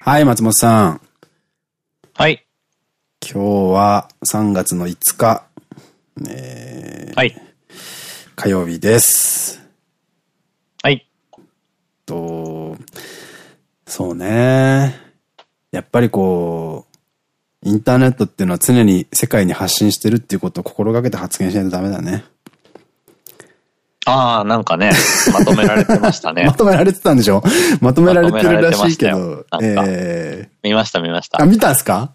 はい、松本さん。はい。今日は3月の5日、えーはい。火曜日です。はい。と、そうね。やっぱりこう、インターネットっていうのは常に世界に発信してるっていうことを心がけて発言しないとダメだね。ああ、なんかね、まとめられてましたねま。とめられてたんでしょ？まとめられてるらしいけまど見ました見ましー、あ、た。見たんすか？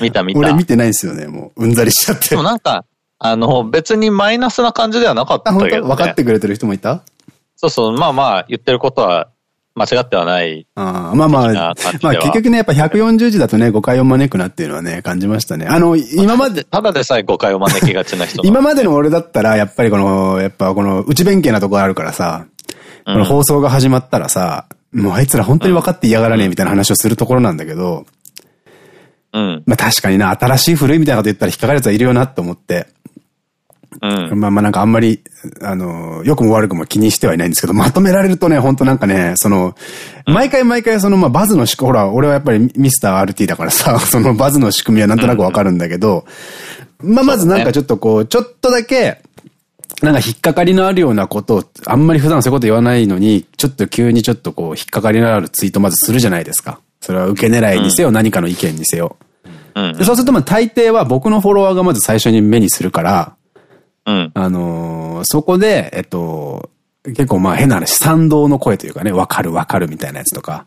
見た見た。俺見てないんですよね、もう。うんざりしちゃってでも。なんか、あの、別にマイナスな感じではなかったけど、ね。当？分かってくれてる人もいた？そうそう、まあまあ、言ってることは間違ってはない。ああまあまあ、まあは結局ね、やっぱ140字だとね、誤解を招くなっていうのはね、感じましたね。あの、今まで、ただでさえ誤解を招きがちな人の今までの俺だったら、やっぱりこの、やっぱこの内弁慶なところあるからさ、この放送が始まったらさ、もうあいつら本当に分かって嫌がらねえみたいな話をするところなんだけど、うん。まあ確かにな、新しい古いみたいなこと言ったら引っかかる奴はいるよなって思って、うん。まあまあなんかあんまり、あの、良くも悪くも気にしてはいないんですけど、まとめられるとね、本当なんかね、その、毎回毎回その、まあバズの仕組み、ほら、俺はやっぱりミスター RT だからさ、そのバズの仕組みはなんとなくわかるんだけど、まあまずなんかちょっとこう、ちょっとだけ、なんか引っかかりのあるようなことを、あんまり普段そういうこと言わないのに、ちょっと急にちょっとこう、引っかかりのあるツイートまずするじゃないですか。それは受け狙いにせよ、何かの意見にせよ。うん。でそうするとまあ大抵は僕のフォロワーがまず最初に目にするから、うん。あのーそこで、えっと、結構まあ変な話、賛同の声というかね、わかるわかるみたいなやつとか、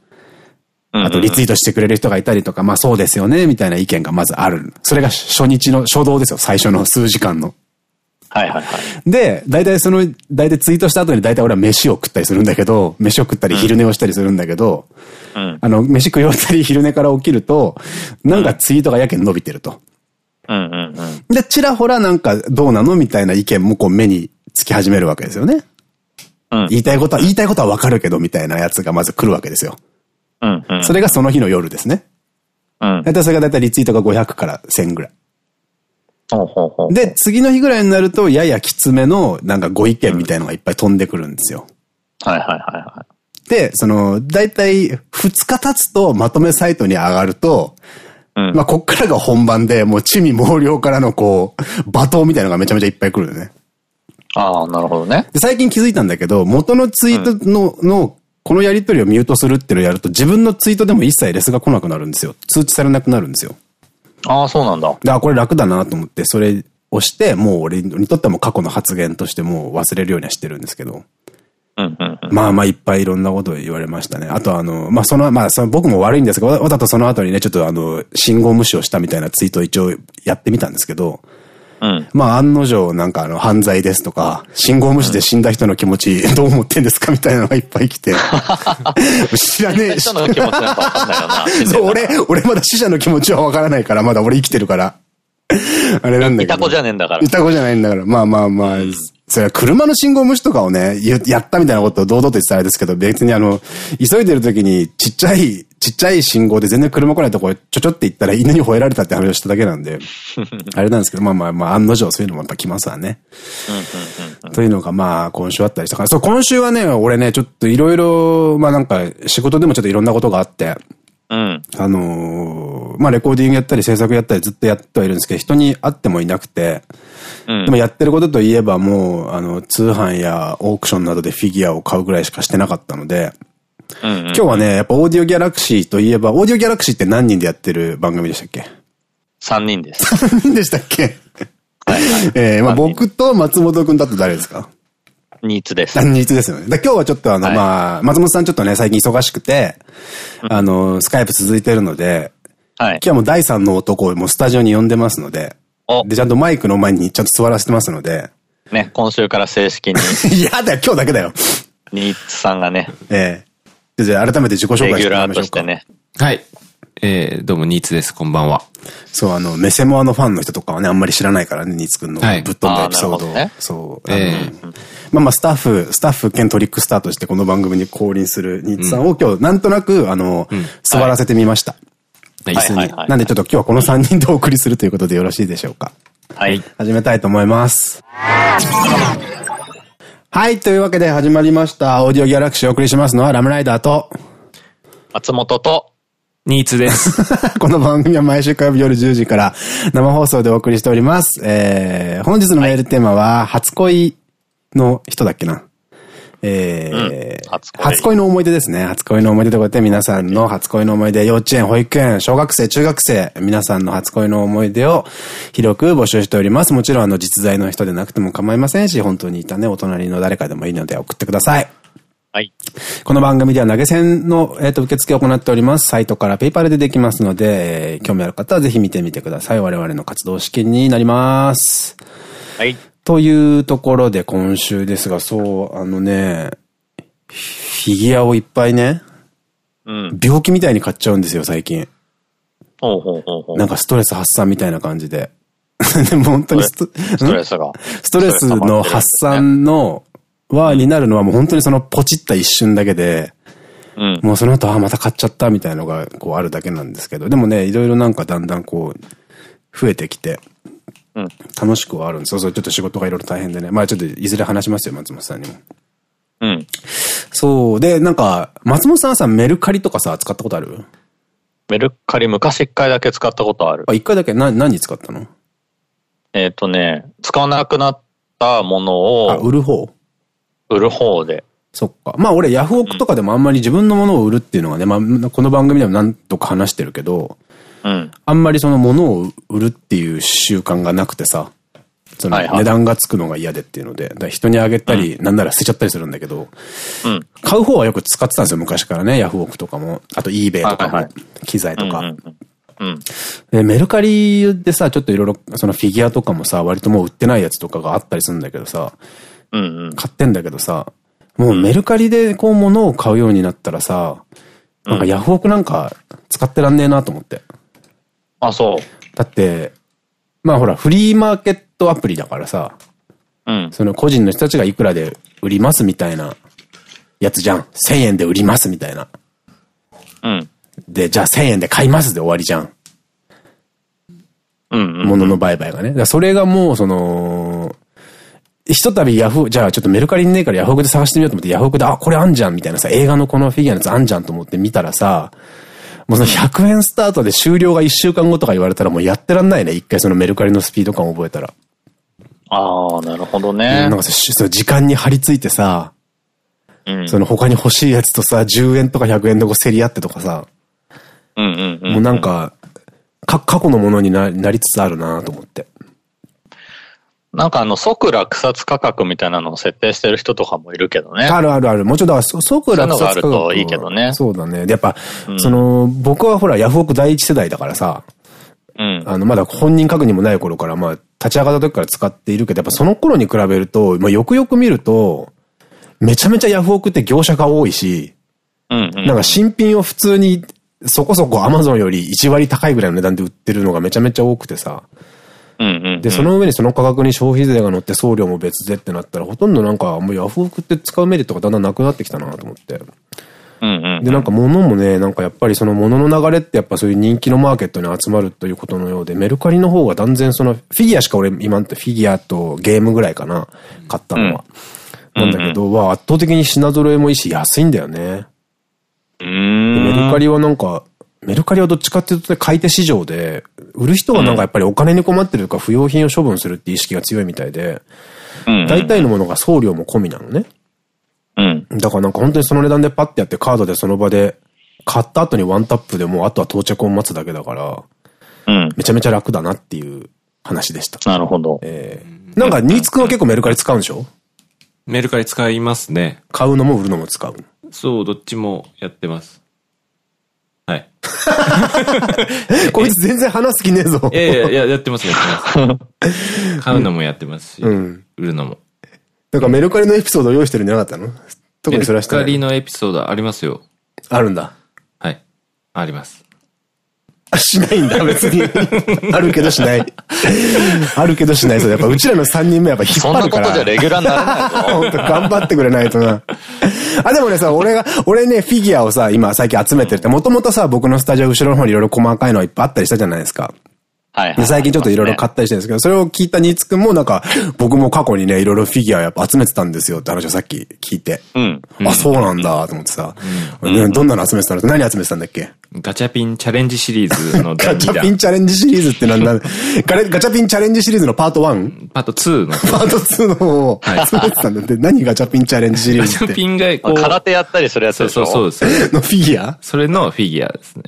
うんあとリツイートしてくれる人がいたりとか、まあそうですよね、みたいな意見がまずある。それが初日の初動ですよ、最初の数時間の。はいはいはい。で、大体その、大体ツイートした後に大体俺は飯を食ったりするんだけど、飯を食ったり昼寝をしたりするんだけど、うん。あの、飯食い終わったり昼寝から起きると、なんかツイートがやけに伸びてると。うんうんうん。で、ちらほらなんかどうなのみたいな意見もこう目につき始めるわけですよね。うん。言いたいことは、言いたいことはわかるけど、みたいなやつがまず来るわけですよ。うんうん。それがその日の夜ですね。うん。だいたいそれがだいたいリツイートが500から1000ぐらい。で、次の日ぐらいになると、ややきつめの、なんかご意見みたいのがいっぱい飛んでくるんですよ。はいはいはいはで、その、だいたい2日経つとまとめサイトに上がると、い。うん。まあ、こっからが本番で、もう、地味猛量からのこう、罵倒みたいなのがめちゃめちゃいっぱい来るよね。ああ、なるほどね。で、最近気づいたんだけど、元のツイートの、の、このやりとりをミュートするっていうのをやると、自分のツイートでも一切レスが来なくなるんですよ。通知されなくなるんですよ。ああ、そうなんだ。で、あ、これ楽だなと思って、それをして、もう俺にとってはもう過去の発言としてもう忘れるようにはしてるんですけど。うんうんうん。まあまあいっぱいいろんなことを言われましたね。あとあの、まあその、まあその僕も悪いんですけど、わわざとその後にね、ちょっとあの、信号無視をしたみたいなツイートを一応やってみたんですけど、うん。まあ案の定なんかあの、犯罪ですとか、信号無視で死んだ人の気持ち どう思ってんですかみたいなのがいっぱい来て。知らねえし人。の気持ちなんかわかんないよな。そう、俺、俺まだ死者の気持ちはわからないから、まだ俺生きてるから。あれなんだけど。いた子じゃねえんだからい。た子じゃないんだから。まあまあまあ、それは車の信号無視とかをね、ややったみたいなことを堂々と言ってたらあれですけど、別にあの、急いでる時にちっちゃい、ちっちゃい信号で全然車来ないとこちょちょって行ったら犬に吠えられたって話をしただけなんで、あれなんですけど、まあまあまあ、案の定そういうのもやっぱ来ますわね。というのがまあ今週あったりしたから、そう、今週はね、俺ね、ちょっといろいろ、まあなんか仕事でもちょっといろんなことがあって、うん。あのーまあ、レコーディングやったり制作やったりずっとやってはいるんですけど、人に会ってもいなくて、うんでもやってることといえばもう、あの、通販やオークションなどでフィギュアを買うぐらいしかしてなかったので。今日はね、やっぱオーディオギャラクシーといえば、オーディオギャラクシーって何人でやってる番組でしたっけ？3人です。何人でしたっけ？はいはい。えー、まあ僕と松本くんだと誰ですか？ニーツです。何日ですよね。で今日はちょっとあの、はいまあ、松本さんちょっとね、最近忙しくて、あの、スカイプ続いてるので、はい今。日はもう第三の男をもうスタジオに呼んでますので、お、で、ちゃんとマイクの前にちゃんと座らせてますので、ね、今週から正式に、いやだよ、今日だけだよ。ニーツさんがね、ええじゃあ改めて自己紹介してもらレギュラーいましょうか。としてね。はい。えー、どうも、ニーツです。こんばんは。そう、あの、メセモアのファンの人とかはね、あんまり知らないからね、ニーツくんのはいぶっ飛んだエピソードを。あーなるほどねそう。えまあまあ、スタッフ、スタッフ兼トリックスターとしてこの番組に降臨するニーツさんを今日、なんとなく、あの、座らせてみました。はい椅子にはいはいはいなんでちょっと今日はこの3人でお送りするということでよろしいでしょうか。はい。始めたいと思います。はい、というわけで始まりました。オーディオギャラクシーをお送りしますのはラムライダーと、松本と、ニーツです。この番組は毎週火曜日夜10時から生放送でお送りしております。えー、本日のメールテーマは、初恋の人だっけな？えーうん初恋初恋の思い出ですね。初恋の思い出ということで、皆さんの初恋の思い出、幼稚園、保育園、小学生、中学生、皆さんの初恋の思い出を広く募集しております。もちろん、あの、実在の人でなくても構いませんし、本当にいたね、お隣の誰かでもいいので送ってください。はい。この番組では投げ銭の、えー、と受付を行っております。サイトからペイパルでできますので、えー興味ある方はぜひ見てみてください。我々の活動資金になります。はい。というところで今週ですが、そう、あのね、フィギュアをいっぱいね、うん。病気みたいに買っちゃうんですよ、最近。ほうほうほうほう。なんかストレス発散みたいな感じで。でも本当にストレスが。ストレスの発散の、は、になるのはもう本当にそのポチった一瞬だけで、うん。もうその後、あ、また買っちゃったみたいなのが、こうあるだけなんですけど、でもね、いろいろなんかだんだんこう、増えてきて、うん。楽しくはあるんです。そうそう、ちょっと仕事がいろいろ大変でね。まあちょっといずれ話しますよ、松本さんにも。うん。そう。で、なんか、松本さんはさ、メルカリとかさ、使ったことある？メルカリ昔一回だけ使ったことある。あ、一回だけ、な、何に使ったの？えっとね、使わなくなったものあ、を売る方？売る方で。そっか。まあ俺、ヤフオクとかでもあんまり自分のものを売るっていうのがね、まあ、この番組でも何度か話してるけど、うん。あんまりそのものを売るっていう習慣がなくてさ、その値段がつくのが嫌でっていうので、人にあげたり、なんなら捨てちゃったりするんだけど、うん。買う方はよく使ってたんですよ、昔からね。ヤフオクとかも。あと eBay とかも機材とか。うんうんうん。で、メルカリでさ、ちょっといろいろ、そのフィギュアとかもさ、割ともう売ってないやつとかがあったりするんだけどさ、うんうん。買ってんだけどさ、もうメルカリでこう物を買うようになったらさ、なんかヤフオクなんか使ってらんねえなと思って。あ、そう。だって、まあほら、フリーマーケットアプリだからさ、うん。その個人の人たちがいくらで売りますみたいなやつじゃん。1000円で売りますみたいな。うん。で、じゃあ1000円で買いますで終わりじゃん。うんうん。物の売買がね。だそれがもう、その、ひとたびヤフー、じゃあちょっとメルカリにねえからヤフオクで探してみようと思って、ヤフオクで、あ、これあんじゃんみたいなさ、映画のこのフィギュアのやつあんじゃんと思って見たらさ、もうその100円スタートで終了が1週間後とか言われたらもうやってらんないね。一回そのメルカリのスピード感を覚えたら。ああ、なるほどねなん。かその時間に張り付いてさ、うん。その他に欲しいやつとさ、10円とか100円でこう競り合ってとかさ。もうなんか、か、過去のものにななりつつあるなと思って。なんかあの、即落札価格みたいなのを設定してる人とかもいるけどね。あるあるある。もうちょっとだから、そ即落札価格そういうのがあるといいけどねそうだね。で、やっぱ、うんその、僕はほら、ヤフオク第一世代だからさ、うん。あの、まだ本人確認もない頃から、まあ、立ち上がった時から使っているけど、やっぱその頃に比べると、まあ、よくよく見ると、めちゃめちゃヤフオクって業者が多いし、うんうん。なんか新品を普通に、そこそこアマゾンより1割高いぐらいの値段で売ってるのがめちゃめちゃ多くてさ。うんうんうん。で、その上にその価格に消費税が乗って送料も別でってなったら、ほとんどなんか、もうヤフオクって使うメリットがだんだんなくなってきたなと思って。で、なんか物もね、なんかやっぱりその物の流れってやっぱそういう人気のマーケットに集まるということのようで、メルカリの方が断然その、フィギュアしか俺今ってフィギュアとゲームぐらいかな、買ったのは。うんなんだけど、は圧倒的に品揃えもいいし安いんだよね。メルカリはなんか、メルカリはどっちかっていうとね買い手市場で、売る人がなんかやっぱりお金に困ってるとか不要品を処分するって意識が強いみたいで、うん大体のものが送料も込みなのね。うん。だからなんか本当にその値段でパッてやってカードでその場で買った後にワンタップでもうあとは到着を待つだけだから、うん。めちゃめちゃ楽だなっていう話でした。なるほど。えー、なんか、ニーツくんは結構メルカリ使うんでしょ？メルカリ使いますね。買うのも売るのも使う。そう、どっちもやってます。はい。こいつ全然話す気ねえぞ。いやいやいや、やってます、やってます。買うのもやってますし、うん。売るのも。なんかメルカリのエピソードを用意してるんじゃなかったの？特にそれはして。メルカリのエピソードありますよ。あるんだ。はい。あります。あしないんだ、別に。あるけどしない。あるけどしない。そう、やっぱうちらの3人目はやっぱ引っそんな張るから。ことじゃレギュラーにならないぞ。本当頑張ってくれないとな。あ、でもねさ、俺が、俺ね、フィギュアをさ、今最近集めてるって、もともとさ、僕のスタジオ後ろの方にいろいろ細かいのいっぱいあったりしたじゃないですか。で、最近ちょっといろいろ買ったりしてるんですけど、それを聞いたニーツくんもなんか、僕も過去にね、いろいろフィギュアやっぱ集めてたんですよって話をさっき聞いて。うん。あ、そうなんだと思ってさ。ねどんなの集めてたの何集めてたんだっけ？ガチャピンチャレンジシリーズの第ガチ2弾。ャピンチャレンジシリーズってなんだ？ガレガチャピンチャレンジシリーズのパート 1? パート2の。パート2の方を集めてたんだって、何ガチャピンチャレンジシリーガチズって？ャピンがこう。空手やったりするやつそうでしょ？そうそうです。のフィギュア？それのフィギュアですね。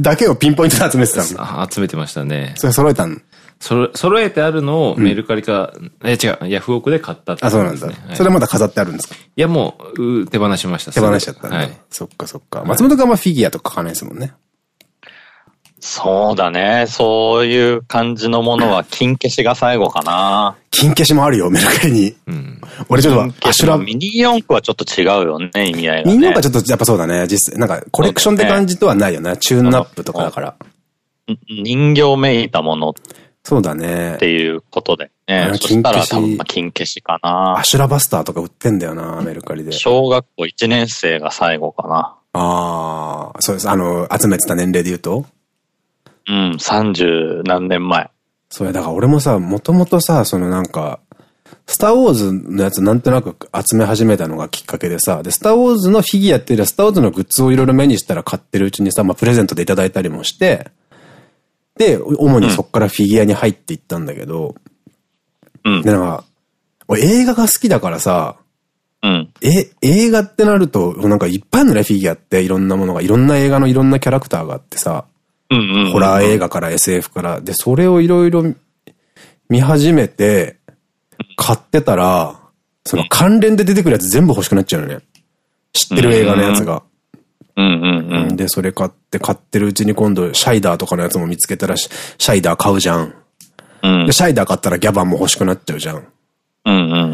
だけをピンポイントで集めてたのあ集めてましたね。それ揃えたの？そろ、揃えてあるのをメルカリか、え、違う、ヤフオクで買ったってあ、そうなんだ。はいそれはまだ飾ってあるんですか？いや、もう、う手放しました。手放しちゃったんだはい。。そっかそっか。松本君はフィギュアとか書かないですもんね。そうだね。そういう感じのものは 金消しが最後かな。金消しもあるよ、メルカリに。うん。俺ちょっと、アシュラ、ミニ四駆はちょっと違うよね、意味合いが、ね。ミニ四駆はちょっとやっぱそうだね。実際、なんかコレクションって感じとはないよね。チューンナップとかだから。人形めいたものっそうだね。ていうことでね。あそしたら金消し多分まあ金消しかなア。シュラバスターとか売ってんだよな、メルカリで。小学校1年生が最後かな。ああ、そうです。あの、集めてた年齢で言うと？うん、30何年前。それだから俺もさ、もともとさ、そのなんか、スターウォーズのやつなんとなく集め始めたのがきっかけでさ、で、スターウォーズのフィギュアっていうよりは、スターウォーズのグッズをいろいろ目にしたら買ってるうちにさ、まあプレゼントでいただいたりもして、で、主にそっからフィギュアに入っていったんだけど、うんで、なんか、俺映画が好きだからさ、うん。え、映画ってなると、なんかいっぱいあるのね、フィギュアって。いろんなものが、いろんな映画のいろんなキャラクターがあってさ。ホラー映画から SF から。で、それをいろいろ見始めて、買ってたら、その関連で出てくるやつ全部欲しくなっちゃうのね。知ってる映画のやつが。うんうんうん。で、それ買って、買ってるうちに今度、シャイダーとかのやつも見つけたら、シシャイダー買うじゃん。うんで、シャイダー買ったらギャバンも欲しくなっちゃうじゃん。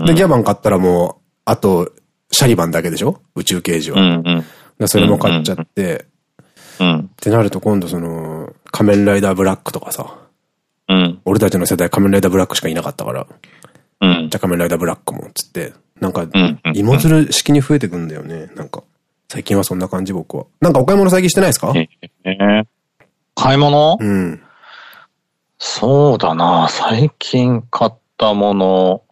で、ギャバン買ったらもう、あと、シャリバンだけでしょ？宇宙刑事は。うんうん。でそれも買っちゃって、うん。ってなると今度その、仮面ライダーブラックとかさ、うん。俺たちの世代仮面ライダーブラックしかいなかったから、うんじゃ。あ仮面ライダーブラックも、つって、なんか芋づる式に増えてくんだよね、なんか。最近はそんな感じ僕は。なんかお買い物最近してないですか？ええ買い物？うん。そうだな。最近買ったもの。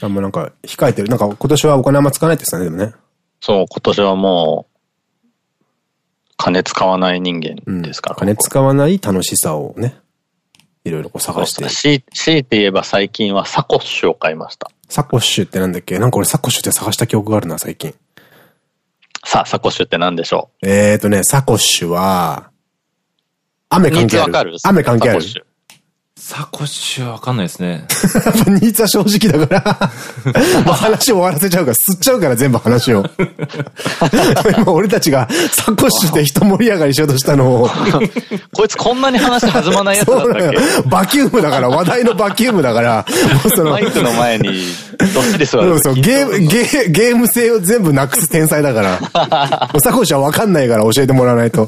あんまなんか、控えてる。なんか今年はお金あんま使わないって言ってたね、でもね。そう、今年はもう、金使わない人間うん。ですから。金使わない楽しさをね、いろいろこう探して。強い強いて言えば最近はサコッシュを買いました。サコッシュってなんだっけ？なんか俺サコッシュって探した記憶があるな、最近。さあ、サコッシュって何でしょえーとね、サコッシュは、雨関係ある。かる？雨関係あるサコッ。シュはわかんないですね。やっぱニーツは正直だから、もう話終わらせちゃうから、吸っちゃうから全部話を。今俺たちがサコッシュで一盛り上がりしようとしたのを、こいつこんなに話弾まないやつだったっけ？バキュームだから、話題のバキュームだから、もうその、マイクの前にどっしり座る。そうそう、ゲーム、ゲー、ゲーム性を全部なくす天才だから。もうサコッシュはわかんないから教えてもらわないと。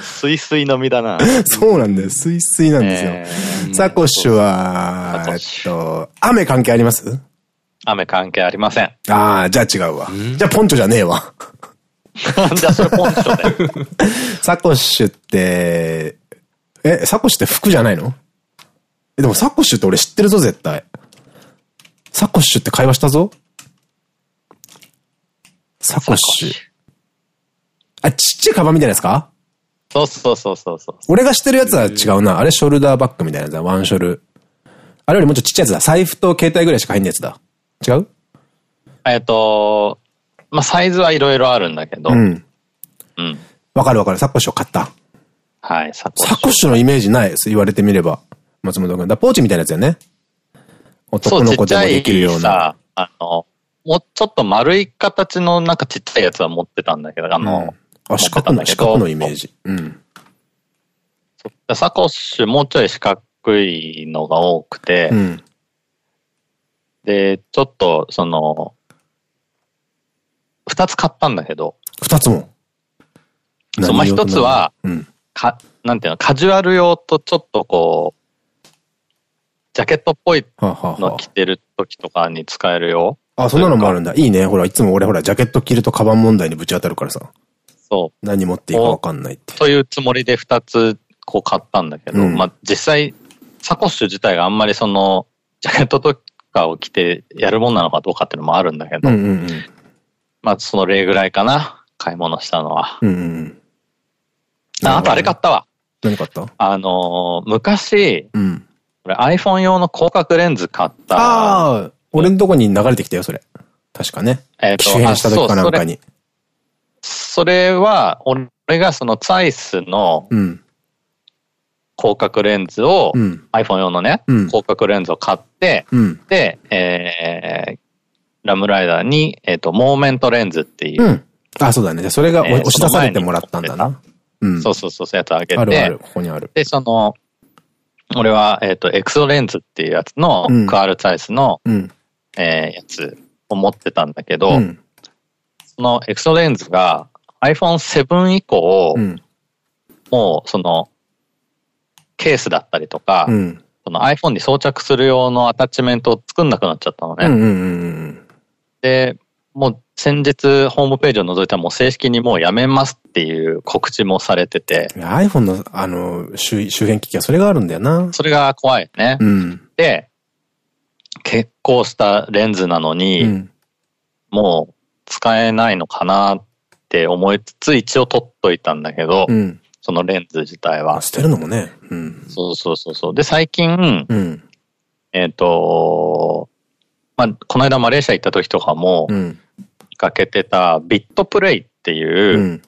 スイスイ飲みだな。そうなんだよ。スイスイなんですよ。えーサコッシュは、えっと、雨関係あります？雨関係ありません。ああ、じゃあ違うわ。じゃあポンチョじゃねえわ。じゃあそれポンチョで。サコッシュって、え、サコッシュって服じゃないの？え、でもサコッシュって俺知ってるぞ、絶対。サコッシュって会話したぞサコッシュ。あ、ちっちゃいカバンみたいなやつか？そうそうそうそうそう。俺が知ってるやつは違うな。あれショルダーバッグみたいなやつだ。ワンショル。あれよりもうちょっとちっちゃいやつだ。財布と携帯ぐらいしか入んないやつだ。違う？えっと、まあ、サイズはいろいろあるんだけど。ううん。ん。わかるわかる。サコッシュを買った。はい、サコッシュ。サコッシュのイメージないです。言われてみれば。松本君。だポーチみたいなやつだよね。そう、男のちっちゃ子でもできるよういな。さ、あの、もうちょっと丸い形のなんかちっちゃいやつは持ってたんだけど、あの、あ、四角の、四角のイメージ。うん。サコッシュもうちょい四角いのが多くて、うん。で、ちょっと、その、二つ買ったんだけど、二つも。そうまあ一つは、うん。か、なんていうの、カジュアル用とちょっとこう、ジャケットっぽいの着てる時とかに使えるよ。あ、あ、そんなのもあるんだ。いいね。ほら、いつも俺ほら、ジャケット着るとカバン問題にぶち当たるからさ。そう。何持っていいかわかんないって。というつもりで二つこう買ったんだけど、うんまあ実際サコッシュ自体があんまりその、ジャケットとかを着てやるもんなのかどうかっていうのもあるんだけど。まあその例ぐらいかな、買い物したのは。うんうんうん。ああとあれ買ったわ。何買った？あのー昔、うん。俺 iPhone 用の広角レンズ買った。ああ、俺のとこに流れてきたよ、それ。確かね。えっと機種変した時かなんかに。それは、俺がそのツァイスのうん。広角レンズを、うん iPhone 用のね、うん広角レンズを買って、うん。で、えー、ラムライダーに、えっ、と、 Moment レンズっていう、うん。あ、そうだね。それがおえー押し出されてもらったんだな。うん。そうそうそう、そうやつあげて、あるある、ここにある。で、その、俺は、えっ、と、 ExoLens っていうやつの、うんカールツァイスの、うん。えーやつを持ってたんだけど、うん。その ExoLens が iPhone7 以降、うん。もうそのケースだったりとか、うん。その iPhone に装着する用のアタッチメントを作んなくなっちゃったのね。で、もう先日ホームページを覗いたらもう正式にもうやめますっていう告知もされてて、うん。iPhone の、あの、周周辺機器はそれがあるんだよな。それが怖いよね。うん。で、結構したレンズなのに、うん。もう使えないのかなって思いつつ一応取っといたんだけど、うん。そのレンズ自体は。捨てるのもね。うん。そうそうそうそう。で、最近、うん。えっ、と、まあ、この間マレーシア行った時とかもうん。見かけてたビットプレイっていう、うん。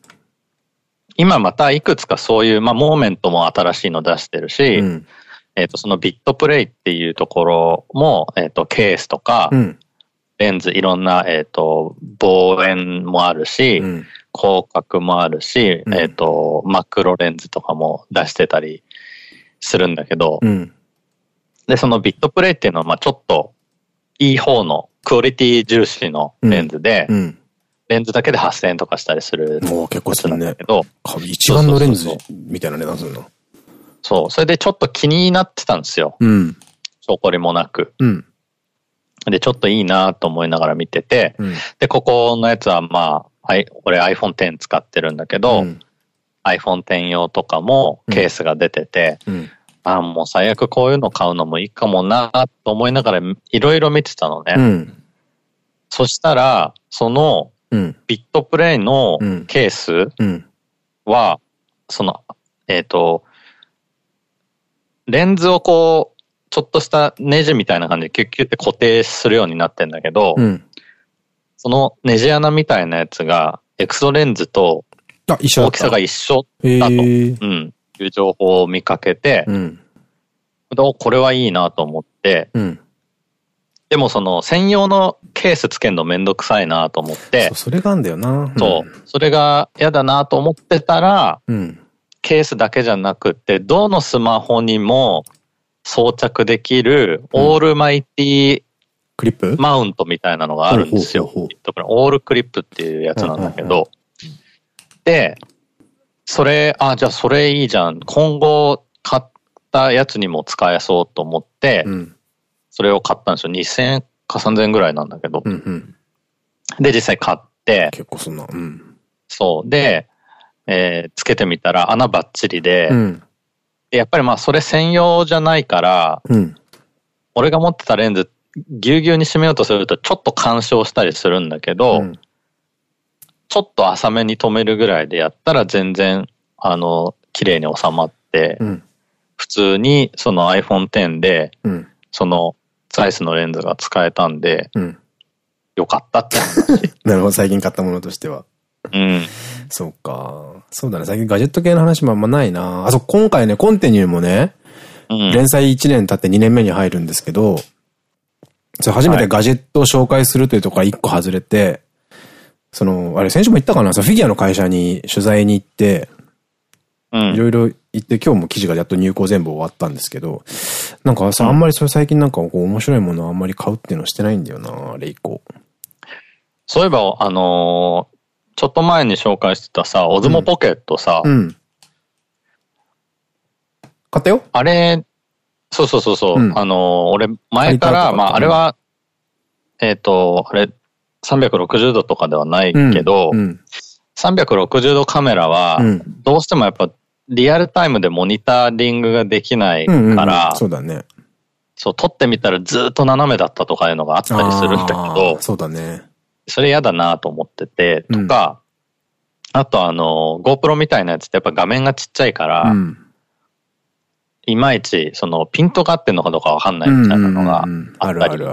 今またいくつかそういう、まあ、モーメントも新しいの出してるし、うん。えっ、と、そのビットプレイっていうところも、えっ、と、ケースとか、うん。レンズ、いろんな、えっ、と、望遠もあるし、うん。広角もあるし、うんえっ、と、マクロレンズとかも出してたりするんだけど、うん。で、そのビットプレイっていうのは、まあちょっといい方のクオリティ重視のレンズで、うん。レンズだけで8000円とかしたりするもう結構するね。んだけど、か一眼のレンズみたいな値段するの？そう、それでちょっと気になってたんですよ。うん。証拠りもなく。うん。で、ちょっといいなと思いながら見てて、うん。で、ここのやつはまあ、はい、俺 iPhone X 使ってるんだけど、うん iPhone X 用とかもケースが出てて、うん。ああ、もう最悪こういうの買うのもいいかもなと思いながらいろいろ見てたのね。うん。そしたら、そのうん。ビットプレイのうんケースうん。は、その、えっ、と、レンズをこう、ちょっとしたネジみたいな感じでキュッキュッって固定するようになってんだけど、うん。そのネジ穴みたいなやつが、エクソレンズと。大きさが一緒、へだとえ。うん、いう情報を見かけて、うん。これはいいなと思って、うん。でもその専用のケースつけるのめんどくさいなと思ってそう、それがあんだよな。そう。それが嫌だなと思ってたら、うん。ケースだけじゃなくって、どのスマホにも装着できるオールマイティクリップ？マウントみたいなのがあるんですよ。オールクリップっていうやつなんだけど。で、それ、あ、じゃあそれいいじゃん。今後買ったやつにも使えそうと思って、うん。それを買ったんですよ。2000円か3000円ぐらいなんだけど。うん。うん。で、実際買って、結構すんな。うん。そう。で、えーつけてみたら穴バッチリで、うん。でやっぱりまあそれ専用じゃないから、うん。俺が持ってたレンズ、ぎゅうぎゅうに締めようとするとちょっと干渉したりするんだけど、うんちょっと浅めに止めるぐらいでやったら全然、あの、綺麗に収まって、うん。普通にその iPhone X で、うん。そのサイズのレンズが使えたんで、うん。よかったって話。なるほど、最近買ったものとしては。うん。そうか。そうだね。最近ガジェット系の話もあんまないな。あ、そう、今回ね、コンテニューもね、うん。連載1年経って2年目に入るんですけど、初めてガジェットを紹介するというところから1個外れて、その、あれ、先週も言ったかな？そのフィギュアの会社に取材に行って、うん。いろいろ行って、今日も記事がやっと入稿全部終わったんですけど、なんかさ、あんまりそれ最近なんかこう面白いものをあんまり買うっていうのをしてないんだよな、あれ以降。そういえば、あのーちょっと前に紹介してたさ、オズモポケットさ、うん。買ったよ。あれ、そうそうそうそう、うん。あのー俺、前から、まあ、あれは、えっ、と、あれ、360度とかではないけど、うん。360度カメラはうん、どうしてもやっぱリアルタイムでモニタリングができないかうんうんら、そうだね。そう、撮ってみたらずっと斜めだったとかいうのがあったりするんだけあどー、そうだね。それ嫌だなと思ってて、うんとか、あとあの、GoPro みたいなやつってやっぱ画面がちっちゃいから、うん。いまいち、その、ピントが合ってんのかどうかわかんないみたいなのがあったり。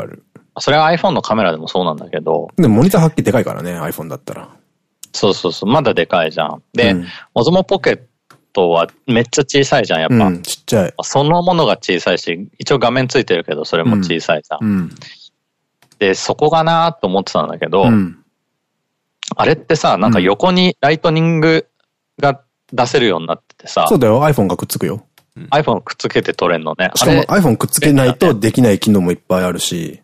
それは iPhone のカメラでもそうなんだけど、でもモニターはっきりでかいからね、iPhone だったら。そうそうそう、まだでかいじゃん。で、うんオズモポケットはめっちゃ小さいじゃん、やっぱ。うん、ちっちゃい。そのものが小さいし、一応画面ついてるけど、それも小さいじゃん。うん。で、そこがなーと思ってたんだけど、うん。あれってさ、なんか横にライトニングが出せるようになっててさ、そうだよ、iPhone がくっつくよ。iPhone くっつけて撮れんのね。しかも iPhone くっつけないとできない機能もいっぱいあるし。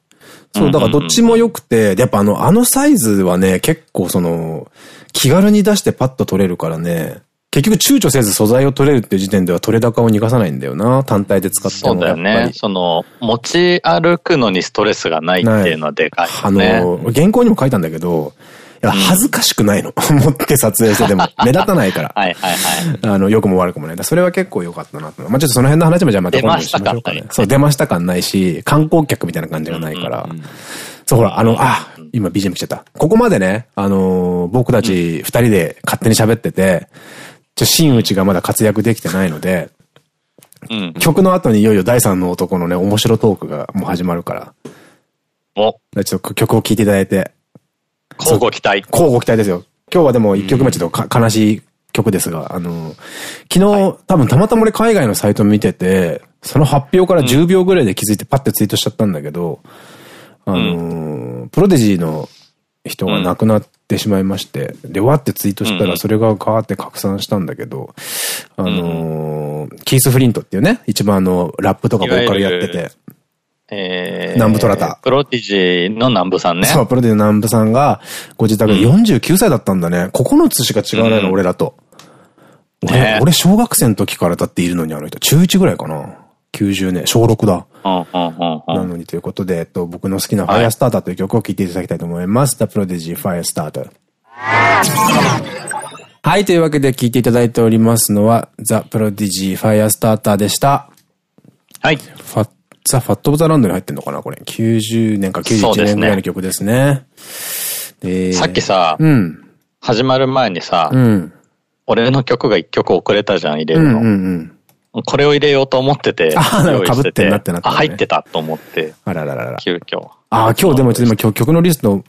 そう、だからどっちも良くて、でやっぱあの、あのサイズはね、結構その、気軽に出してパッと撮れるからね、結局躊躇せず素材を取れるっていう時点では取れ高を逃がさないんだよな、単体で使ってそうもだよね。その、持ち歩くのにストレスがないっていうのはでかいね。の、原稿にも書いたんだけど、恥ずかしくないの。持って撮影してても。目立たないから。はいはいはい。あの、良くも悪くもね。だからそれは結構良かったなと。まあちょっとその辺の話もじゃあまた今度にしましょうか出ました感ない。ねそう、出ました感ないし、観光客みたいな感じがないから。そう、ほら、あの、あ、今 BGM 来ちゃった。ここまでね、あのー僕たち二人で勝手に喋ってて、ちょ、真打ちがまだ活躍できてないので、うん。曲の後にいよいよ第三の男のね、面白トークがもう始まるから。お、ちょっと曲を聴いていただいて、交互期待。交互期待ですよ。今日はでも一曲目ちょっとか悲しい曲ですが、あの、昨日、多分たまたま俺海外のサイト見てて、その発表から10秒ぐらいで気づいてパッてツイートしちゃったんだけど、あの、プロデジーの人が亡くなってしまいまして、で、わってツイートしたらそれがガーって拡散したんだけど、あの、キース・フリントっていうね、一番あの、ラップとかボーカルやってて、えー、南部虎田プロティジーの南部さんね。そう、プロデュー南部さんが、ご自宅で49歳だったんだね。9つしか違わないの、俺らと。俺ね、俺小学生の時からだっているのに、あの人。中1ぐらいかな。90年、小6だ。なんのにということで、えっと、僕の好きな Firestarter という曲を聴いていただきたいと思います。The Prodigy Firestarter。はい、というわけで聴いていただいておりますのは、The Prodigy Firestarter でした。はい。ザ・ファット・オブ・ザ・ランドに入ってんのかなこれ。90年か91そうですね年ぐらいの曲ですね。でさっきさ、うん。始まる前にさ、うん。俺の曲が一曲遅れたじゃん、入れるの。これを入れようと思ってて、あ用意して被ってんなってなったあ、ね入ってたと思って、あらららら。急遽。ああ、今日でもちょっと今曲曲のリスト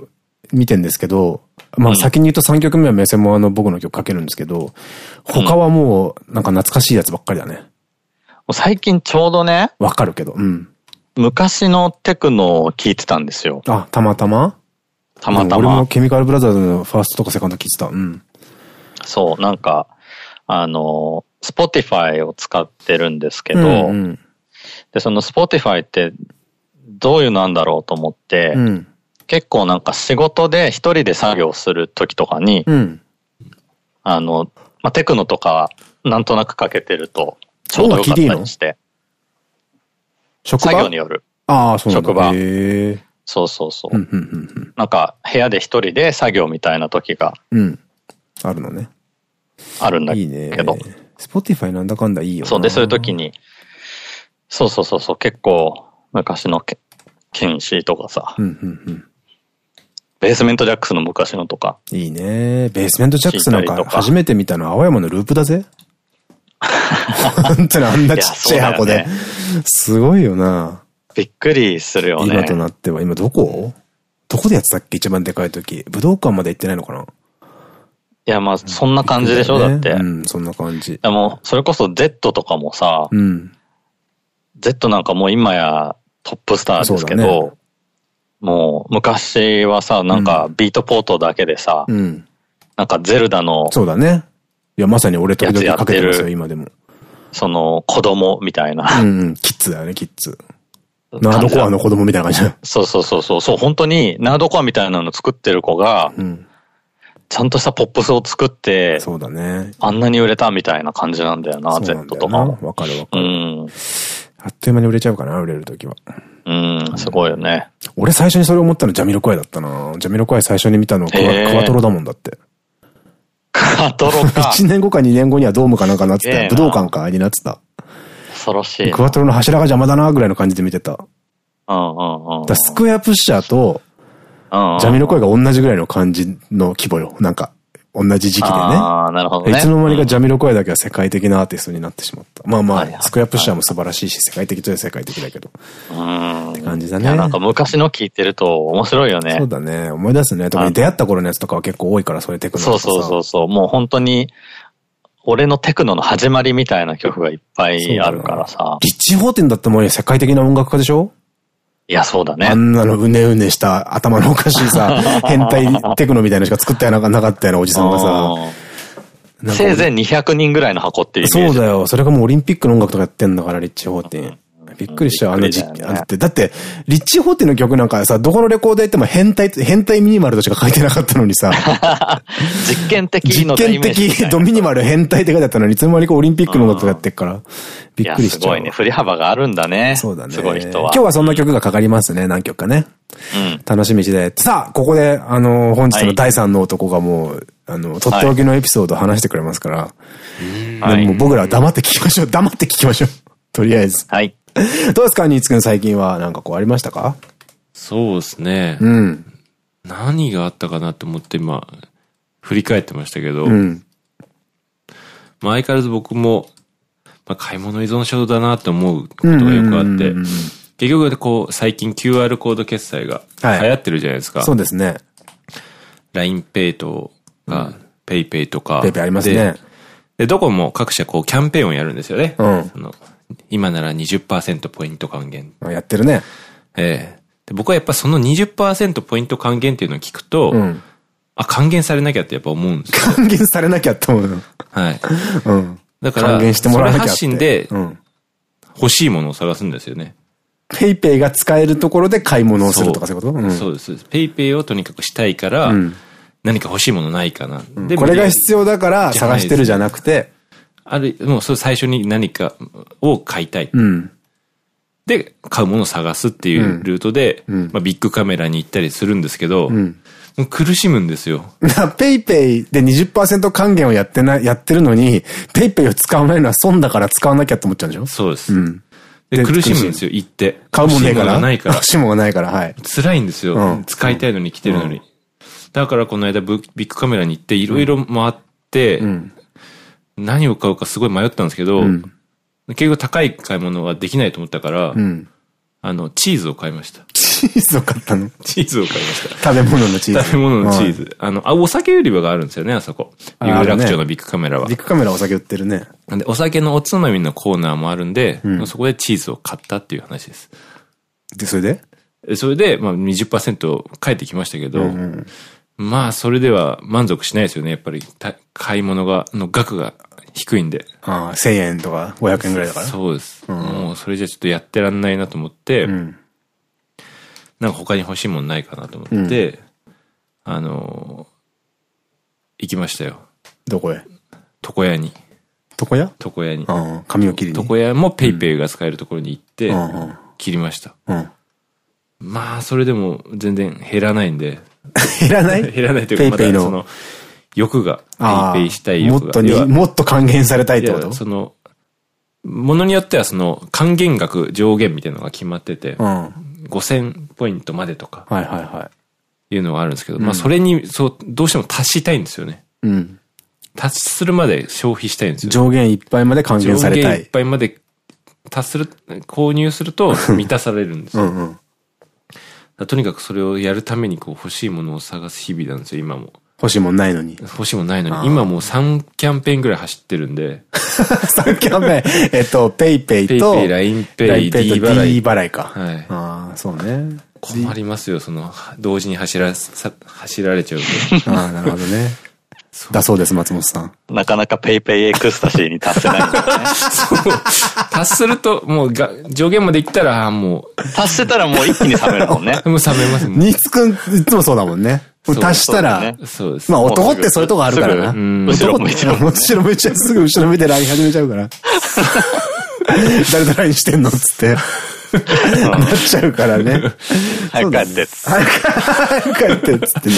見てんですけど、まあ先に言うと3曲目は目線もあの僕の曲かけるんですけど、他はもうなんか懐かしいやつばっかりだね。最近ちょうどね、わかるけど。うん。昔のテクノを聞いてたんですよ。あ、たまたま？たまたうん俺もま。ケミカルブラザーズのファーストとかセカンド聞いてた。うん。そう、なんか、あの、Spotify を使ってるんですけど、うんうん。で、その Spotify ってどういうのなんだろうと思って、うん。結構なんか仕事で一人で作業する時とかに、うん。あの、まあ、テクノとかなんとなくかけてるとちょうどよかったりして、職場？作業による。ああ、そうなんだ。職場。そうそうそう。なんか部屋で一人で作業みたいな時がうん。うん。あるのね。あるんだいいね。けど、 Spotify なんだかんだいいよな。そうで、そういう時に、そうそうそうそう、結構昔のケ、ケンイシイとかさ、うん、うん、うん。 Basement Jaxx の昔のとか、いいね。 Basement Jaxx なんか初めて見たのは青山のループだぜ。本当にあんなちっちゃい箱でいやそうだよ。すごいよな。びっくりするよね。今となっては。今どこ？どこでやってたっけ？一番でかい時。武道館まで行ってないのかな？いや、まあ、そんな感じでしょ、だって。うん、そんな感じ。でも、それこそ Z とかもさ、うん。Z なんかもう今やトップスターですけど、もう昔はさ、なんかビートポートだけでさ、うん。なんかゼルダのそうだね。いや、まさに俺時々かけてますよ、やつやってる今でも。その子供みたいなうんうん、キッズだよね、キッズ。ナードコアの子供みたいな感じだ。そうそうそうそう、そう、本当にナードコアみたいなの作ってる子が、うん。ちゃんとしたポップスを作って、そうだね。あんなに売れたみたいな感じなんだよな、Z。とかも。わかるわうかる。ん。あっという間に売れちゃうかな、売れる時は。うん、すごいよね。俺最初にそれ思ったのジャミロクワイだったな。ジャミロクワイ最初に見たのクワへークワトロだもんだって。クあ、泥か。1年後か2年後にはドームかなんかなってた武道館かになってた。恐ろしい。クワトロの柱が邪魔だなぐらいの感じで見てた。だかうんうんうん。らスクエアプッシャーとジャミロ声が同じぐらいの感じの規模よ。なんか、同じ時期でね。ああ、なるほどね。いつの間にかジャミロ声だけは世界的なアーティストになってしまった。まあまあ、スクエアプッシャーも素晴らしいし、世界的といえば世界的だけど。うん。って感じだねいや、なんか昔の聞いてると面白いよねそう。だね。思い出すね。特に出会った頃のやつとかは結構多いから、そういうテクノそうとかさそうそうそう。もう本当に、俺のテクノの始まりみたいな曲がいっぱいあるからさ。リッチー・ホーテンだってもう世界的な音楽家でしょ？いや、そうだねあ。んなのうねうねした頭のおかしいさ、変態テクノみたいなのしか作ってなかなかったようなおじさんがさ、せいぜい200人ぐらいの箱っていう。そうだよ。それがもうオリンピックの音楽とかやってんだから、リッチー・ホーテン。びっくりしたよ、あの時びって、だって、リッチー・ホーテンの曲なんかさ、どこのレコードやっても変態、変態ミニマルとしか書いてなかったのにさ、実験的実験的ドミニマル変態って書いてあったのに、いつの間にかオリンピックの音楽とかやってっから、びっくりしちゃうわ。すごいね。振り幅があるんだね。そうだね。すごい人は。今日はそんな曲がかかりますね、何曲かね。うん。楽しみで。さあ、ここで、あの、本日の第三の男がもう、あの、とっておきのエピソードを話してくれますから、はいもう僕らは黙って聞きましょう。黙って聞きましょう。とりあえず。はい。どうですか新津くん最近はなんかこうありましたか？そうですね。うん。何があったかなと思って今、振り返ってましたけど、うん。まあ相変わらず僕も、まあ、買い物依存症だなって思うことがよくあってうんうんうんうん、結局こう、最近 QR コード決済がはい流行ってるじゃないですか。そうですね。LINEPay とか、PayPay とか。 PayPay ありますねで。で、どこも各社こうキャンペーンをやるんですよね。うんその今なら20%ポイント還元。やってるね。ええで僕はやっぱその20%ポイント還元っていうのを聞くと、うん。あ、還元されなきゃってやっぱ思うんですよ。還元されなきゃって思うの。はい。うん。だから、還元してもらわなきゃ発信でうん。欲しいものを探すんですよね。 PayPay が使えるところで買い物をするとかそういうこと？うん。そうです。 PayPay をとにかくしたいから、ん何か欲しいものないかな。でこれが必要だから探してるじゃなくて、ある、もうそれ最初に何かを買いたい。うん。で、買うものを探すっていうルートで、んまあ、ビックカメラに行ったりするんですけど、苦しむんですよ。PayPay で20%還元をやってない、やってるのに、 PayPay を使わないのは損だから使わなきゃって思っちゃうんでしょ？そうです。うん。でで苦しむんですよ、行って。買うもんねえから？欲しいものがないから欲。しいものがないから、はい。辛いんですよ。うん使いたいのに来てるのに。だからこの間ブビッグカメラに行っていろいろ回って、ん何を買うかすごい迷ったんですけど、ん結局高い買い物はできないと思ったから、うん。あの、チーズを買いました。チーズを買ったの？チーズを買いました。食べ物のチーズ。食べ物のチーズ。ズ。あの、あ、お酒売り場があるんですよね、あそこ。あ有楽町のビッグカメラはビッ。グカメラお酒売ってるね。で、お酒のおつまみのコーナーもあるんで、そこでチーズを買ったっていう話です。で、それで？でそれで、まあ20%返ってきましたけど、まあそれでは満足しないですよね。やっぱりた買い物が、の額が低いんで。ああ、1000円とか500円ぐらいだから。そうです。もうそれじゃちょっとやってらんないなと思って、んなんか他に欲しいもんないかなと思って、あのー行きましたよ。どこへ？床屋に。床屋？床屋に。うん。髪を切りに？床屋もペイペイが使えるところに行ってうんうん、切りました。うん。まあ、それでも全然減らないんで、減らない？減らないというか、ま PayPay の。だその、欲が、 PayPay したい欲が。もっともっと還元されたいってこいとやその、ものによってはその、還元額上限みたいなのが決まってて、うん。はい5000ポイントまでとかはいはいうのがあるんですけど、まあそれに、そう、どうしても達したいんですよね。い。うん。達するまで消費したいんですよ。上限いっぱいまで還元されたい上限いっ。ぱいまで達する、購入すると満たされるんですよ。うんうん。とにかくそれをやるためにこう欲しいものを探す日々なんですよ、今も。欲しいもんないのに。欲しいものないのに。今もう3キャンペーンぐらい走ってるんで、3キャンペーン？えっと、 PayPay と、ペイペイ LINEPay LINEPay と D 払い D 払いか。はいああ、そうね。困りますよ、その、同時に走ら、さ走られちゃうと。ああ、なるほどね。だそうです、松本さん。なかなか PayPay エクスタシーに達せないんだよね。達すると、もうが、上限まで行ったら、も達せたらもう一気に冷めるもんね。う、もう冷めますもん。ニーツくん、いつもそうだもんね。もう達したら、そうです。まあ男ってそういうとこあるからな。すぐ後ろ向いちゃう後ろ向いちゃう。すぐ後ろ向いて LINE 始めちゃうから。誰と LINE してんのっつって。なっちゃうからね。早く帰って。早く帰ってっつってね。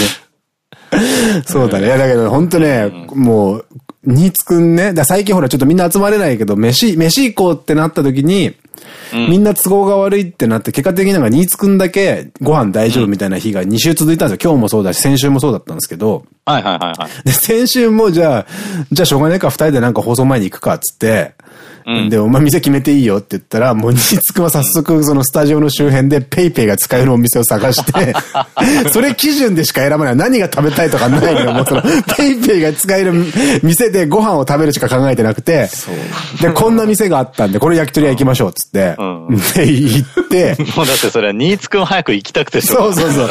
そうだね。いや、だけど本当ね、もう、ニーツくんね、だ最近ほらちょっとみんな集まれないけど、飯、飯行こうってなった時に、みんな都合が悪いってなって、結果的になんかニーツくんだけご飯大丈夫みたいな日が2週続いたんですよ。今日もそうだし、先週もそうだったんですけど。はいはいはいはい。で、先週もじゃあ、じゃあしょうがないから二人でなんか放送前に行くかっつって、うんで、お前店決めていいよって言ったら、もうニーツくんは早速そのスタジオの周辺でペイペイが使えるお店を探して、それ基準でしか選ばない。何が食べたいとかないのよ。もうその、ペイペイが使える店でご飯を食べるしか考えてなくて、で、こんな店があったんで、これ焼き鳥屋行きましょうっつって、うんで、行って、もうだってそれはニーツくん早く行きたくてしょそうそうそう。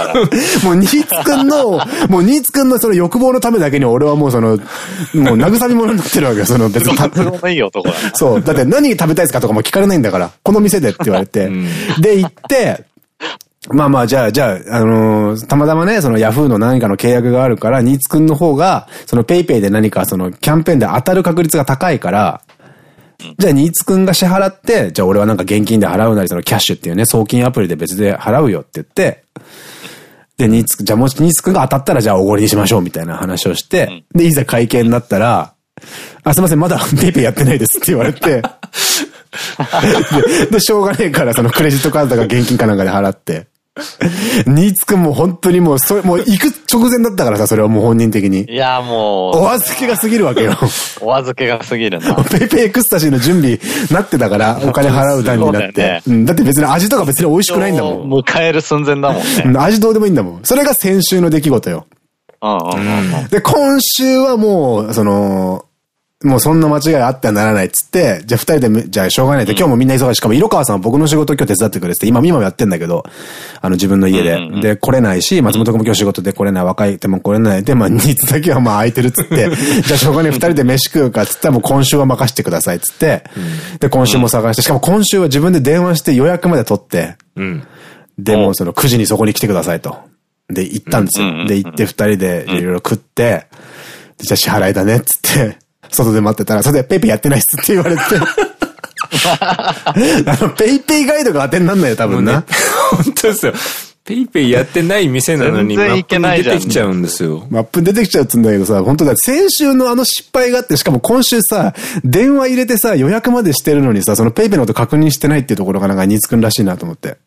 もう、ニーツくんの、もう、ニーツくんのその欲望のためだけに俺はもうその、もう慰め者になってるわけよ。その別に。そう。だって何食べたいですかとかも聞かれないんだから。この店でって言われて。で、行って、まあまあ、じゃあ、じゃあ、あのーたまたまね、そのヤフーの何かの契約があるから、ニーツくんの方が、その PayPay で何かそのキャンペーンで当たる確率が高いから、じゃあ、ニーツくんが支払って、じゃあ俺はなんか現金で払うなり、その Kyash っていうね、送金アプリで別で払うよって言って、で、ニーツくん、じゃあもしニーツくんが当たったらじゃあおごりにしましょうみたいな話をして、で、いざ会計になったら、あ、すいません、まだ PayPay やってないですって言われて、で で、しょうがねえから、そのクレジットカードとか現金かなんかで払って。ニーツくんも本当にもう、それ、もう行く直前だったからさ、それはもう本人的に。いや、もお預けが過ぎるわけよ。う、お預けが過ぎるな。PayPay エクスタシーの準備なってたから、お金払うタイミングになって。だよねうん、だって別に味とか別に美味しくないんだもん。迎える寸前だもんね。うん味どうでもいいんだもん。それが先週の出来事よ。で、今週はもう、その、もうそんな間違いあってはならないっつって、じゃあ二人でめ、じゃあしょうがないって、今日もみんな忙しい。しかも、色川さんは僕の仕事今日手伝ってくれてて、今、今もやってんだけど、あの自分の家で。うんうんうんで、来れないし、松本君も今日仕事で来れない、若い手も来れない。で、まあ、ニーツだけはまあ空いてるっつって、じゃあしょうがない二人で飯食うかっつったらもう今週は任してくださいっつって、で、今週も探して、しかも今週は自分で電話して予約まで取って、うん。で、もうその9時にそこに来てくださいと。で、行ったんですよ。うんうんうんで、行って二人でいろいろ食って、でじゃあ支払いだねっつって、外で待ってたら、それでペイペイやってないっすって言われて。あの、 PayPay ガイドが当てになんないよ、多分な。本当ですよ。 PayPay やってない店なのに、マップに出てきちゃうんですよ。マップに出てきちゃうっつうんだけどさ、本当だ、先週のあの失敗があって、しかも今週さ、電話入れてさ、予約までしてるのにさ、その PayPay のこと確認してないっていうところがなんかニーツくんらしいなと思って。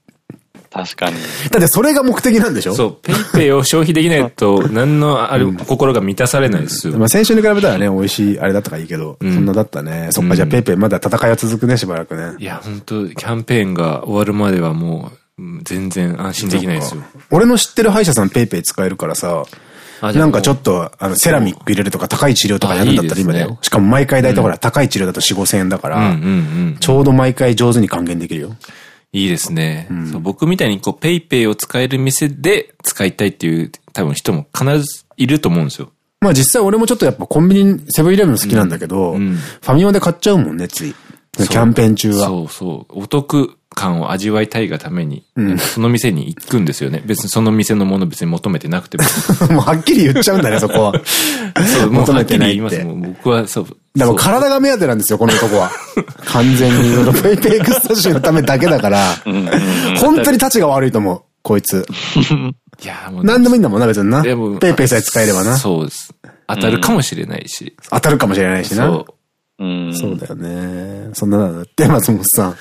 確かに。だってそれが目的なんでしょ？そう、 PayPay を消費できないと、何のある心が満たされないですよ。まあ先週に比べたらね、美味しいあれだったからいいけど、そんなだったね。そっか、じゃあ PayPay まだ戦いは続くね、しばらくね。いや、本当キャンペーンが終わるまではもう、うん全然安心できないですよ。俺の知ってる歯医者さん PayPay 使えるからさ、なんかちょっと、あの、セラミック入れるとか高い治療とかやるんだったら今ね。よしかも毎回大体ほら、高い治療だと4、5千円だから。ちょうど毎回上限に還元できるよ。いいですね。そう僕みたいにこう、 PayPay を使える店で使いたいっていう多分人も必ずいると思うんですよ。まあ実際俺もちょっとやっぱコンビニ、セブンイレブン好きなんだけど、うんファミマで買っちゃうもんね、つい。キャンペーン中は。そうそう。お得感を味わいたいがために、その店に行くんですよね。別にその店のもの別に求めてなくても。もうはっきり言っちゃうんだね、そこは。そう、もう求めはっきりてないって。言いますもん。僕はそう。でもそう体が目当てなんですよ、この男は。完全に。そのペイペイエクスタシーのためだけだから、本当に質が悪いと思う、こいつ。いや、もう、何でもいいんだもんな、別にな。でもペイペイさえ使えればな。そうです。当たるかもしれないし。当たるかもしれないしな。そう。うん。そうだよね。そんなのだって、松本さん。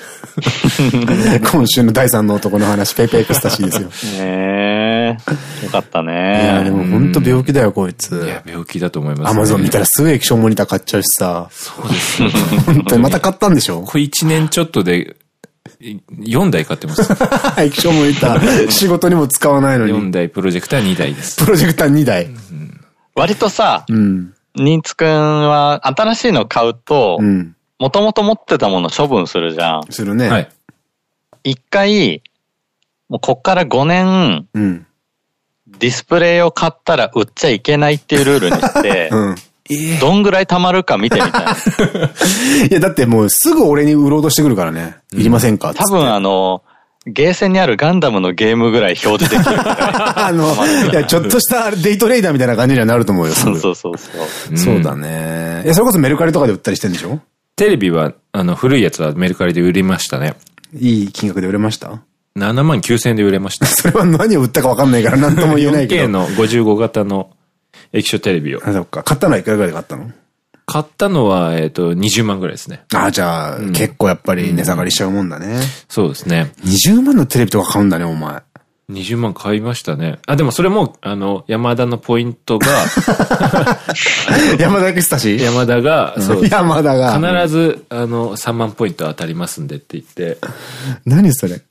今週の第三の男の話、ペイペイエクスタシーですよ。ねえ。よかったいや、でね。も本当病気だよ、こいつい。や、病気だと思います、アマゾン見たらすぐ液晶モニター買っちゃうしさ。そうですよ。本当にまた買ったんでしょ？これ1年ちょっとで、4台買ってます。液晶モニター、仕事にも使わないの4に。台、プロジェクター2台です。プロジェクター2台。割とさ、うん。ニーツくんは新しいの買うとう、ん。もともと持ってたもの処分するじゃん。するね。はい。一回、もうこっから5年、うん。ディスプレイを買ったら売っちゃいけないっていうルールにして う、ん。どんぐらい貯まるか見てみたい。いや、だってもうすぐ俺に売ろうとしてくるからね。いりませんか？多分あの、ゲーセンにあるガンダムのゲームぐらい表示できる。あの、いや、ちょっとしたデイトレーダーみたいな感じにはなると思うよ。すそぐうそうそうそう。そうだね。いや、それこそメルカリとかで売ったりしてんでしょ？テレビは、あの、古いやつはメルカリで売りましたね。いい金額で売れました？7万9000円で売れました。それは何を売ったかわかんないから何とも言えないけ 4K ど。の55型の液晶テレビを。あ、そっか。買ったのはいくらぐらいで買ったの？買ったのは、えっと、20万ぐらいですね。あ、じゃあ、結構やっぱり値下がりしちゃうもんだね。そうですね。20万のテレビとか買うんだね、お前。20万買いましたね。あ、でもそれも、あの、山田のポイントが、山田久志山田が、そう、山田が。必ず、あの、3万ポイント当たりますんでって言って、何それ？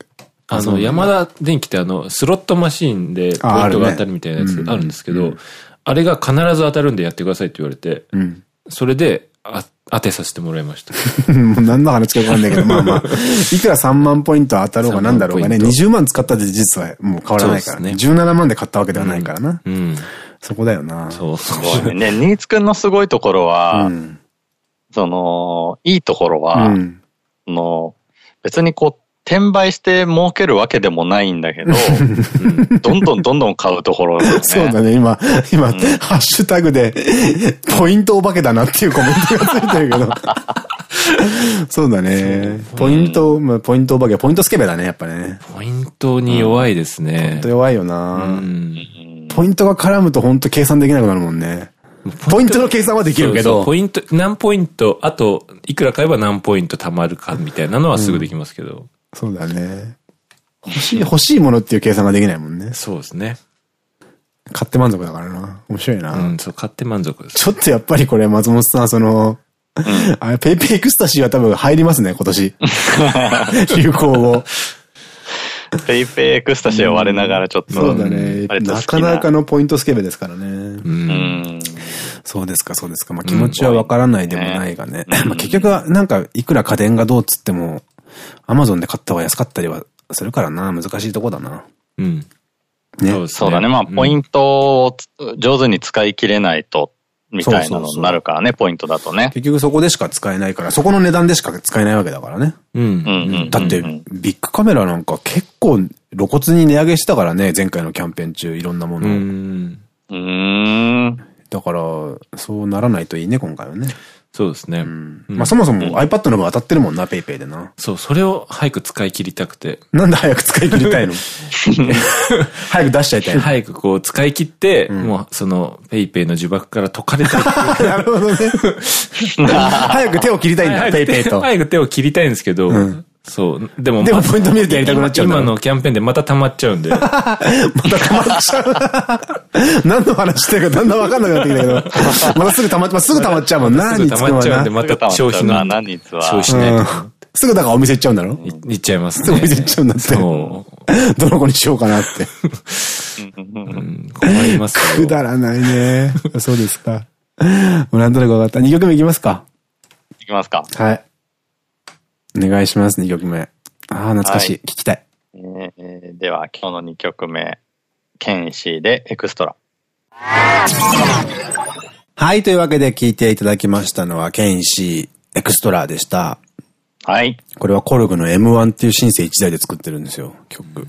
あの、山田電機ってあの、スロットマシーンでポイントが当たるみたいなやつあるんですけど、あれが必ず当たるんでやってくださいって言われて、うん。それで、あ当てさせてもらいました。もう何の話か分かんないけど、まあまあ、いくら3万ポイント当たろうがなんだろうがね、3万ポイント20万使ったって実はもう変わらないからね。そうです17万で買ったわけではないからな。うん。そこだよな。そう。すごいね。ね、新津くんのすごいところは、うん。その、いいところうは、ん。その、別にこう、転売して儲けるわけでもないんだけど、どんどんどんどん買うところだよね。そうだね、今、今、ハッシュタグで、ポイントお化けだなっていうコメントがついてるけど。そうだね。ポイント、まあポイントお化け、ポイントスケベだね、やっぱね。ポイントに弱いですねほんと。弱いような。ん。ポイントが絡むとほんと計算できなくなるもんね。ポイントの計算はできるけどそうそうポ。イント、何ポイント、あと、いくら買えば何ポイント貯まるかみたいなのはすぐできますけど。そうだね。欲しい、欲しいものっていう計算ができないもんね。そうですね。買って満足だからな。面白いな。うん、そう、買って満足です。ちょっとやっぱりこれ松本さん、その、あれ、ペイペイエクスタシーは多分入りますね、今年。流行語。ペイペイエクスタシーを割れながらちょっと、そうだね。なかなかのポイントスケベですからね。う。うんん。そうですか、そうですか。まあ気持ちはわからないでもないがね。うんまあ結局は、なんか、いくら家電がどうっつっても、アマゾンで買った方が安かったりはするからな。難しいとこだな。うん。ねそうですそうだね。まあ、ポインントをつ上手に使い切れないと、みたいなのになるからね、ポイントだとね。結局そこでしか使えないから、そこの値段でしか使えないわけだからね。ト。うん。うんうんだって、ビッグカメラなんか結構露骨に値上げしたからね、前回のキャンペーン中、いろんなもうのを。ん。うーん。だから、そうならないといいね、今回はね。そうですね。うんまあそもそも iPad の分当たってるもんな、ペイペイでな。そう、それを早く使い切りたくて。なんで早く使い切りたいの？早く出しちゃいたいの？早くこう使い切って、もうその、ペイペイの呪縛から解かれたい。なるほどね。早く手を切りたいんだ、ペイペイと。早く手を切りたいんですけど、そう。でも、でもポイント見るとやりたくなっちゃうんだ今のキャンペーンでまた溜まっちゃうんで。また溜まっちゃう。何の話してるかだんだんわかんなくなってきたけど。またすぐ溜まっ、まあすぐ溜まっちゃうもんな、すぐ溜まっちゃうんで、日また消費な、の、何日は。消費しないと。すぐだからお店行っちゃうんだろ？い行っちゃいますすぐおね。店行っちゃうんだって。そう。どの子にしようかなって。うん困りますよ。くだらないね。そうですか。もうなんとなくわかった。2曲目いきますか。いきますか。はい。お願いします、2曲目。ああ、懐かしい。はい聞きたい。えーでは、今日の2曲目。ケンシーでエクストラ。はい、というわけで聞いていただきましたのは、ケンシーエクストラでした。はい。これはコルグの M1 っていうシンセ1台で作ってるんですよ、曲。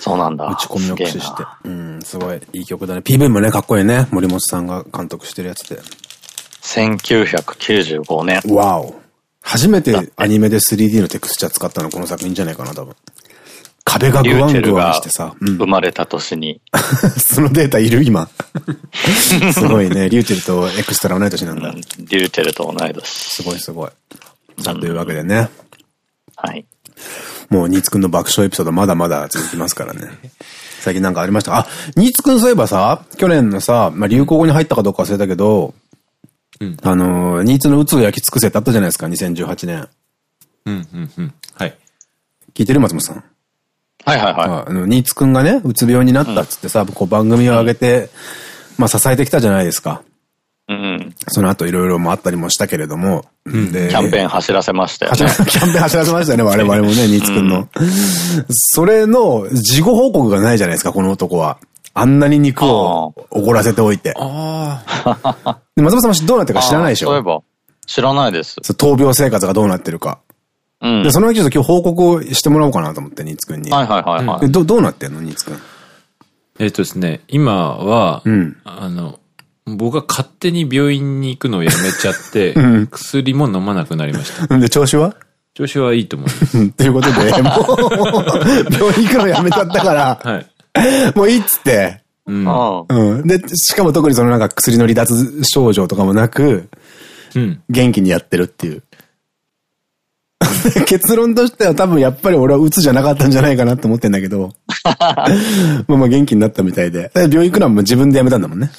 そうなんだ。打ち込みを駆使して。うん、すごいいい曲だね。PV もね、かっこいいね。森本さんが監督してるやつで。1995年。わお。初めてアニメで 3D のテクスチャー使ったのこの作品じゃないかな、多分。壁がグワングワンしてさ。うん生まれた年に。そのデータいる今。すごいね。リューチェルとエクストラ同い年なんだ。リューチェルと同い年。すごいすごい。さあ、というわけでね。はい。もう、ニーツくんの爆笑エピソードまだまだ続きますからね。最近なんかありました？あ、ニーツくんそういえばさ、去年のさ、まあ、流行語に入ったかどうか忘れたけど、うんあのー、ニーツの鬱を焼き尽くせってあったじゃないですか、2018年。うん、うん、うん。はい。聞いてる松本さん？はいはいはあの、ニーツくんがね、うつ病になったっつってさ、こう番組を上げて、まあ支えてきたじゃないですか。い。うん。その後いろいろもあったりもしたけれども。でキャンペーン走らせましたよね。走ら キャンペーン走らせましたよね、我々もね、ニーツくんの。それの事後報告がないじゃないですか、この男は。あんなに肉をおごらせておいて。ああ。で松本さんもどうなってるか知らないでしょ？そういえば、知らないです。そう闘病生活がどうなってるか。うん。で、そのわけちょっと今日報告をしてもらおうかなと思って、ニーツくんに。はいはいはいはい。でどどうなってんの？ニーツくん。えっとですね、今は、うんあの、僕が勝手に病院に行くのをやめちゃって、ん薬も飲まなくなりました。で、調子は？調子はいいと思います。うんということで、もう、病院行くのやめちゃったから、はい。もういいっつって、うん。うん。うん。で、しかも特にそのなんか薬の離脱症状とかもなく、うん。元気にやってるっていう。結論としては多分やっぱり俺は鬱じゃなかったんじゃないかなと思ってんだけど。まあまあ元気になったみたいで。病院行くのはもう自分で辞めたんだもんね？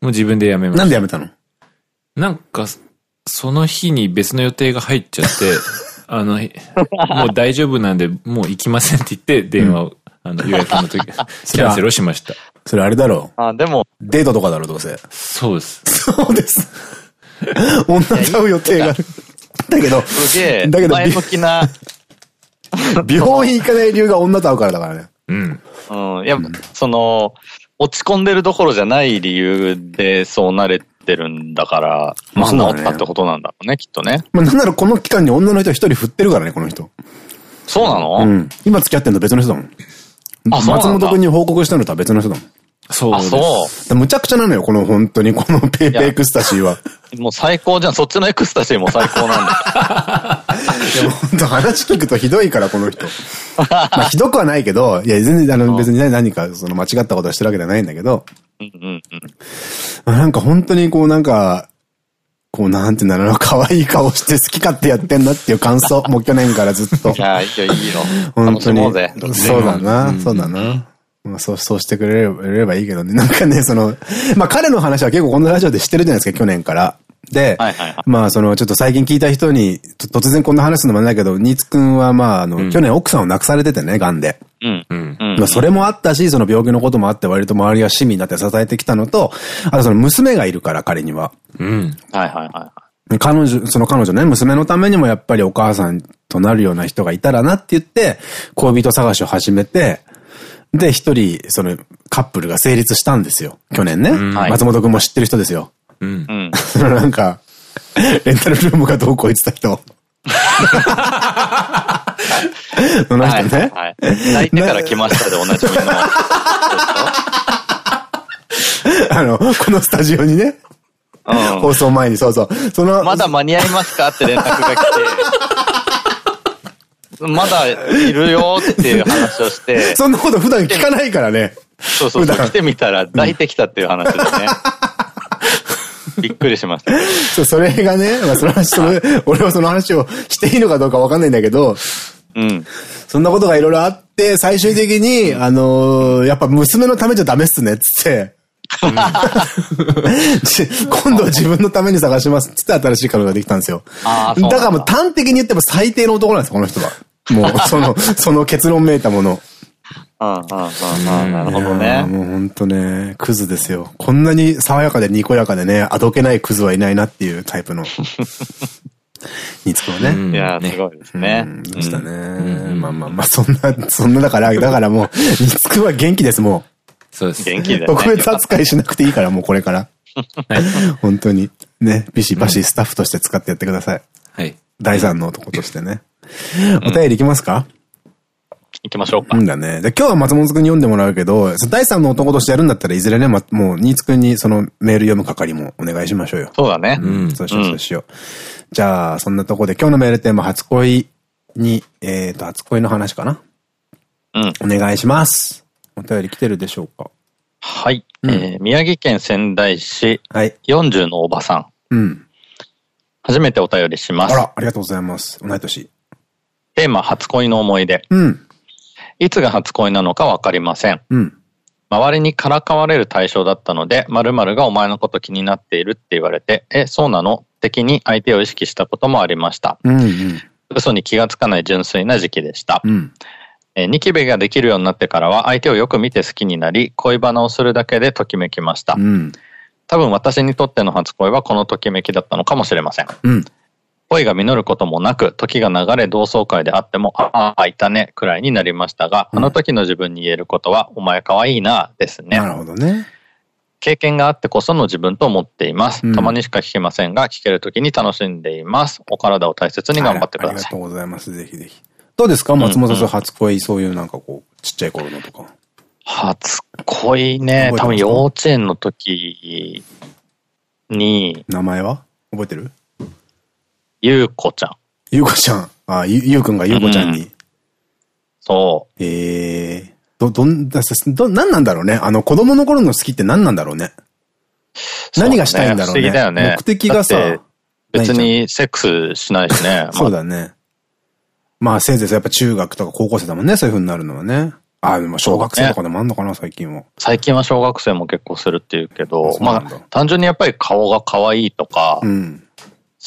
もう自分でやめました。なんで辞めたの？なんか、その日に別の予定が入っちゃって、あの、もう大丈夫なんで、もう行きませんって言って、電話を、あの、予約の時、キャンセルをしました。それあれだろあ、でも、う。デートとかだろう、どうせ。そうです。そうです。女と会う予定がある。だけど、すげえ、だけど前向きな、病院行かない理由が女と会うからだからね。うん。うん。やっぱ、その、落ち込んでるどころじゃない理由でそうなれてるんだから、まあそうだね治ったってことなんだろうね、きっとね。まあ、なんならこの期間に女の人一人振ってるからね、この人。そうなの、うん。今付き合ってんの別の人だもん。松本君に報告したのとは別の人だもん。そうあ、です。そでむちゃくちゃなのよ、この本当に、このペイペイエクスタシーは。う。もう最高じゃん。そっちのエクスタシーも最高なんだ。でも本当話聞くとひどいから、この人。まあひどくはないけど、いや、全然、あの、別にね何かその間違ったことをしてるわけではないんだけど、うんうんうん。まあなんか本当にこうなんか、こうなんていうんだろうな、可愛い顔して好き勝手やってんなっていう感想、もう去年からずっとい。や、いいよ、いいよ。本当に。そうだな、そうだな。まあ、そう、そうしてくれればればいいけどね。なんかね、その、まあ彼の話は結構このラジオでしてるじゃないですか、去年から。で、まあその、ちょっと最近聞いた人に、と突然こんな話すのもあれだけど、新津くんはまあ、あの、去年奥さんを亡くされててね、癌で。うん。うん。うん。まあそれもあったし、その病気のこともあって、割と周りが市民になって支えてきたのと、あとその娘がいるから、彼には。うん。はいはいは彼女、その彼女ね、娘のためにもやっぱりお母さんとなるような人がいたらなって言って、恋人探しを始めて、で、一人、その、カップルが成立したんですよ。去年ね。はい松本くんも知ってる人ですよ。うん なんか、レンタルルームがどうこう言ってた人。その人はいね。はい。泣いてから来ましたでおなじみの。あの、このスタジオにね、うん。放送前に、そうそう。その、まだ間に合いますかって連絡が来て、まだいるよっていう話をして、そんなこと普段聞かないからね。そうそう来てみたら抱いてきたっていう話でね。びっくりしました。そう、それがね、まあ、その話、その、俺はその話をしていいのかどうかわかんないんだけど、うん。そんなことがいろいろあって、最終的に、あのーやっぱ娘のためじゃダメっすね、っつって。じ今度は自分のために探しますっつって新しい彼女ができたんですよ。だからもう端的に言っても最低の男なんですよ、この人は。もう、その、その結論めいたもの。うんうんうんうん。なるほどね。もうほんとね、クズですよ。こんなに爽やかでにこやかでね、あどけないクズはいないなっていうタイプの。につくはね。うんいやー、すごいですね。うんでしたね。まあまあまあ、そんな、そんなだから、だからもう、につくは元気です、もそうです。う。元気でね。特別扱いしなくていいから、もうこれから。本当に。ね、ビシバシスタッフとして使ってやってください。はい。第三の男としてね。お便りいきますか？行きましょうかう。んだね。で、今日は松本くんに読んでもらうけど、第三の男としてやるんだったらいずれね、ま、もう、新津くんにそのメール読む係もお願いしましょうよ。そうだね。うん、そうしよう、そうしよう。じゃあ、そんなとこで今日のメールテーマ、初恋に、えっ、と、初恋の話かな？うん。お願いします。お便り来てるでしょうか？はい。うんえー宮城県仙台市はい。40のおばさん。うん。初めてお便りします。あら、ありがとうございます。同い年。テーマ、初恋の思い出。うん。いつが初恋なのかわかりません。うん。周りにからかわれる対象だったので、〇〇がお前のこと気になっているって言われて、え、そうなの？的に相手を意識したこともありました。うん。うん。嘘に気がつかない純粋な時期でした。うん。えーニキビができるようになってからは相手をよく見て好きになり、恋バナをするだけでときめきましたう。ん。多分私にとっての初恋はこのときめきだったのかもしれません。うん。恋が実ることもなく、時が流れ同窓会であっても、ああ、いたね、くらいになりましたが、うんあの時の自分に言えることは、お前可愛いな、ですねな。るほどね。経験があってこその自分と思っています。うんたまにしか聞けませんが、聞ける時に楽しんでいます。お体を大切に頑張ってください。ありがとうございます。ぜひぜひ。どうですか？松本さん、初恋、そういうなんかこう、ちっちゃい頃のとか。初恋ね、多分幼稚園の時に、名前は？覚えてる？ゆうこちゃん。ゆうこちゃん。あ、ゆ、ゆうくんがゆうこちゃんに。そええど、どん、だど、何なんだろうね。あの、子供の頃の好きって何なんだろうね。何がしたいんだろうね。不思議だよね。目的がさ、別にセックスしないしね。そうだね。まあ、せいぜいやっぱ中学とか高校生だもんね、そういう風になるのはね。あ、でも小学生とかでもあんのかな、最近は。最近は小学生も結構するっていうけど、まあ、単純にやっぱり顔が可愛いとか、うん、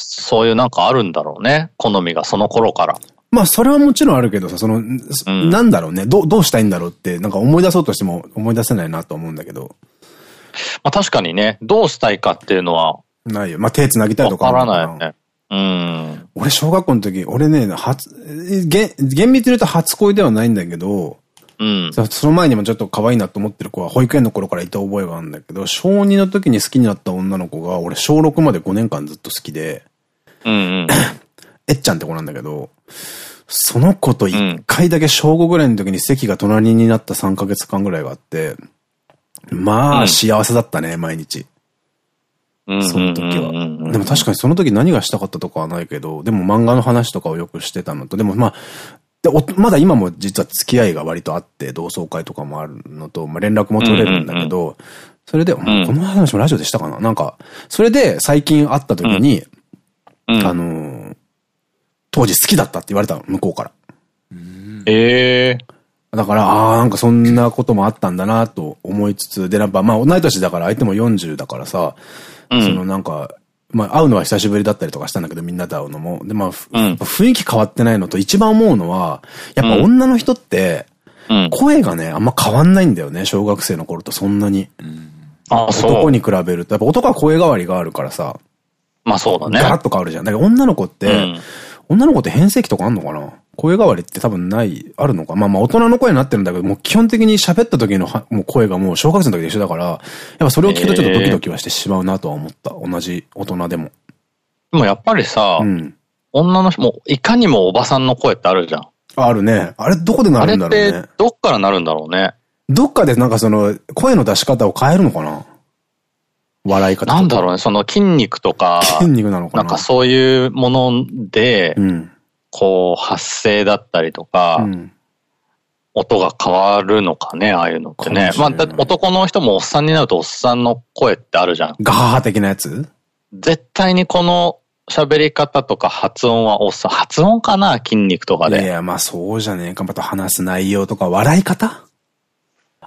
そういうなんかあるんだろうね。好みがその頃から。まあ、それはもちろんあるけどさ、その、うん、なんだろうね。どう、どうしたいんだろうって、なんか思い出そうとしても思い出せないなと思うんだけど。まあ確かにね、どうしたいかっていうのは。ないよ。まあ手繋ぎたいとかわからないよね。うん。俺小学校の時、俺ね、初、厳厳密に言うと初恋ではないんだけど、うん、その前にもちょっと可愛いなと思ってる子は保育園の頃からいた覚えがあるんだけど、小2の時に好きになった女の子が、俺小6まで5年間ずっと好きで、うんうん、えっちゃんって子なんだけど、その子と一回だけ小5ぐらいの時に席が隣になった3ヶ月間ぐらいがあって、まあ幸せだったね、毎日。その時は。でも確かにその時何がしたかったとかはないけど、でも漫画の話とかをよくしてたのと、でもまあ、で、まだ今も実は付き合いが割とあって、同窓会とかもあるのと、まあ、連絡も取れるんだけど、それで、この話もラジオでしたかな？なんか、それで最近会った時に、うん、あのー、当時好きだったって言われたの、向こうから。ええー、だから、ああ、なんかそんなこともあったんだなと思いつつ、で、やっぱ、まあ同い年だから相手も40だからさ、うん、そのなんか、まあ、会うのは久しぶりだったりとかしたんだけど、みんなで会うのも。で、まあ、うん、雰囲気変わってないのと、一番思うのは、やっぱ女の人って、声がね、あんま変わんないんだよね、小学生の頃とそんなに。あそう男に比べると。やっぱ男は声変わりがあるからさ。まあそうだね。ガラッと変わるじゃん。だけど女の子って、うん、女の子って変声期とかあんのかな？声変わりって多分ない、あるのか？まあまあ大人の声になってるんだけど、もう基本的に喋った時のもう声がもう小学生の時で一緒だから、やっぱそれを聞くとちょっとドキドキはしてしまうなとは思った。同じ大人でも。でもやっぱりさ、うん、女の人もいかにもおばさんの声ってあるじゃん。あるね。あれどこでなるんだろうね。あれってどっからなるんだろうね。どっかでなんかその声の出し方を変えるのかな？笑い方なんだろうね、その筋肉とか。筋肉なのかな？なんかそういうもので、うんこう、発声だったりとか、うん、音が変わるのかね、ああいうのってね。まあ、男の人もおっさんになるとおっさんの声ってあるじゃん。ガハハ的なやつ？絶対にこの喋り方とか発音はおっさん、発音かな筋肉とかで。いや、まあそうじゃねえか。また話す内容とか笑い方？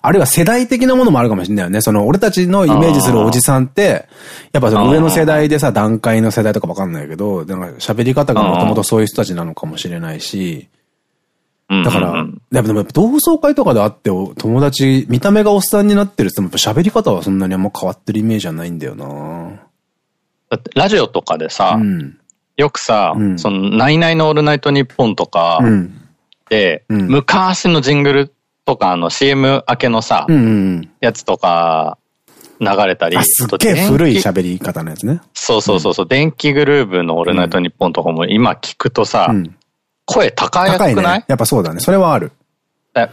あるいは世代的なものもあるかもしれないよね。その、俺たちのイメージするおじさんって、やっぱその上の世代でさ、段階の世代とかわかんないけど、なんか喋り方がもともとそういう人たちなのかもしれないし、だから、でもやっぱ同窓会とかで会って友達、見た目がおっさんになってるってもやっぱ喋り方はそんなにあんま変わってるイメージはないんだよな。だってラジオとかでさ、うん、よくさ、うん、その、ナイナイのオールナイトニッポンとかで、うん、昔のジングルとか、あの CM 明けのさ、うんうん、やつとか、流れたり。すっげえ古い喋り方のやつね。そうそうそうそう、うん、電気グルーヴのオールナイトニッポンとかも今聞くとさ、うん、声高いくない？ね、やっぱそうだね。それはある。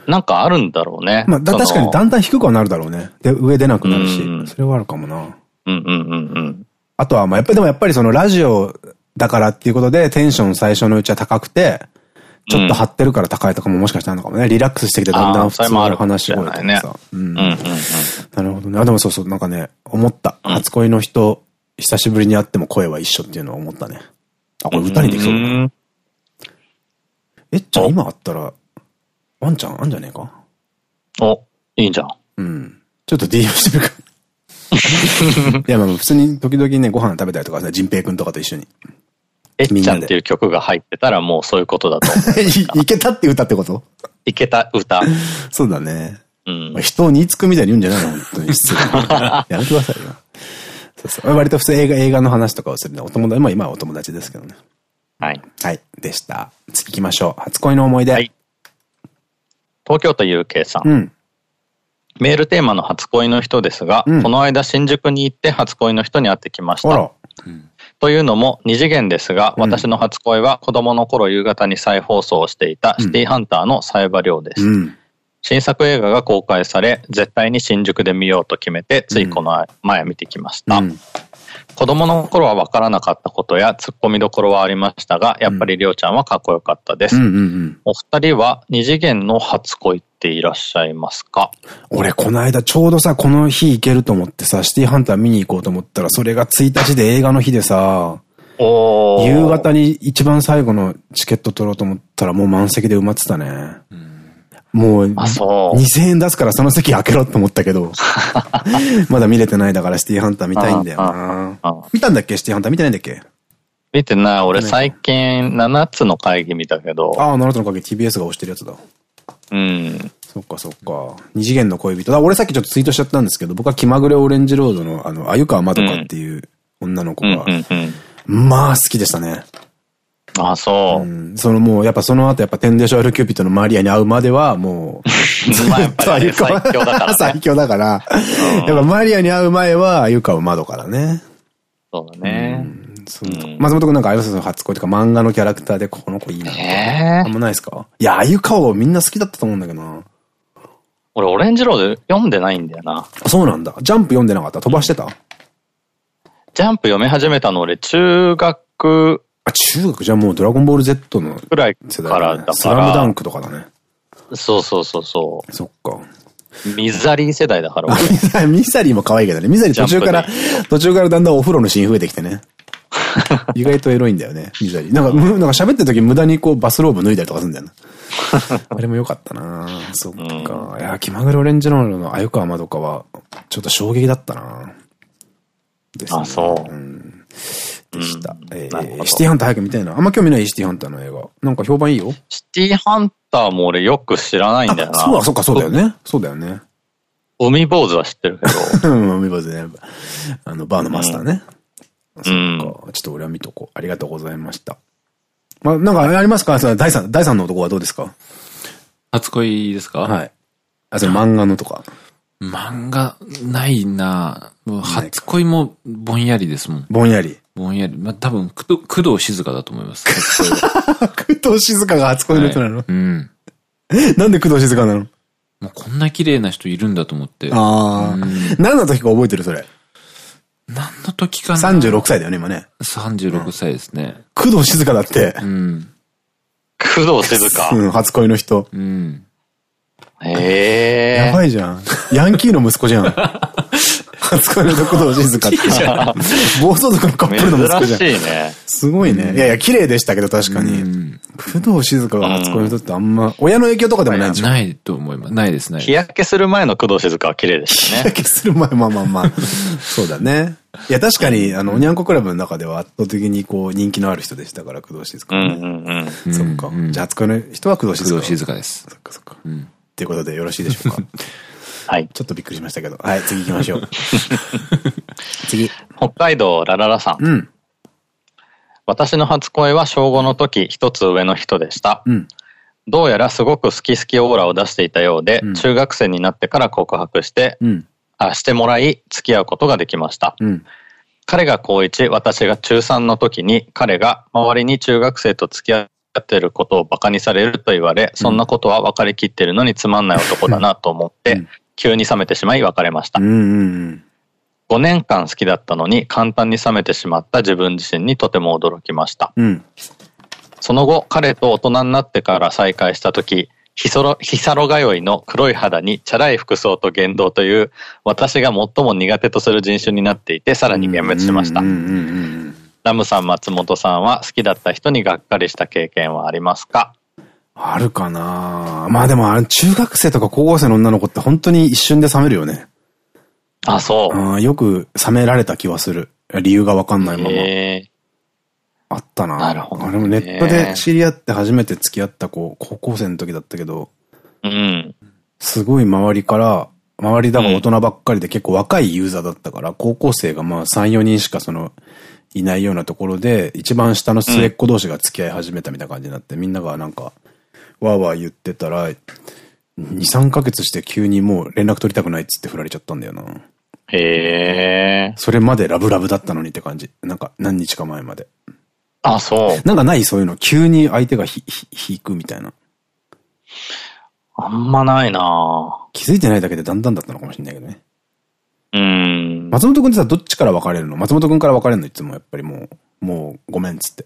なんかあるんだろうね。まあ、確かにだんだん低くはなるだろうね。で、上出なくなるし。うん、それはあるかもな。うんうんうんうん。あとは、まあ、やっぱりでもやっぱりそのラジオだからっていうことでテンション最初のうちは高くて、ちょっと張ってるから高いとかももしかしたらのかもね。リラックスしてきてだんだん普通の話し声とかさ。なるほどね。あ、でもそうそう、なんかね、思った。初恋の人、久しぶりに会っても声は一緒っていうのは思ったね。あ、これ歌にできそうだな。えっちゃん今あったら、ワンちゃんあんじゃねえか？お、いいんじゃん。うん。ちょっと DM してるか。いや、まあ普通に時々ね、ご飯食べたりとかさ、仁平くんとかと一緒に。えっちゃんっていう曲が入ってたらもうそういうことだと い。いけたって歌ってこと？いけた歌。そうだね。うん。人を煮つくみたいに言うんじゃないの本当に失礼。やめてくださいよ。そうそう。割と普通映画、映画の話とかをするね。お友達、まあ今はお友達ですけどね。はい。はい。でした。次行きましょう。初恋の思い出。はい。東京都 UK さん。うん。メールテーマの初恋の人ですが、うん、この間新宿に行って初恋の人に会ってきました。うんというのも二次元ですが、うん、私の初恋は子供の頃夕方に再放送していたシティハンターのサイバリョウです。うん、新作映画が公開され、絶対に新宿で見ようと決めて、ついこの前見てきました。うん、子供の頃は分からなかったことや突っ込みどころはありましたが、やっぱりりょうちゃんはかっこよかったです。お二人は二次元の初恋っていらっしゃいますか？俺、この間ちょうどさ、この日行けると思ってさ、シティハンター見に行こうと思ったら、それが1日で映画の日でさ、夕方に一番最後のチケット取ろうと思ったらもう満席で埋まってたね。もう、2000円出すからその席開けろと思ったけど、まだ見れてないだからシティハンター見たいんだよな。見たんだっけ？シティハンター見てないんだっけ？見てない。俺最近7つの会議見たけど。ああ、7つの会議 TBS が押してるやつだ。うん。そっかそっか。二次元の恋人。だ俺さっきちょっとツイートしちゃったんですけど、僕は気まぐれオレンジロードの、あの、あゆかまどかっていう女の子が、まあ好きでしたね。あ、そう。うん、そのもう、やっぱその後、やっぱテンデショアルキューピットのマリアに会うまでは、もう、ずっと最強だから、最強だから。やっぱマリアに会う前は、あゆかを窓からね。そうだね。松本くんなんかあります初恋とか漫画のキャラクターでこの子いいな。えー、あんまないですか？いや、あゆかをみんな好きだったと思うんだけどな。俺、オレンジロード読んでないんだよな。そうなんだ。ジャンプ読んでなかった？飛ばしてた？ジャンプ読み始めたの俺、中学。あ、中学じゃもうドラゴンボール Z のくらいからだから。スラムダンクとかだね。そうそうそうそう。そっか。ミザリー世代だから。ミザリーも可愛いけどね。ミザリー途中から、途中からだんだんお風呂のシーン増えてきてね。意外とエロいんだよね、ミザリー。なんか、なんか喋ってる時無駄にこうバスローブ脱いだりとかするんだよな。あれも良かったなそっか。いや、気まぐれオレンジロールの鮎川まどかは、ちょっと衝撃だったなですね。あ、そう。うん。でした。えー、シティハンター早く見たいな。あんま興味ないシティハンターの映画。なんか評判いいよ。シティハンターも俺よく知らないんだよな。そうだ、そっか、そうだよね。そうだよね。海坊主は知ってるけど。海坊主ね。あの、バーのマスターね。うん、そっか。ちょっと俺は見とこう。ありがとうございました。まあ、なんかありますか？第三、第三の男はどうですか？初恋ですか？はい。あ、それ漫画のとか。漫画、ないなもう初恋もぼんやりですもん。ぼんやり。ぼんやり。まあ、多分、工藤静香だと思います。工藤静香が初恋の人なの、はい、うん。なんで工藤静香なの？もうこんな綺麗な人いるんだと思って。ああ。何の時か覚えてるそれ？何の時かな ?36 歳だよね、今ね。36歳ですね。工藤静香だって。うん。工藤静香？うん、初恋の人。うん。へえ。やばいじゃん。ヤンキーの息子じゃん。初恋の工藤静香って。暴走族のカップルの息子じゃん。珍しいね。すごいね。いやいや、綺麗でしたけど確かに。工藤静香が初恋の人ってあんま、親の影響とかでもないんでしょないと思います。ないですね。日焼けする前の工藤静香は綺麗でしたね。日焼けする前、まあまあまあ。そうだね。いや、確かに、あの、おにゃんこクラブの中では圧倒的にこう、人気のある人でしたから、工藤静香ね。うんうんうん。そっか。じゃあ、初恋の人は工藤静香。工藤静香です。そっかそっか。うん。っていうことでよろしいでしょうか？はい。ちょっとびっくりしましたけど。はい、次行きましょう。次。北海道ラララさん。うん。私の初恋は小5の時、一つ上の人でした。うん。どうやらすごく好き好きオーラを出していたようで、うん、中学生になってから告白して、うん、あしてもらい、付き合うことができました。うん、彼が高1、私が中3の時に、彼が周りに中学生と付き合ってることを馬鹿にされると言われ、そんなことは分かりきってるのにつまんない男だなと思って、急に冷めてしまい別れました。5年間好きだったのに簡単に冷めてしまった自分自身にとても驚きました。うん、その後、彼と大人になってから再会した時、ヒソロ、ヒサロ通いの黒い肌にチャラい服装と言動という私が最も苦手とする人種になっていてさらに幻滅しました。ラムさん、松本さんは好きだった人にがっかりした経験はありますか？あるかなまあでも、中学生とか高校生の女の子って本当に一瞬で冷めるよね。あ、そう。あよく冷められた気はする。理由がわかんないまま。あったな。なるほど、ね。あれもネットで知り合って初めて付き合った子、高校生の時だったけど、うん。すごい周りから、周りだから大人ばっかりで結構若いユーザーだったから、高校生がまあ3、4人しかその、いないようなところで、一番下の末っ子同士が付き合い始めたみたいな感じになって、みんながなんか、わーわー言ってたら、2、3ヶ月して急にもう連絡取りたくないっつって振られちゃったんだよな。へえ。それまでラブラブだったのにって感じ。なんか何日か前まで。あ、そう。なんかないそういうの。急に相手がひ、ひ、引くみたいな。あんまないな気づいてないだけでだんだんだったのかもしれないけどね。うん。松本くんってさ、どっちから別れるの？松本くんから別れるのいつもやっぱりもう、もうごめんっつって。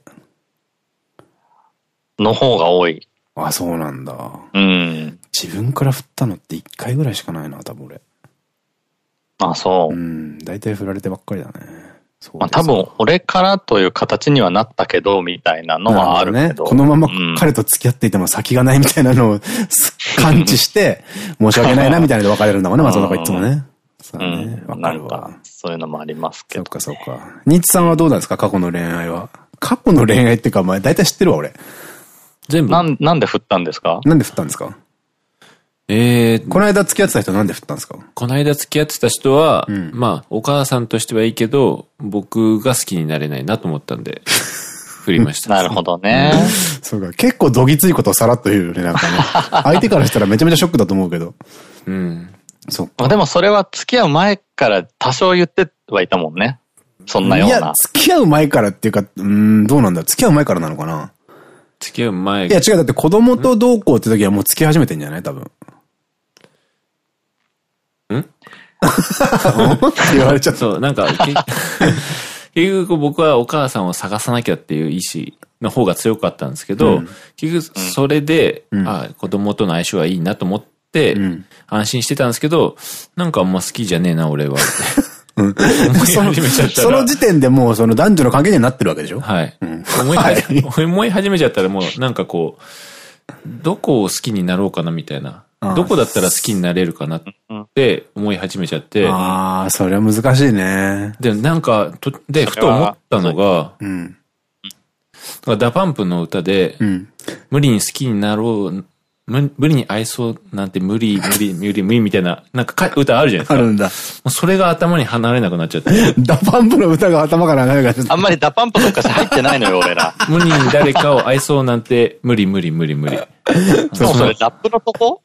の方が多い。あ、そうなんだ。うん。自分から振ったのって一回ぐらいしかないな、多分俺。あ、そう。うん。大体振られてばっかりだね。まあ多分、俺からという形にはなったけど、みたいなのはあるけど。ね、このまま彼と付き合っていても先がないみたいなのを 感知して、申し訳ないなみたいなので別れるんだもんね、松本がいつもね。そうね。わ、かるわ。そういうのもありますけど。そうかそうか。ニッチさんはどうなんですか？過去の恋愛は。過去の恋愛っていうか、まあ大体知ってるわ、俺。全部？なん、なんで振ったんですか？なんで振ったんですか？ええこの間付き合ってた人なんで振ったんですか？この間付き合ってた人は、うん、まあ、お母さんとしてはいいけど、僕が好きになれないなと思ったんで、振りました。なるほどね。そうか。結構どぎついことをさらっと言うよね、なんかね。相手からしたらめちゃめちゃショックだと思うけど。うん。そうか。でもそれは付き合う前から多少言ってはいたもんね。そんなような。いや、付き合う前からっていうか、うん、どうなんだ付き合う前からなのかな？付き合う前いや違う、だって子供とどうこうって時はもう付き始めてんじゃない？多分。ん？って言われちゃった。そう、なんか、結局僕はお母さんを探さなきゃっていう意志の方が強かったんですけど、うん、結局それで、うん、あ子供との相性はいいなと思って、安心してたんですけど、なんかあんま好きじゃねえな、俺は。うん。思い始めちゃったら。その時点でもうその男女の関係にはなってるわけでしょ？はい。うん、思い思い始めちゃったらもうなんかこう、どこを好きになろうかなみたいな。どこだったら好きになれるかなって思い始めちゃって。ああ、それは難しいね。で、なんか、と、で、ふと思ったのが、うん。ダパンプの歌で、うん、無理に好きになろう無理に愛想なんて無理、無理、無理、無理みたいな、なんか歌あるじゃないですか。あるんだ。それが頭に離れなくなっちゃって。ダパンプの歌が頭から離れなくなっちゃあんまりダパンプとか入ってないのよ、俺ら。無理に誰かを愛そうなんて、無理、無理、無理、無理。そう、それラップのとこ？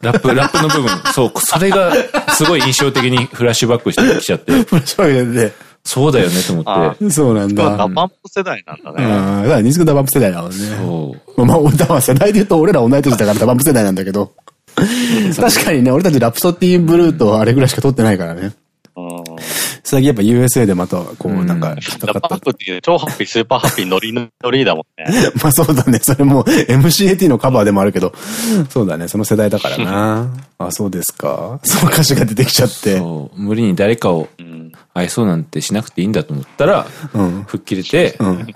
ラップ、ラップの部分。そう、それがすごい印象的にフラッシュバックしてきちゃって。フラッシュバックで。そうだよねと思って。そうなんだ。ダパンプ世代なんだね。うん。だから、ニスクダパンプ世代だもんね。そう。まあ、だから世代で言うと俺ら同い年だからダパンプ世代なんだけど。確かにね、俺たちラプソティブルーとあれぐらいしか撮ってないからね。最近やっぱ USA でまた、こう、なんか、戦った。パップっていう超ハッピー、スーパーハッピー、ノリノリだもんね。まあそうだね。それも MCAT のカバーでもあるけど、そうだね。その世代だからな。あ、そうですか。その歌詞が出てきちゃって。そう。無理に誰かを愛そうなんてしなくていいんだと思ったら、うん、吹っ切れて、うん、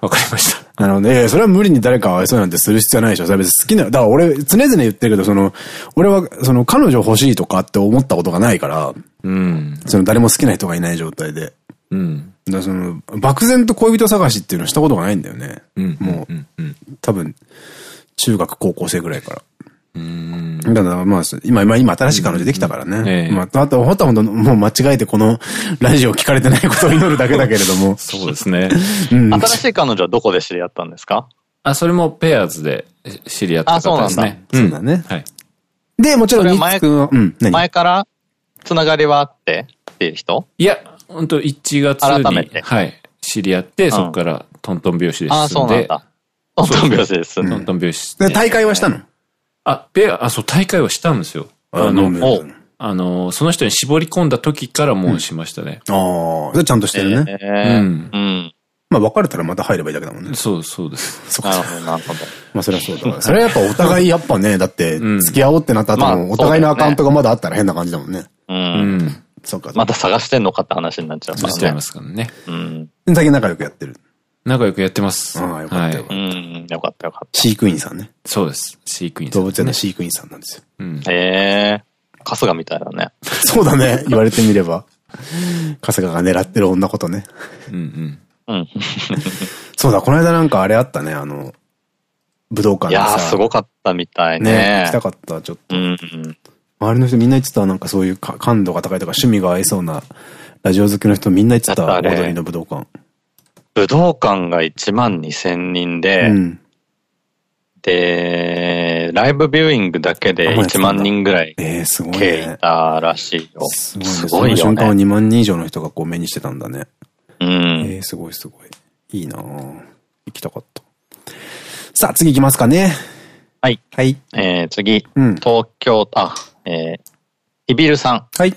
わかりました。なるほどね。それは無理に誰かを愛そうなんてする必要ないでしょ。それ別に好きな、だから俺常々言ってるけど、その、俺は、その彼女欲しいとかって思ったことがないから、うん。その誰も好きな人がいない状態で。うん。だその、漠然と恋人探しっていうのしたことがないんだよね。うん。もう、多分、中学高校生ぐらいから。だからまあ、今、今、今新しい彼女できたからね。まあ、あと、ほとんどもう間違えてこのラジオ聞かれてないことを祈るだけだけれども。そうですね。新しい彼女はどこで知り合ったんですか？あ、それもペアーズで知り合った方ですね。そうだね。はい。で、もちろん、前、前から？つながりはあってっていう人？いや、本当1月に。改めて。はい。知り合って、そこからトントン拍子で進んで。あ、そうなんだ。トントン拍子です。トントン拍子。で、大会はしたの？あ、ペア、あ、そう、大会はしたんですよ。あの、あの、その人に絞り込んだ時からもうしましたね。ああ、ちゃんとしてるね。うん。うん。まあ別れたらまた入ればいいだけだもんね。そう、そうです。そなるほど、なるほど。まあそれはそうだ。それはやっぱお互いやっぱね、だって付き合おうってなった後もお互いのアカウントがまだあったら変な感じだもんね。うん。そうか。また探してんのかって話になっちゃうからね。しちゃいますからね。うん。最近仲良くやってる。仲良くやってます。ああ、よかったよ。うん、よかったよかった。飼育員さんね。そうです。飼育員さん。動物園の飼育員さんなんですよ。うん。へえ。春日みたいだね。そうだね。言われてみれば。春日が狙ってる女ことね。うんうん。うん。そうだ、この間なんかあれあったね、あの、武道館でさ。いやすごかったみたいね。ね行きたかった、ちょっと。うん。周りの人みんな言ってた、なんかそういう感度が高いとか趣味が合いそうな、ラジオ好きの人みんな言ってた、踊りの武道館。武道館が1万2000人で、うん、で、ライブビューイングだけで1万人ぐらい、ええ、すごい、ね。いたらしいよ。すごい、ね。すごいよ、ね。その瞬間は2万人以上の人がこう目にしてたんだね。うん。ええ、すごいすごい。いいな行きたかった。さあ、次行きますかね。はい。はい。えー、次、うん、東京、あ、えー、イビルさん。はい。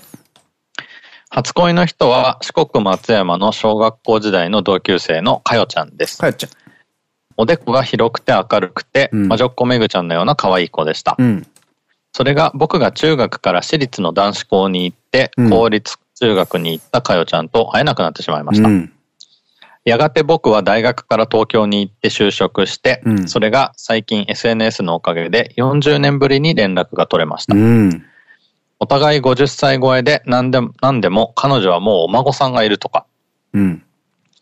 初恋の人は四国松山の小学校時代の同級生のかよちゃんです。かよちゃん。おでこが広くて明るくて、うん、魔女っ子めぐちゃんのような可愛い子でした。うん、それが僕が中学から私立の男子校に行って、公立中学に行ったかよちゃんと会えなくなってしまいました。やがて僕は大学から東京に行って就職して、それが最近 SNS のおかげで40年ぶりに連絡が取れました。お互い50歳超えで何でも、何でも彼女はもうお孫さんがいるとか。うん。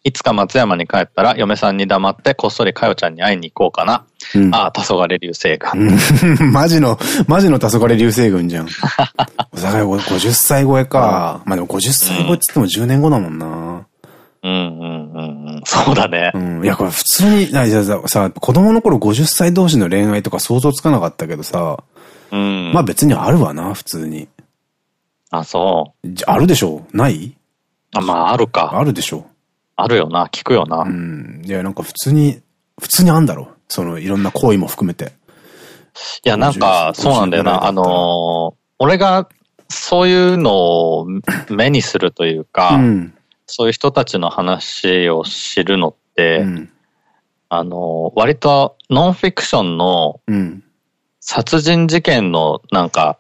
いつか松山に帰ったら嫁さんに黙ってこっそりかよちゃんに会いに行こうかな。うん、ああ、黄昏流星群。マジの、マジの黄昏流星群じゃん。お互い50歳超えか。まあでも50歳超えって言っても10年後だもんな。うんうんうんうん。そうだね。うん。いや、これ普通に、さ、子供の頃50歳同士の恋愛とか想像つかなかったけどさ、うん。まあ別にあるわな、普通に。あ、そう。あるでしょ？ない？あ、まああるか。あるでしょ？あるよな、聞くよな。うん。いや、なんか普通に、普通にあんだろ？その、いろんな行為も含めて。いや、なんか、そうなんだよな。あのー、俺が、そういうのを目にするというか、うん、そういう人たちの話を知るのって、うん、あのー、割とノンフィクションの、殺人事件のなんか、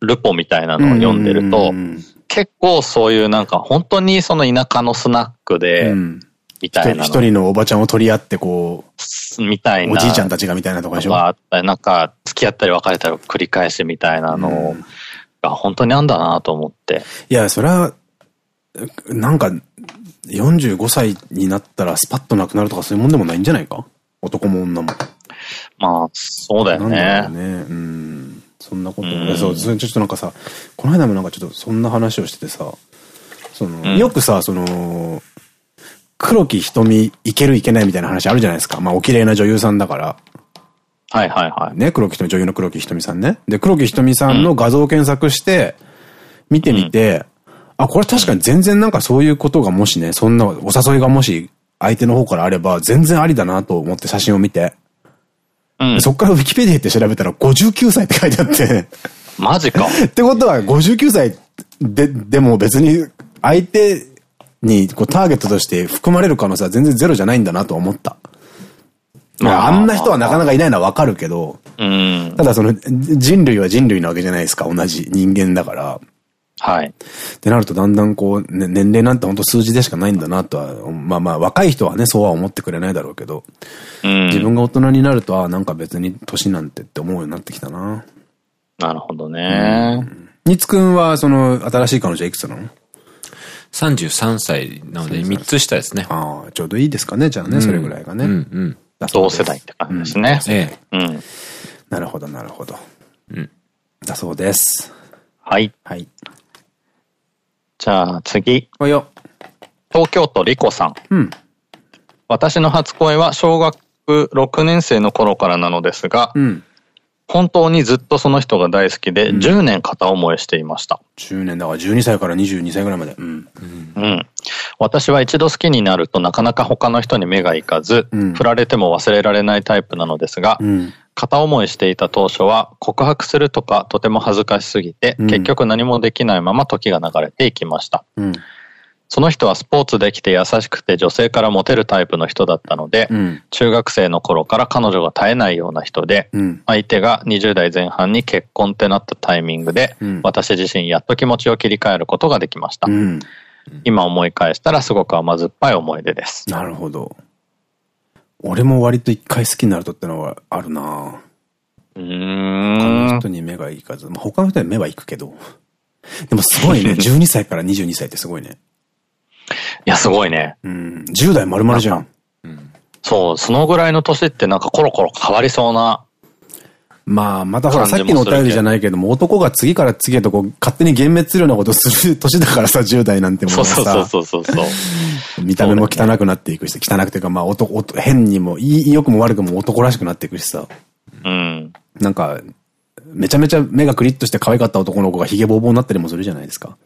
ルポみたいなのを読んでると、結構そういうなんか本当にその田舎のスナックで、みたいな。一人のおばちゃんを取り合ってこう、みたいな。おじいちゃんたちがみたいなとかでしょ？あったり、なんか付き合ったり別れたり繰り返しみたいなのが本当にあんだなと思って。いや、それは、なんか、45歳になったらスパッとなくなるとかそういうもんでもないんじゃないか？男も女も。まあ、そうだよね。なんだよね。うん。そんなことも、そう、ちょっとなんかさ、この間もなんかちょっとそんな話をしててさ、その、うん、よくさ、その、黒木瞳いけるいけないみたいな話あるじゃないですか。まあ、お綺麗な女優さんだから。はいはいはい。ね、黒木瞳、女優の黒木瞳さんね。で、黒木瞳さんの画像を検索して、見てみて、うん、あ、これ確かに全然なんかそういうことがもしね、そんなお誘いがもし相手の方からあれば、全然ありだなと思って写真を見て。うん、そっからウィキペディって調べたら59歳って書いてあってマジか。ってことは59歳で、でも別に相手にこうターゲットとして含まれる可能性は全然ゼロじゃないんだなと思った。まあ、あんな人はなかなかいないのはわかるけど、うん、ただその人類は人類なわけじゃないですか、同じ人間だから。はい。ってなるとだんだんこう、ね、年齢なんて本当数字でしかないんだなとは、まあまあ若い人はね、そうは思ってくれないだろうけど、うん、自分が大人になると、あなんか別に年なんてって思うようになってきたな。なるほどね。ニツくんは、その、新しい彼女いくつなの ?33 歳なので3つ下ですね。ああ、ちょうどいいですかね、じゃあね、それぐらいがね。うんうん。同世代って感じですね。ええ。うん。なるほど、なるほど。うん。だそうです。はい。はい。じゃあ次。およ。東京都リコさん。うん。私の初恋は小学6年生の頃からなのですが、うん、本当にずっとその人が大好きで、10年片思いしていました。10年だから12歳から22歳ぐらいまで。うん。うん。私は一度好きになるとなかなか他の人に目がいかず、うん、振られても忘れられないタイプなのですが、うん、片思いしていた当初は告白するとかとても恥ずかしすぎて、結局何もできないまま時が流れていきました。うん、その人はスポーツできて優しくて女性からモテるタイプの人だったので、うん、中学生の頃から彼女が絶えないような人で、うん、相手が20代前半に結婚ってなったタイミングで、私自身やっと気持ちを切り替えることができました。今思い返したらすごく甘酸っぱい思い出です。なるほど。俺も割と一回好きになるとってのはあるなうん。他の人に目がいかず。まあ、他の人に目は行くけど。でもすごいね。12歳から22歳ってすごいね。いや、すごいね。うん。10代丸々じゃん。うん、そう、そのぐらいの年ってなんかコロコロ変わりそうなまあ、またほら、さっきのお便りじゃないけども、男が次から次へとこう、勝手に幻滅するようなことする年だからさ、10代なんてもさ。そうそうそうそう見た目も汚くなっていくし、汚くていうか、まあ、男、変にも、いい、よくも悪くも男らしくなっていくしさ。うん。なんか、めちゃめちゃ目がクリッとして可愛かった男の子がヒゲボーボーになったりもするじゃないですか。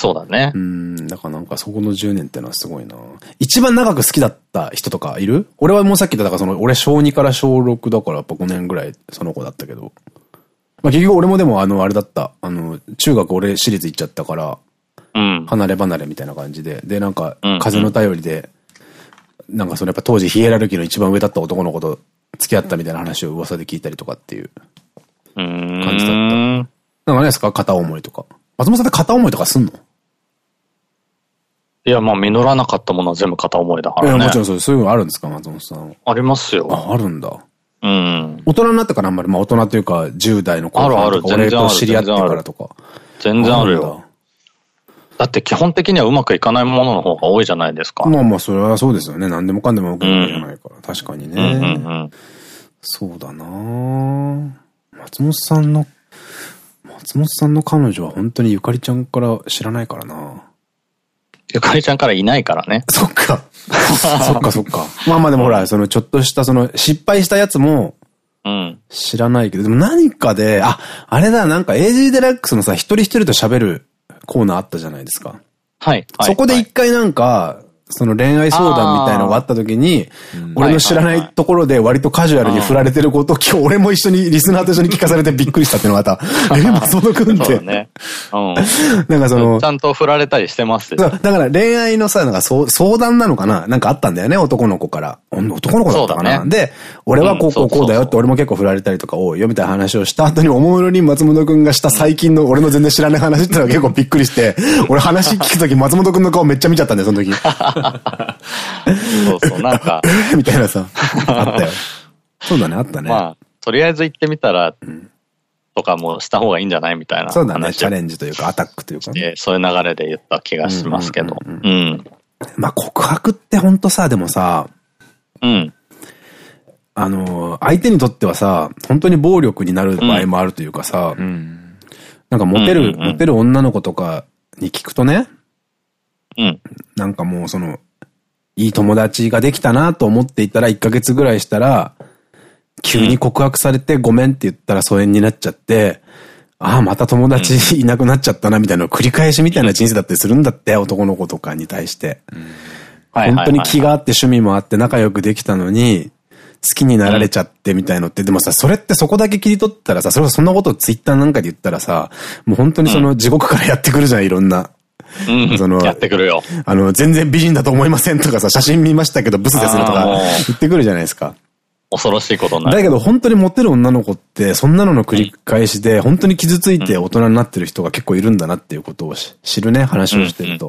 そうだね。うん。だからなんかそこの10年ってのはすごいな。一番長く好きだった人とかいる？俺はもうさっき言ったからその、俺小2から小6だからやっぱ5年ぐらいその子だったけど。まあ結局俺もでもあの、あれだった。あの、中学俺私立行っちゃったから、離れ離れみたいな感じで。で、なんか、風の頼りで、なんかそのやっぱ当時ヒエラルキーの一番上だった男の子と付き合ったみたいな話を噂で聞いたりとかっていう感じだった。なんかないですか？片思いとか。松本さんって片思いとかすんの？いや、まあ、実らなかったものは全部片思いだからね。いや、もちろんそうそういうのあるんですか、松本さん。ありますよ。あ、あるんだ。うん。大人になってからあんまり、まあ大人というか、10代の頃とか、あるある俺と知り合ってからとか。全然あるよ。だって基本的にはうまくいかないものの方が多いじゃないですか。まあまあ、それはそうですよね。何でもかんでもうまくいかないから。うん、確かにね。そうだな松本さんの、松本さんの彼女は本当にゆかりちゃんから知らないからなゆかりちゃんからいないからね。そっか。そっかそっか。まあまあでもほら、そのちょっとしたその失敗したやつも、うん。知らないけど、でも何かで、あ、あれだ、なんか AG デラックスのさ、一人一人と喋るコーナーあったじゃないですか。はい。そこで一回なんか、その恋愛相談みたいのがあった時に、俺の知らないところで割とカジュアルに振られてることを今日俺も一緒にリスナーと一緒に聞かされてびっくりしたっていうのがあった。え、松本くんって。ね。うん。なんかその。ちゃんと振られたりしてますだから恋愛のさ、なんか相談なのかな？なんかあったんだよね、男の子から。男の子だったかな、ね、で、俺はこうこうこうだよって俺も結構振られたりとか多いよみたいな話をした後におもむろに松本くんがした最近の俺の全然知らない話ってのは結構びっくりして、俺話聞くとき松本くんの顔めっちゃ見ちゃったんだよ、その時。そうそう、なんか。みたいなさ、あったよ。そうだね、あったね。まあ、とりあえず行ってみたら、とかもした方がいいんじゃないみたいな。そうだね、チャレンジというか、アタックというか、ね。そういう流れで言った気がしますけど。うん。まあ、告白ってほんとさ、でもさ、うん。あの、相手にとってはさ、本当に暴力になる場合もあるというかさ、うん、なんかモテる、モテる女の子とかに聞くとね、うん。なんかもうその、いい友達ができたなと思っていたら1ヶ月ぐらいしたら、急に告白されてごめんって言ったら疎遠になっちゃって、ああ、また友達いなくなっちゃったなみたいなの繰り返しみたいな人生だったりするんだって、男の子とかに対して。本当に気があって趣味もあって仲良くできたのに、好きになられちゃってみたいのって、でもさ、それってそこだけ切り取ったらさ、それそんなことをツイッターなんかで言ったらさ、もう本当にその地獄からやってくるじゃん、いろんな。うん、その、やってくるよ。あの、全然美人だと思いませんとかさ、写真見ましたけどブスですねとか言ってくるじゃないですか。恐ろしいことになる。だけど本当にモテる女の子って、そんなのの繰り返しで、本当に傷ついて大人になってる人が結構いるんだなっていうことを知るね、話をしてると。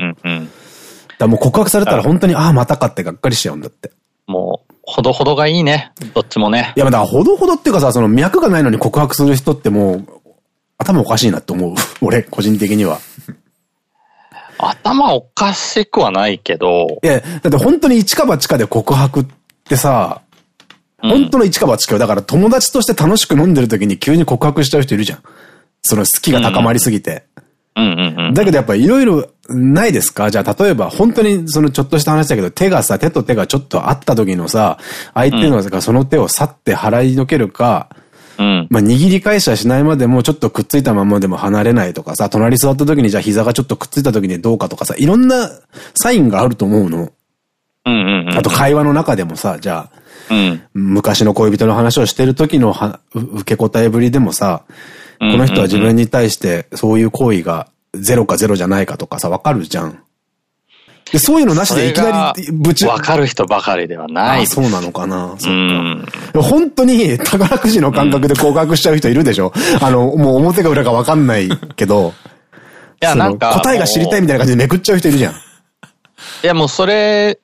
だもう告白されたら本当に、ああ、またかってがっかりしちゃうんだって。もう、ほどほどがいいね。どっちもね。いや、だからほどほどっていうかさ、その脈がないのに告白する人ってもう、頭おかしいなって思う。俺、個人的には。頭おかしくはないけど。いや、だって本当に一か八かで告白ってさ、本当の一か八かよ。だから友達として楽しく飲んでる時に急に告白しちゃう人いるじゃん。その好きが高まりすぎて。だけどやっぱいろいろないですか？じゃあ例えば本当にそのちょっとした話だけど手がさ、手と手がちょっとあった時のさ、相手のその手を去って払いのけるか、うん、まあ握り返しはしないまでもちょっとくっついたままでも離れないとかさ、隣座った時にじゃあ膝がちょっとくっついた時にどうかとかさ、いろんなサインがあると思うの。あと会話の中でもさ、じゃあ、うん、昔の恋人の話をしてる時のは受け答えぶりでもさ、この人は自分に対してそういう行為がゼロかゼロじゃないかとかさ、わかるじゃん。で、そういうのなしでいきなりぶち。わかる人ばかりではない。そうなのかな。そっか。本当に宝くじの感覚で告白しちゃう人いるでしょ、うん、あの、もう表か裏かわかんないけど。いや、なんか。答えが知りたいみたいな感じでめくっちゃう人いるじゃん。いや、もうそれ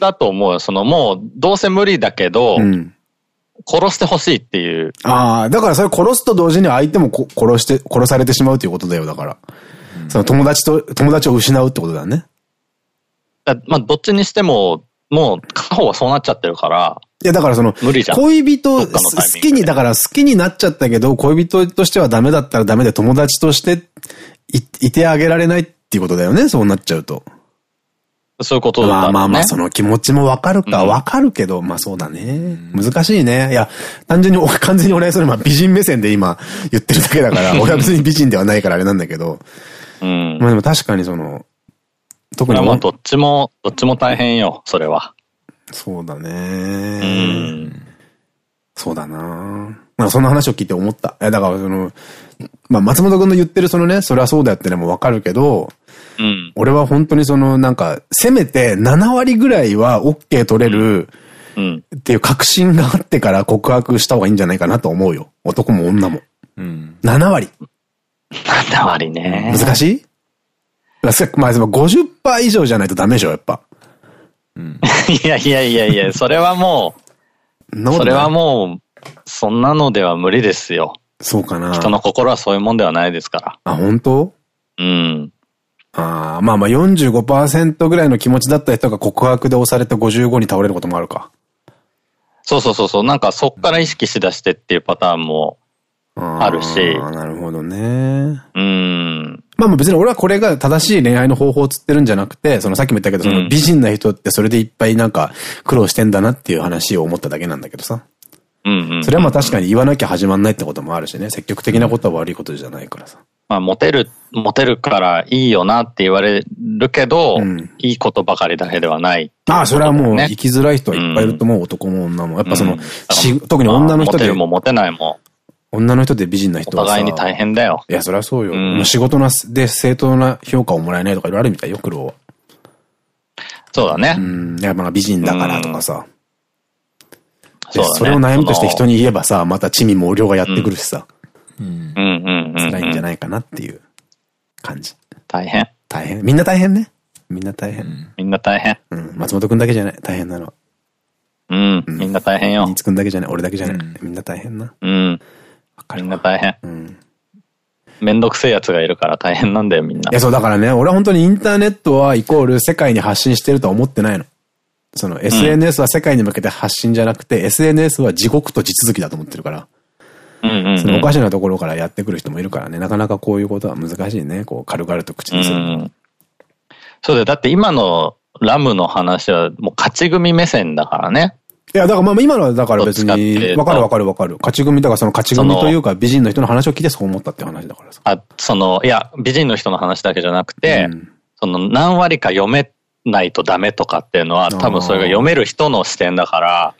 だと思うよ。そのもう、どうせ無理だけど、うん、殺してほしいっていう。ああ、だからそれ殺すと同時に相手も殺して、殺されてしまうということだよ、だから。うん、その友達と、友達を失うってことだね。まあ、どっちにしても、もう片方はそうなっちゃってるから。いや、だからその、無理じゃん。恋人、好きに、だから好きになっちゃったけど、恋人としてはダメだったらダメで友達としていいてあげられないっていうことだよね、そうなっちゃうと。そういうことだ、ね、まあまあまあ、その気持ちもわかるか、わかるけど、うん、まあそうだね。難しいね。いや、単純に、完全に俺はそれ、まあ美人目線で今言ってるだけだから、俺は別に美人ではないからあれなんだけど。うん。まあでも確かにその、特に。まあどっちも、どっちも大変よ、それは。そうだね。うん。そうだなまあその話を聞いて思った。いやだからその、まあ松本くんの言ってるそのね、それはそうだよってのもわかるけど、うん、俺は本当にその、なんか、せめて7割ぐらいは OK 取れる、うん、っていう確信があってから告白した方がいいんじゃないかなと思うよ。男も女も。うん、7割。7割ね。難しい？まあ、50%以上じゃないとダメでしょ、やっぱ。うん、いやいやいやいや、それはもう、それはもう、そんなのでは無理ですよ。そうかな。人の心はそういうもんではないですから。あ、本当？うん。ああ、まあまあ45%ぐらいの気持ちだった人が告白で押されて55に倒れることもあるか。そうそうそうそう。なんかそっから意識しだしてっていうパターンもあるし。ああ、なるほどね。うん。まあまあ別に俺はこれが正しい恋愛の方法をつってるんじゃなくて、そのさっきも言ったけど、その美人な人ってそれでいっぱいなんか苦労してんだなっていう話を思っただけなんだけどさ。それはまあ確かに言わなきゃ始まんないってこともあるしね。積極的なことは悪いことじゃないからさ。まあ、モテる、モテるからいいよなって言われるけど、うん、いいことばかりだけではない、ね、ああ、それはもう生きづらい人はいっぱいいると思う、うん、男も女も。やっぱその、うん、特に女の人で。モテるもモテないも。女の人で美人な人はお互いに大変だよ。いや、そりゃそうよ。うん、仕事で正当な評価をもらえないとかいろいろあるみたいよ、苦労は。そうだね。うん。やっぱ美人だからとかさ。そう、ね、それを悩みとして人に言えばさ、また地味猛量がやってくるしさ。うん。うんうんうん。辛いんじゃないかなっていう感じ。大変。大変。みんな大変ね。みんな大変。みんな大変。うん。松本くんだけじゃない。大変なの。うん。みんな大変よ。新津くんだけじゃない。俺だけじゃない。みんな大変な。うん。みんな大変。うん。めんどくせえやつがいるから大変なんだよ、みんな。いや、そう、だからね、俺は本当にインターネットはイコール世界に発信してるとは思ってないの。その SNS は世界に向けて発信じゃなくて、うん、SNS は地獄と地続きだと思ってるから。そのおかしなところからやってくる人もいるからね、なかなかこういうことは難しいね。こう、軽々と口にする。うん、そうだよ。だって今のラムの話はもう勝ち組目線だからね。いや、だからまあ今のはだから別に、わかるわかるわかる。勝ち組だからその勝ち組というか美人の人の話を聞いてそう思ったって話だからさ。あ、その、いや、美人の人の話だけじゃなくて、うん、その何割か読めないとダメとかっていうのは多分それが読める人の視点だから、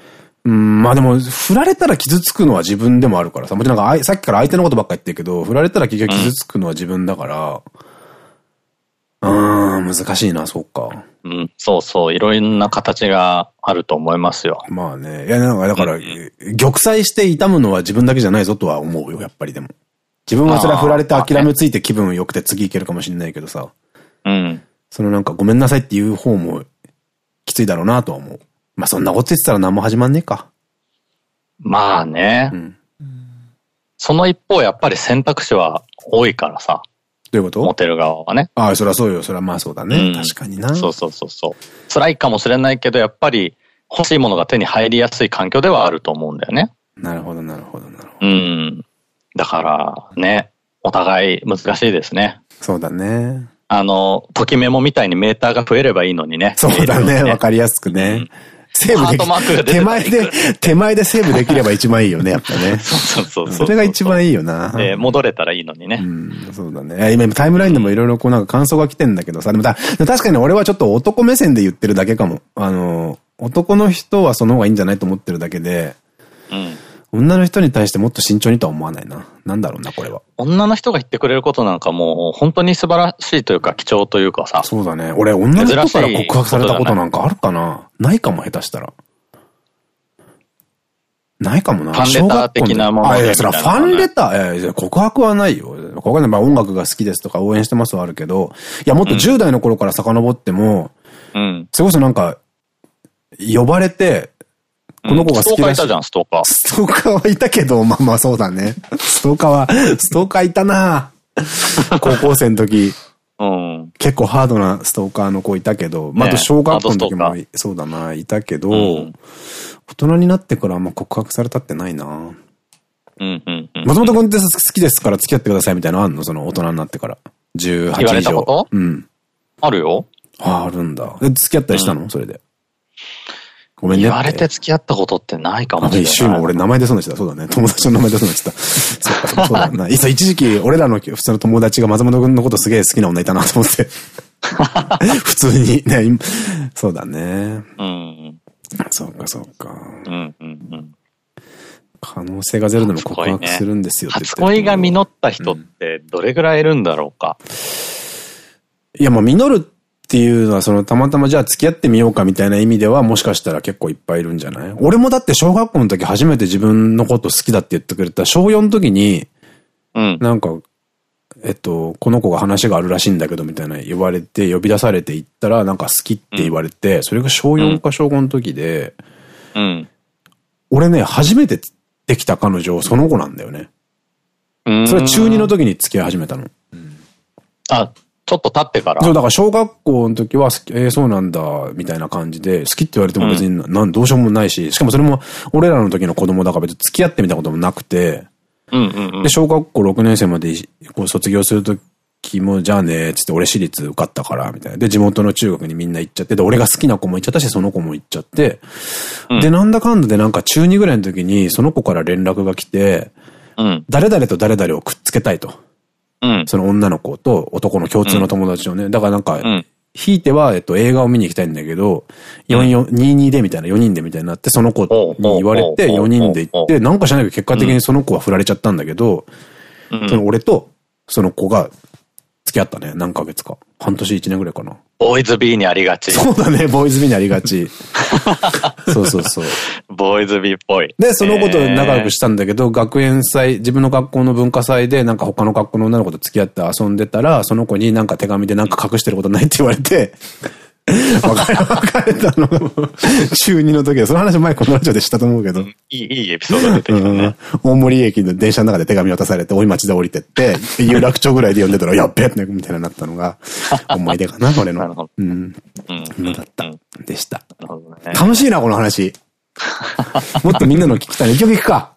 うん、まあでも、振られたら傷つくのは自分でもあるからさ。もちろんなんか、さっきから相手のことばっか言ってるけど、振られたら結局傷つくのは自分だから、うん、うん難しいな、そうか。うん、そうそう、いろんな形があると思いますよ。まあね。いや、なんか、だから、うん、玉砕して痛むのは自分だけじゃないぞとは思うよ、やっぱりでも。自分はそれは振られて諦めついて気分良くて次いけるかもしれないけどさ。うん。そのなんかごめんなさいっていう方もきついだろうなとは思う。まあそんなこと言ってたら何も始まんねえか。まあね。うん、その一方やっぱり選択肢は多いからさ。どういうこと？モテる側はね。ああ、そりゃそうよ。そりゃまあそうだね。うん、確かにな。そうそうそうそう。辛いかもしれないけど、やっぱり欲しいものが手に入りやすい環境ではあると思うんだよね。なるほど、なるほど、なるほど。うん。だからね、お互い難しいですね。そうだね。あの、ときメモみたいにメーターが増えればいいのにね。そうだね。わ、かりやすくね。セーブでき手前で、手前でセーブできれば一番いいよね、やっぱね。そうそうそうそれが一番いいよな。え戻れたらいいのにね。うん、そうだね。今タイムラインでもいろいろこうなんか感想が来てんだけどさ、でも確かに俺はちょっと男目線で言ってるだけかも。あの、男の人はその方がいいんじゃないと思ってるだけで、うん。女の人に対してもっと慎重にとは思わないな。なんだろうな、これは。女の人が言ってくれることなんかもう、本当に素晴らしいというか、貴重というかさ。そうだね。俺、女の人から告白されたことなんかあるかな？ないかも、下手したら。ないかもな。ファンレター的なもの。あ、いや、それはファンレター、いや告白はないよ。告白は音楽が好きですとか応援してますはあるけど、いや、もっと10代の頃から遡っても、うん。それこそなんか、呼ばれて、この子が好きだし。ストーカーいたじゃん、ストーカー。ストーカーはいたけど、まあまあそうだね。ストーカーは、ストーカーいたな 高校生の時。うん、結構ハードなストーカーの子いたけど、まあ、あと小学校の時もそうだな、いたけど、うん、大人になってからあんま告白されたってないな松本君って好きですから付き合ってくださいみたいなのあんの？その大人になってから。18以上。うん。あるよ。ああ、あるんだ。で、付き合ったりしたの、うん、それで。ごめんね。言われて付き合ったことってないかもしれない。一瞬俺名前出そうにした。そうだね。友達の名前出そうにした。そっか、そうだな。一時期、俺らの普通の友達が松本君のことすげえ好きな女いたなと思って。普通にね、そうだね。うん。そうか、そうか。うんうんうん。可能性がゼロでも告白するんですよって初恋が実った人ってどれぐらいいるんだろうか。いや、まあ、実るっていうのは、その、たまたまじゃあ付き合ってみようかみたいな意味では、もしかしたら結構いっぱいいるんじゃない？俺もだって小学校の時初めて自分のこと好きだって言ってくれた小4の時に、うん。なんか、えっと、この子が話があるらしいんだけど、みたいな言われて、呼び出されて行ったら、なんか好きって言われて、うん、それが小4か小5の時で、うん。俺ね、初めてできた彼女、その子なんだよね。それは中2の時に付き合い始めたの。うん、あ、ちょっと経ってから。そう、だから小学校の時は、えー、そうなんだ、みたいな感じで、好きって言われても別に、うん、なん、どうしようもないし、しかもそれも、俺らの時の子供だから別に付き合ってみたこともなくて、で、小学校6年生までこう卒業するときも、じゃあね、つって俺私立受かったから、みたいな。で、地元の中学にみんな行っちゃって、で、俺が好きな子も行っちゃったし、その子も行っちゃって、うん、で、なんだかんだでなんか中2ぐらいの時に、その子から連絡が来て、うん、誰々と誰々をくっつけたいと。その女の子と男の共通の友達をね。だからなんか、ひいては、えっと、映画を見に行きたいんだけど、4422でみたいな、4人でみたいになって、その子に言われて、4人で行って、なんかしないけど結果的にその子は振られちゃったんだけど、その俺と、その子が付き合ったね。何ヶ月か。半年1年ぐらいかな。ボーイズビーにありがち。そうだね、ボーイズビーにありがち。そうそうそう。ボーイズビーっぽい。で、その子と仲良くしたんだけど、学園祭、自分の学校の文化祭で、なんか他の学校の女の子と付き合って遊んでたら、その子になんか手紙でなんか隠してることないって言われて、別れ、別れたのが、中2の時は、その話前このラジオでしたと思うけど。いい、いいエピソード出てきたね。大森駅の電車の中で手紙渡されて、大井町で降りてって、有楽町ぐらいで読んでたら、やっべえみたいになったのが、思い出かな、俺の。なるほど。うん。のだった。でした。楽しいな、この話。もっとみんなの聞きたい。一曲行くか。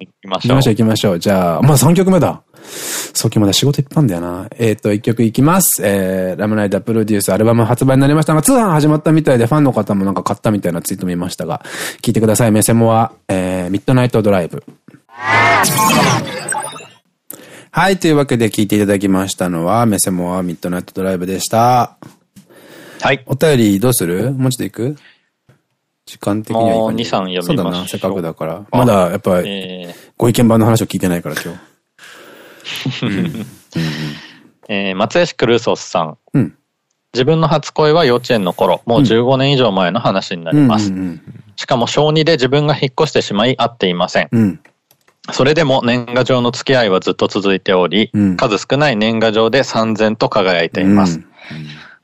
行きましょう。行きましょう、行きましょう。じゃあ、まあ3曲目だ。そうきまだ仕事いっぱいんだよな。えっ、ー、と、一曲いきます。えー、ラムライダープロデュースアルバム発売になりましたが、通販始まったみたいでファンの方もなんか買ったみたいなツイート見ましたが、聞いてください。メセモは、えー、ミッドナイトドライブ。はい、というわけで聞いていただきましたのは、メセモはミッドナイトドライブでした。はい。お便りどうする？もうちょっと行く？時間的にはいいか2、3読みまそうだな、せっかくだから。まだ、やっぱり、ご意見番の話を聞いてないから、今日。え松江市クルーソスさん。うん、自分の初恋は幼稚園の頃、もう15年以上前の話になります。しかも小2で自分が引っ越してしまい会っていません。うん、それでも年賀状の付き合いはずっと続いており、うん、数少ない年賀状で三千と輝いています。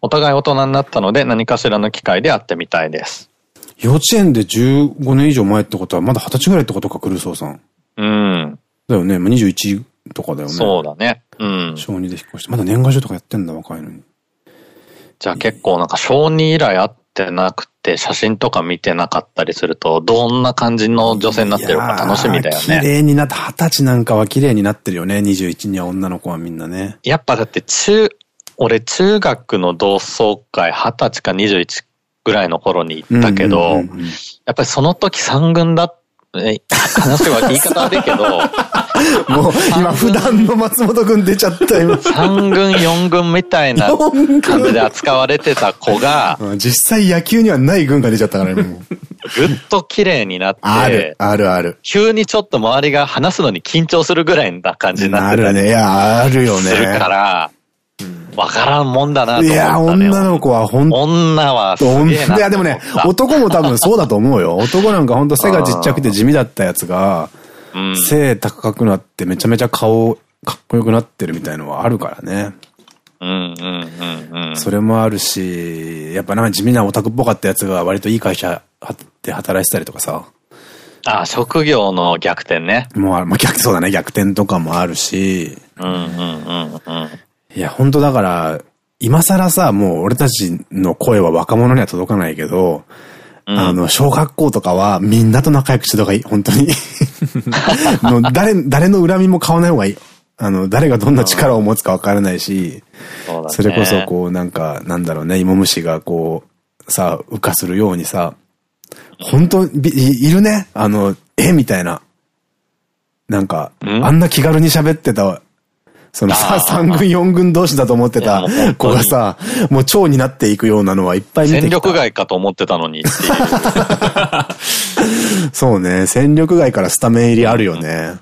お互い大人になったので何かしらの機会で会ってみたいです。幼稚園で15年以上前ってことはまだ20歳ぐらいってことか、クルーソーさん。うん。だよね。まあ、21とかだよね。そうだね。うん。小2で引っ越して。まだ年賀状とかやってんだ、若いのに。じゃあ結構なんか小2以来会ってなくて、写真とか見てなかったりすると、どんな感じの女性になってるか楽しみだよね。綺麗になって、二十歳なんかは綺麗になってるよね。21には女の子はみんなね。やっぱだって中、俺中学の同窓会二十歳か21ぐらいの頃に行ったけど、やっぱりその時三軍だっえ、話は言い方悪いけど。もう、今普段の松本くん出ちゃった今。3軍、4軍みたいな感じで扱われてた子が。実際野球にはない軍が出ちゃったからね、もう。ぐっと綺麗になって。ある、あるある。急にちょっと周りが話すのに緊張するぐらいな感じになってるね、いや、あるよね。するから、わからんもんだなと思った、ね、いや、女の子は本当女はすげえな。いや、でもね、男も多分そうだと思うよ。男なんか本当背がちっちゃくて地味だったやつが、背高くなってめちゃめちゃ顔かっこよくなってるみたいのはあるからね。それもあるし、やっぱなんか地味なオタクっぽかったやつが割といい会社で働いてたりとかさ。ああ、職業の逆転ね。もう、まあ、逆、そうだね、逆転とかもあるし。うんうんうんうん。いや、本当だから、今更さ、もう俺たちの声は若者には届かないけど、うん、あの、小学校とかはみんなと仲良くしてた方がいい、本当に。もう誰、誰の恨みも買わない方がいい。あの、誰がどんな力を持つかわからないし、そね、それこそこう、なんか、なんだろうね、芋虫がこう、さ、羽化するようにさ、本当いいるね。あの、えみたいな。なんか、あんな気軽に喋ってたそのさ、3軍4軍同士だと思ってた子がさ、もう蝶になっていくようなのはいっぱい見て。戦力外かと思ってたのに。そうね、戦力外からスタメン入りあるよね。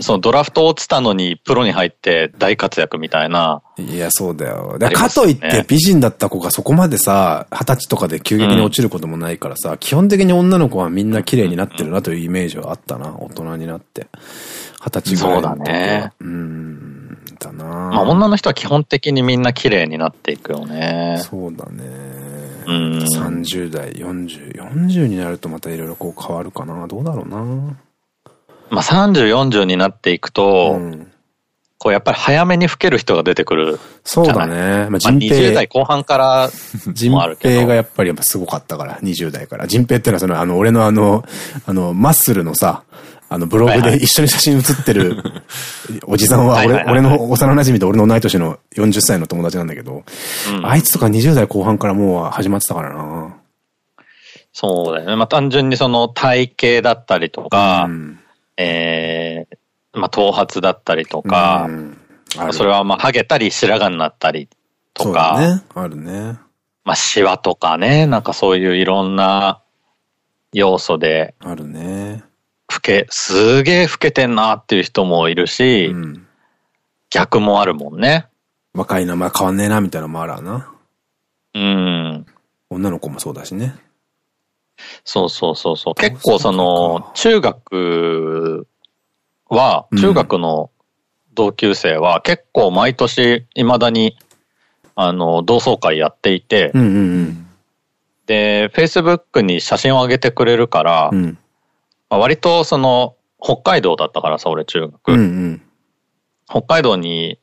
そのドラフト落ちたのにプロに入って大活躍みたいな。いや、そうだよ。ね、かといって美人だった子がそこまでさ、二十歳とかで急激に落ちることもないからさ、うん、基本的に女の子はみんな綺麗になってるなというイメージはあったな、大人になって。二十歳ぐらいそうだね。うん。だなまあ女の人は基本的にみんな綺麗になっていくよね。そうだね。うん。30代、40、40になるとまたいろいろこう変わるかな。どうだろうな。まあ、30、40になっていくと、うん、こうやっぱり早めに老ける人が出てくるそうだね。まあ、人平。20代後半からもあるけど。人平がやっぱりやっぱすごかったから、20代から。人平っていうのはその、あの、俺のあの、あの、マッスルのさ、あの、ブログで一緒に写真写ってる おじさんは、俺、俺の幼馴染と俺の同い年の40歳の友達なんだけど、うん、あいつとか20代後半からもう始まってたからな。そうだよね。まあ単純にその体型だったりとか、うんえー、まあ、頭髪だったりとか、それはまあ、ハゲたり白髪になったりとか、ね、あるね。まあ、シワとかね、なんかそういういろんな要素で、あるね。老け、すげえ老けてんなっていう人もいるし、うん、逆もあるもんね。若い名前変わんねえなみたいなのもあるわな。うん。女の子もそうだしね。そうそうそうそう。結構その、中学は、中学の同級生は結構毎年未だに、あの、同窓会やっていて、で、Facebook に写真を上げてくれるから、うん、まあ、割とその、北海道だったからさ、俺中学。うんうん、北海道に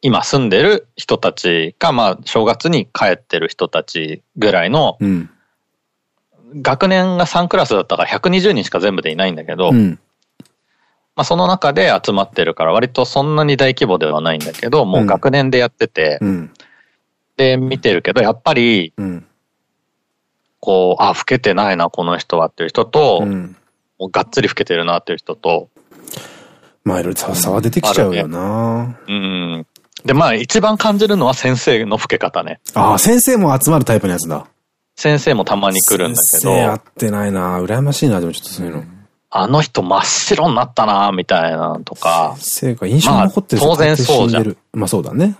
今住んでる人たちか、まあ、正月に帰ってる人たちぐらいの、うん学年が3クラスだったから120人しか全部でいないんだけど、うん、まあその中で集まってるから割とそんなに大規模ではないんだけど、もう学年でやってて、うん、で見てるけど、やっぱり、こう、あ、老けてないな、この人はっていう人と、もうがっつり老けてるなっていう人と、まあいろいろ差は出てきちゃうよな、ね、うん。で、まあ一番感じるのは先生の老け方ね。ああ、先生も集まるタイプのやつだ。先生もたまに来るんだけど。先生会ってないな羨ましいな、でもちょっとそういうの。あの人真っ白になったなみたいなとか。先生が印象に残ってるまあ、当然そうじゃん。まあそうだね。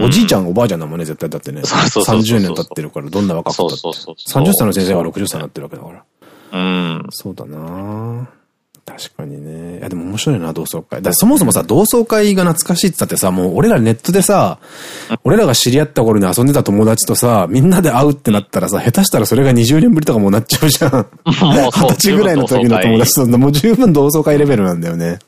おじいちゃん、おばあちゃんだもんね、絶対だってね。30年経ってるから、どんな若くたって。30歳の先生が60歳になってるわけだから。うん。そうだな確かにね。いや、でも面白いな、同窓会。だそもそもさ、同窓会が懐かしいって言ったってさ、もう俺らネットでさ、俺らが知り合った頃に遊んでた友達とさ、みんなで会うってなったらさ、下手したらそれが20年ぶりとかもなっちゃうじゃん。もう二十歳ぐらいの時の友達と、もう十分同窓会レベルなんだよね。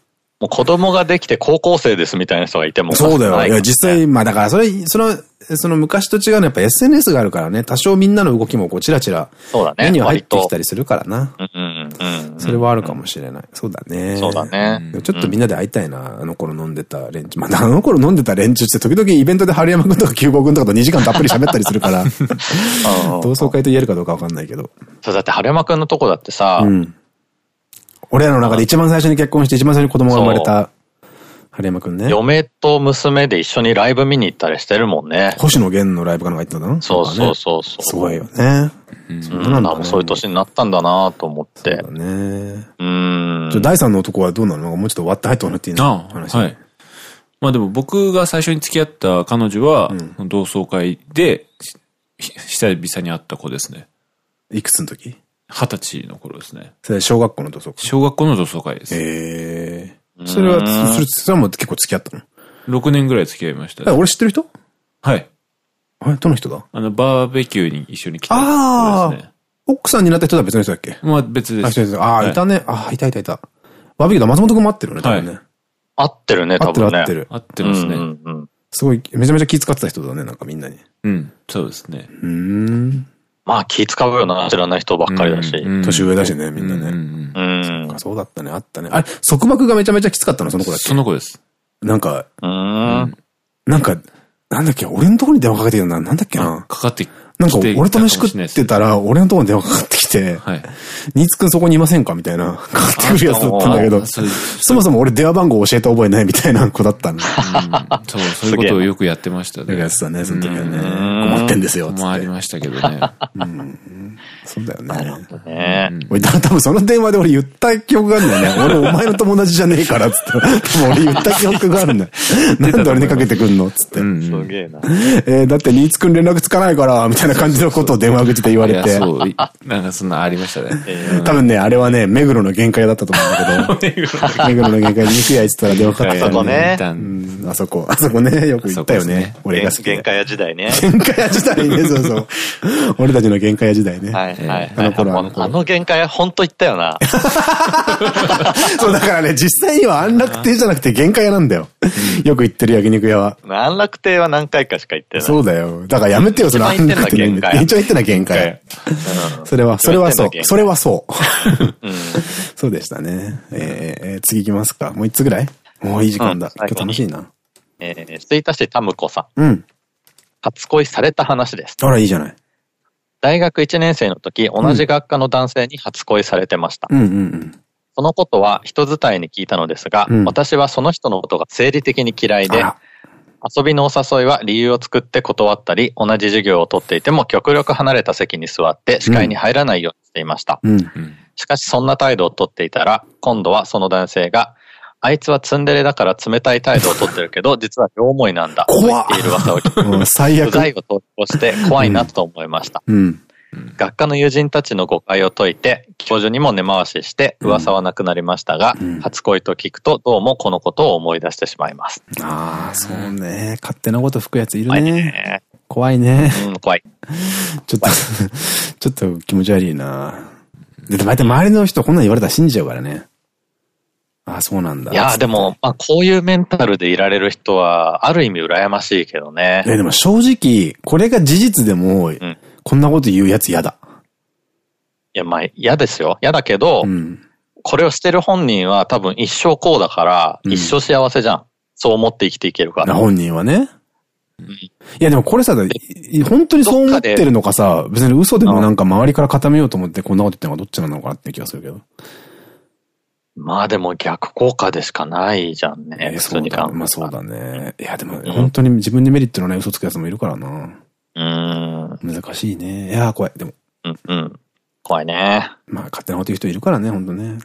もう子供ができて高校生ですみたいな人がいてもそうだよ。いや、実際、まあだからそれ、その、その昔と違うのはやっぱ SNS があるからね、多少みんなの動きもこうチラチラ、そうだね。目には入ってきたりするからな。それはあるかもしれない。そうだね。そうだね。ちょっとみんなで会いたいな、あの頃飲んでた連中。まあ、あの頃飲んでた連中って時々イベントで春山くんとか九五くんとかと2時間たっぷり喋ったりするから、同窓会と言えるかどうかわかんないけど。そう、だって春山くんのとこだってさ、俺らの中で一番最初に結婚して一番最初に子供が生まれた春山くんね。嫁と娘で一緒にライブ見に行ったりしてるもんね。星野源のライブかなんか行ったんだなそうそうそうそう。すごいよね。そんなんだ、もうそういう年になったんだなと思って。そうだね。うん。じゃ第三の男はどうなのもうちょっと割って入ってもらっていいの話。はい。まあでも僕が最初に付き合った彼女は、同窓会で、久々に会った子ですね。いくつの時？二十歳の頃ですね。それ小学校の同窓会小学校の同窓会です。へえ。それは、それ、それはもう結構付き合ったの ?6 年ぐらい付き合いました、ね。俺知ってる人？はい。あれどの人だ？あの、バーベキューに一緒に来た人ですね。奥さんになった人は別の人だっけ？まあ別です。ああ、いたね。ああ、いたいたいた。バーベキューだ、松本くんも合ってるね、多分ね。合ってるね、多分ね。合ってる、合ってる。合ってますね。すごい、めちゃめちゃ気遣ってた人だね、なんかみんなに。うん、そうですね。うん。まあ気使うよな、知らない人ばっかりだし。年上だしね、みんなね。うん。そか、そうだったね、あったね。あれ、束縛がめちゃめちゃきつかったの、その子だっけ？その子です。なんか、うん。なんか、なんだっけ、俺のところに電話かけてるな、なんだっけな？かかってなんか、俺と飯食ってたら、俺のところに電話かかってきて、はい、ニーツくんそこにいませんか？みたいな、かかってくるやつだったんだけど、そもそも俺電話番号教えて覚えないみたいな子だったの。そう、そういうことをよくやってましたね。やってたね、その時はね。困ってんですよ、まあありましたけどね。うん。そうだよね。なるほどね。俺、多分その電話で俺言った記憶があるんだよね。俺お前の友達じゃねえから、つって。俺言った記憶があるんだよ。なんで俺にかけてくんの？つって。すげえな。えだってニーツくん連絡つかないから、みたいな感じのことを電話口で言われて。そう、なんかそんなありましたね。多分ね、あれはね、目黒の限界だったと思うんだけど、目黒の限界で肉屋行ってたら電話かかってたのね。あそこ、あそこね、よく行ったよね。俺が好き。限界屋時代ね。限界屋時代ね、そうそう。俺たちの限界屋時代ね。はいはい。あの頃は。あの限界屋本当行ったよな。そう、だからね、実際には安楽亭じゃなくて限界屋なんだよ。よく行ってる焼肉屋は。安楽亭は何回かしか行ってない。そうだよ。だからやめてよ、その安楽亭。一番行ってない限界。それは、それはそう。それはそう。そうでしたね。えー、次行きますか。もう一つぐらい？もういい時間だ。今日楽しいな。えー、吹田市タムコさん。うん。初恋された話です。あら、いいじゃない。大学1年生の時、同じ学科の男性に初恋されてました。うんうんうん。そのことは人伝いに聞いたのですが、うん、私はその人のことが生理的に嫌いで、遊びのお誘いは理由を作って断ったり、同じ授業を取っていても極力離れた席に座って視界に入らないようにしていました。うん、しかしそんな態度をとっていたら、今度はその男性が、あいつはツンデレだから冷たい態度をとってるけど、実は両思いなんだ。怖っっている噂を聞き、最悪。不在を投稿して怖いなと思いました。うん、学科の友人たちの誤解を解いて、教授にも根回しして、噂はなくなりましたが、うん、初恋と聞くと、どうもこのことを思い出してしまいます。ああ、そうね。勝手なこと吹くやついるね。怖いね。うん、怖い。ちょっと ちょっと気持ち悪いな。で、大体周りの人こんなん言われたら信じちゃうからね。ああ、そうなんだ。いや、でも、まあ、こういうメンタルでいられる人は、ある意味羨ましいけどね。え、でも正直、これが事実でも、うん、こんなこと言うやつ嫌だ。いや、まあ、嫌ですよ。嫌だけど、うん、これをしてる本人は多分一生こうだから、一生幸せじゃん。そう思って生きていけるから。本人はね。いやでもこれさ、本当にそう思ってるのかさ、別に嘘でもなんか周りから固めようと思ってこんなこと言ってるのがどっちなのかなって気がするけど。まあでも逆効果でしかないじゃんね。えー、そうだ。まあそうだね。いやでも本当に自分にメリットのない嘘つくやつもいるからな。うん。難しいね。いや怖い。でも。うんうん。怖いね。まあ勝手なこと言う人いるからね、本当ね。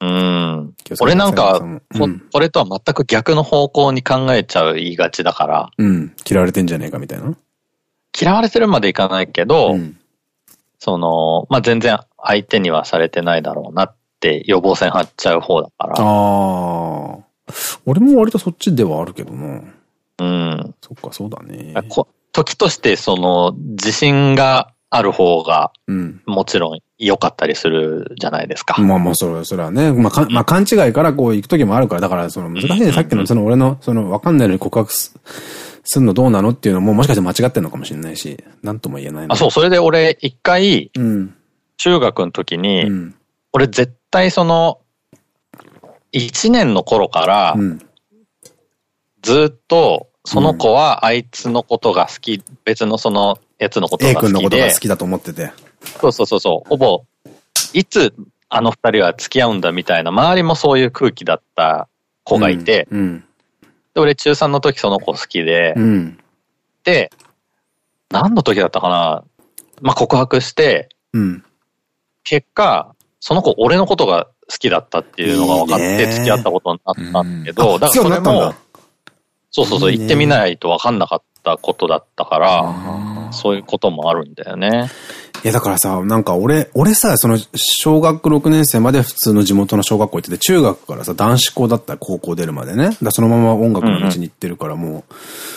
うん。俺なんか、うん、これとは全く逆の方向に考えちゃう言いがちだから。うん。嫌われてんじゃねえかみたいな？嫌われてるまでいかないけど、うん、その、まあ、全然相手にはされてないだろうなって予防線張っちゃう方だから。ああ。俺も割とそっちではあるけどな。うん。そっか、そうだね。時としてその自信がある方が、もちろん良かったりするじゃないですか。まあまあ、それ、それはね。まあ、かまあ、勘違いからこう行く時もあるから、だからその難しいね。さっきのその俺の、そのわかんないのに告白するのどうなのっていうのももしかして間違ってんのかもしれないし、なんとも言えないあ、そう、それで俺一回、うん、中学の時に、うん、俺絶対その、一年の頃から、ずっと、その子はあいつのことが好き、別のそのやつのことが好きで。A 君のことが好きだと思ってて。そうそうそうそう。ほぼ、いつあの二人は付き合うんだみたいな、周りもそういう空気だった子がいて、うんうん、で、俺中3の時その子好きで、うん、で、何の時だったかな。まあ、告白して、結果、その子俺のことが好きだったっていうのが分かって付き合ったことになったんだけど、だからそれも、そうそうそう、行ってみないと分かんなかったことだったから、そういうこともあるんだよね。いや、だからさ、なんか俺、俺さ、その、小学6年生まで普通の地元の小学校行ってて、中学からさ、男子校だったら高校出るまでね。だそのまま音楽の道に行ってるからもう、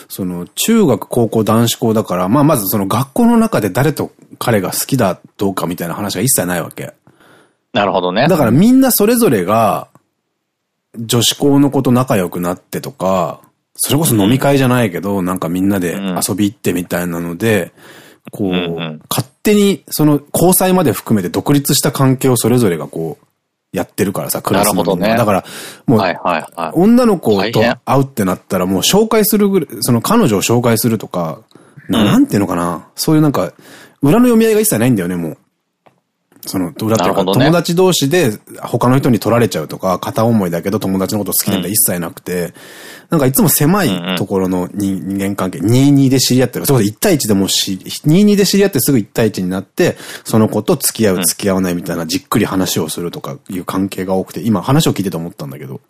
その、中学、高校、男子校だから、まあまずその学校の中で誰と彼が好きだどうかみたいな話が一切ないわけ。なるほどね。だからみんなそれぞれが、女子校の子と仲良くなってとか、それこそ飲み会じゃないけど、なんかみんなで遊び行ってみたいなので、こう、勝手に、その、交際まで含めて独立した関係をそれぞれがこう、やってるからさ、クラスのみんな。ね、だから、もう、女の子と会うってなったら、もう紹介するぐらい、その彼女を紹介するとか、ななんていうのかな、そういうなんか、裏の読み合いが一切ないんだよね、もう。その、裏っていうか、ね、友達同士で他の人に取られちゃうとか、片思いだけど友達のこと好きなんだ一切なくて、うん、なんかいつも狭いところの人間関係、22で知り合ってる。そう1対1でもし、22で知り合ってすぐ1対1になって、その子と付き合う付き合わないみたいなじっくり話をするとかいう関係が多くて、今話を聞いてて思ったんだけど。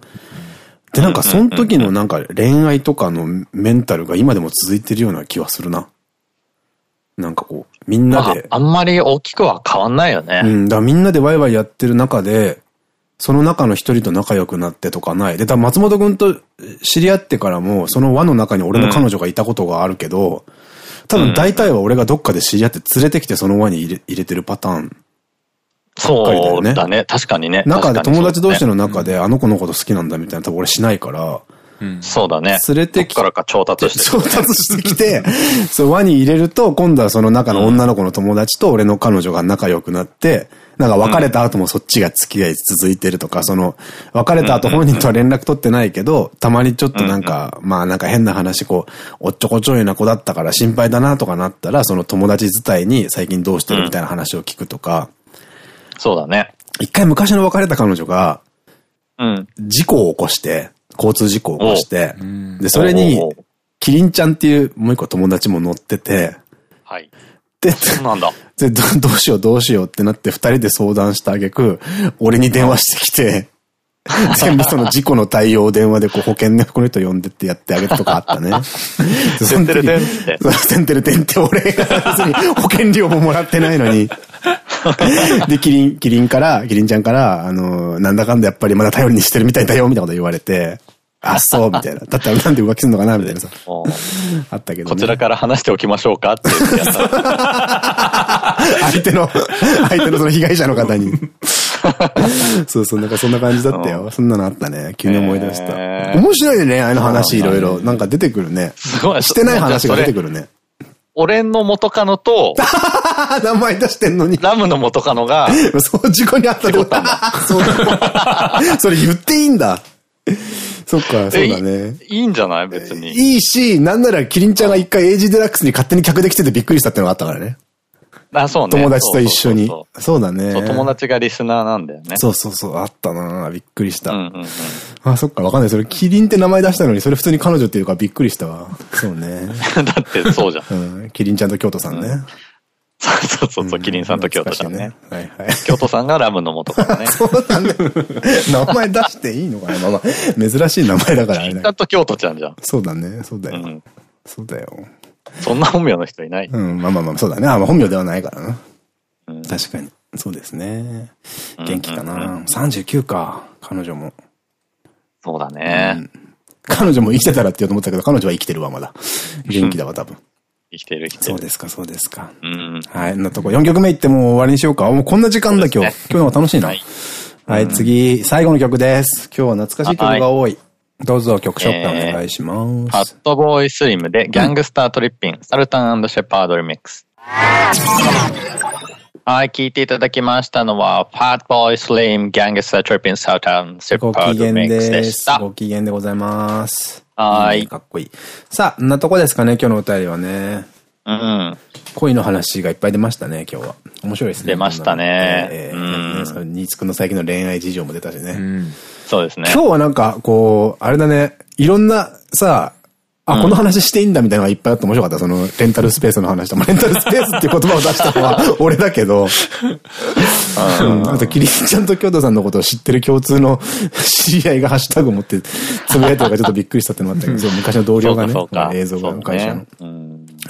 で、なんかその時のなんか恋愛とかのメンタルが今でも続いてるような気はするな。なんかみんなで。あ、あんまり大きくは変わんないよね。うん、だみんなでワイワイやってる中で、その中の一人と仲良くなってとかない。で、多分松本くんと知り合ってからも、その輪の中に俺の彼女がいたことがあるけど、うん、多分大体は俺がどっかで知り合って連れてきてその輪に入れ入れてるパターン。そうだね。確かにね。中で友達同士の中であの子のこと好きなんだみたいな多分俺しないから、そうだね。連れてきからか調達して、調達してきて、そう、輪に入れると、今度はその中の女の子の友達と俺の彼女が仲良くなって、なんか別れた後もそっちが付き合い続いてるとか、その、別れた後本人とは連絡取ってないけど、たまにちょっとなんか、まあなんか変な話、こう、おっちょこちょいな子だったから心配だなとかなったら、その友達伝いに最近どうしてるみたいな話を聞くとか。そうだね。一回昔の別れた彼女が、うん。事故を起こして、交通事故を起こして、で、それに、キリンちゃんっていうもう一個友達も乗ってて、はい。で、そうなんだ。で、どどうしようどうしようってなって二人で相談したあげく、俺に電話してきて、全部その事故の対応を電話でこう保険でこの人呼んでってやってあげたとかあったね。センテルテンって。センテルテンって俺が別に保険料ももらってないのに。で、キリン、キリンから、キリンちゃんから、あの、なんだかんだやっぱりまだ頼りにしてるみたいだよ、みたいなこと言われて、あ、そう、みたいな。だったらなんで浮気するのかな、みたいなさ。あったけど、こちらから話しておきましょうかって言ってやった。相手の、相手のその被害者の方に。そうそう、なんかそんな感じだったよ。そんなのあったね。急に思い出した。面白いね、恋愛の話いろいろ。なんか出てくるね。すごい。してない話が出てくるね。俺の元カノと、名前出してんのに。ラムの元カノが、そう、事故にあったことそう それ言っていいんだ。そっか、そうだね。いいんじゃない？別に。いいし、なんならキリンちゃんが一回エイジデラックスに勝手に客で来ててびっくりしたってのがあったからね。あ、そうね。友達と一緒に。そうだね。友達がリスナーなんだよね。そうそうそう、あったなびっくりした。あ、そっか、わかんない。それ、キリンって名前出したのに、それ普通に彼女っていうかびっくりしたわ。そうね。だってそうじゃん。うん。キリンちゃんと京都さんね。そうそうそう、キリンさんと京都さんね。はいはい。京都さんがラムの元からね。そうなんだ。名前出していいのかなまあまあ、珍しい名前だからあれね。ちゃんと京都ちゃんじゃん。そうだね、そうだよ。そうだよ。そんな本名の人いないうん、まあまあまあ、そうだね。あ、まあ本名ではないからな。確かに。そうですね。元気かな。39か、彼女も。そうだね。彼女も生きてたらって言うと思ったけど、彼女は生きてるわ、まだ。元気だわ、多分。生きてる、生きてる。そうですか、そうですか。うん。はい、なとこ、4曲目いってもう終わりにしようか。もうこんな時間だ、今日。今日の楽しいな。はい、次、最後の曲です。今日は懐かしい曲が多い。どうぞ曲紹介お願いします。ハットボーイスリムでギャングスタートリッピン、サルタンシェパードリミックス。はい、聞いていただきましたのは、Fat Boy Slim Gangster Tripping Southern Super Mix でした。ご機嫌でございます。はい。かっこいい。さあ、んなとこですかね、今日のお便りはね。うん。恋の話がいっぱい出ましたね、今日は。面白いですね。出ましたね。えー、うん。ニーツくんの最近の恋愛事情も出たしね。うん。そうですね。今日はなんか、こう、あれだね、いろんなさ、あ、この話していいんだみたいなのがいっぱいあって面白かった。その、レンタルスペースの話と。まあ、レンタルスペースっていう言葉を出したのは 俺だけど、あと、キリンちゃんと京都さんのことを知ってる共通の 知り合いがハッシュタグを持ってつぶやいたのがちょっとびっくりしたってのもあったけど、昔の同僚がね、映像が会社の。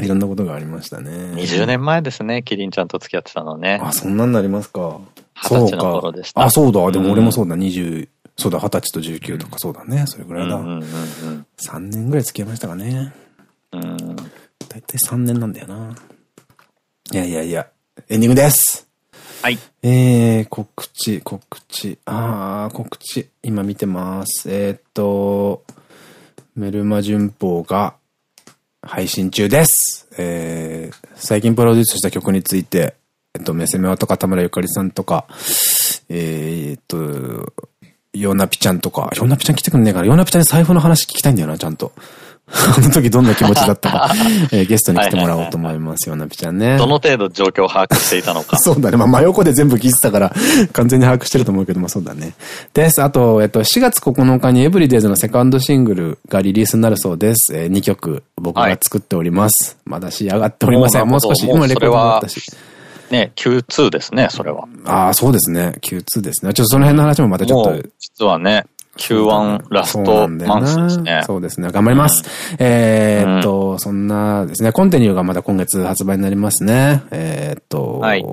いろんなことがありましたね。20年前ですね、キリンちゃんと付き合ってたのね。あ、そんなんなりますか。二十歳の頃でした。あ、そうだ。でも俺もそうだ、20、そうだ、二十歳と19とかそうだね。それぐらいだ。3年ぐらい付き合いましたかね。うん。だいたい3年なんだよな。いやいやいや、エンディングです。はい。えー、告知、告知。あー、告知。今見てます。えー、っと、メルマ旬報が配信中です。えー、最近プロデュースした曲について、えっと、メセメワとか田村ゆかりさんとか、えー、っと、ヨナピちゃんとか、ヨナピちゃん来てくんねえから、ヨナピちゃんに財布の話聞きたいんだよな、ちゃんと。あの時どんな気持ちだったか、えー、ゲストに来てもらおうと思いますよ、なぴちゃんね。どの程度状況を把握していたのか。そうだね。まあ、真横で全部聞いてたから、完全に把握してると思うけど、まあそうだね。です。あと、えっと、4月9日にエブリデイズのセカンドシングルがリリースになるそうです。えー、2曲、僕が作っております。はい、まだ仕上がっておりません。もう少し、今レコードだったし。ね、Q2 ですね、それは。ああ、そうですね。Q2 ですね。ちょっとその辺の話もまたちょっと。実はね、Q1 ラストマンスですね。そうですね。頑張ります。うん、えっと、そんなですね、コンテニューがまた今月発売になりますね。えっと、はい、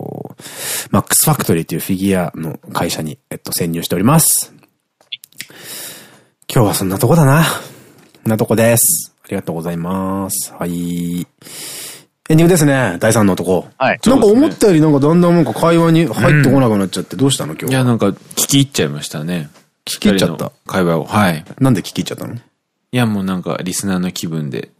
マックスファクトリーというフィギュアの会社に、えっと、潜入しております。今日はそんなとこだな。こんなとこです。ありがとうございます。はい。エンディングですね、第3の男。はい。なんか思ったよりなんかだんだんなんか会話に入ってこなくなっちゃって、どうしたの今日。いや、なんか聞き入っちゃいましたね。聞き入っちゃった会話を。はい。なんで聞き入っちゃったの？いや、もうなんかリスナーの気分で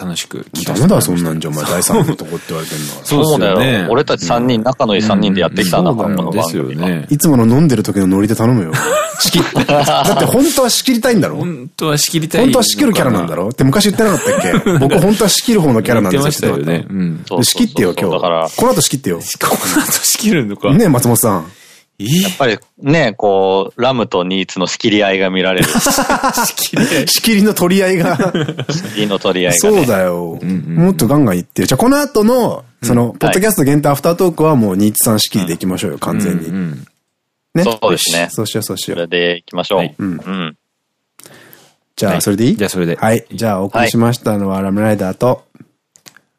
楽しく聞ダメだ、そんなんじゃ、お前、第三のとこって言われてんのは。そうだよね。俺たち三人、仲のいい三人でやってきたんだから、このですよね。いつもの飲んでる時のノリで頼むよ。仕切って。だって本当は仕切りたいんだろ？本当は仕切りたい。本当は仕切るキャラなんだろ？って昔言ってなかったっけ？僕本当は仕切る方のキャラなんですよ。仕切ってよ、今日。この後仕切ってよ。この後仕切るのか。ねえ、松本さん。やっぱりね、こう、ラムとニーツの仕切り合いが見られる。仕切り仕切りの取り合いが。仕切りの取り合いが、ね。そうだよ。もっとガンガン言ってよ。じゃあこの後の、その、ポッドキャスト限定アフタートークはもうニーツさん仕切りでいきましょうよ、完全に。ね？そうですね。そうしよう、そうしよう。それでいきましょう。うん。じゃあ、それでいい？じゃあ、それで。はい。じゃあ、お送りしましたのはラムライダーと、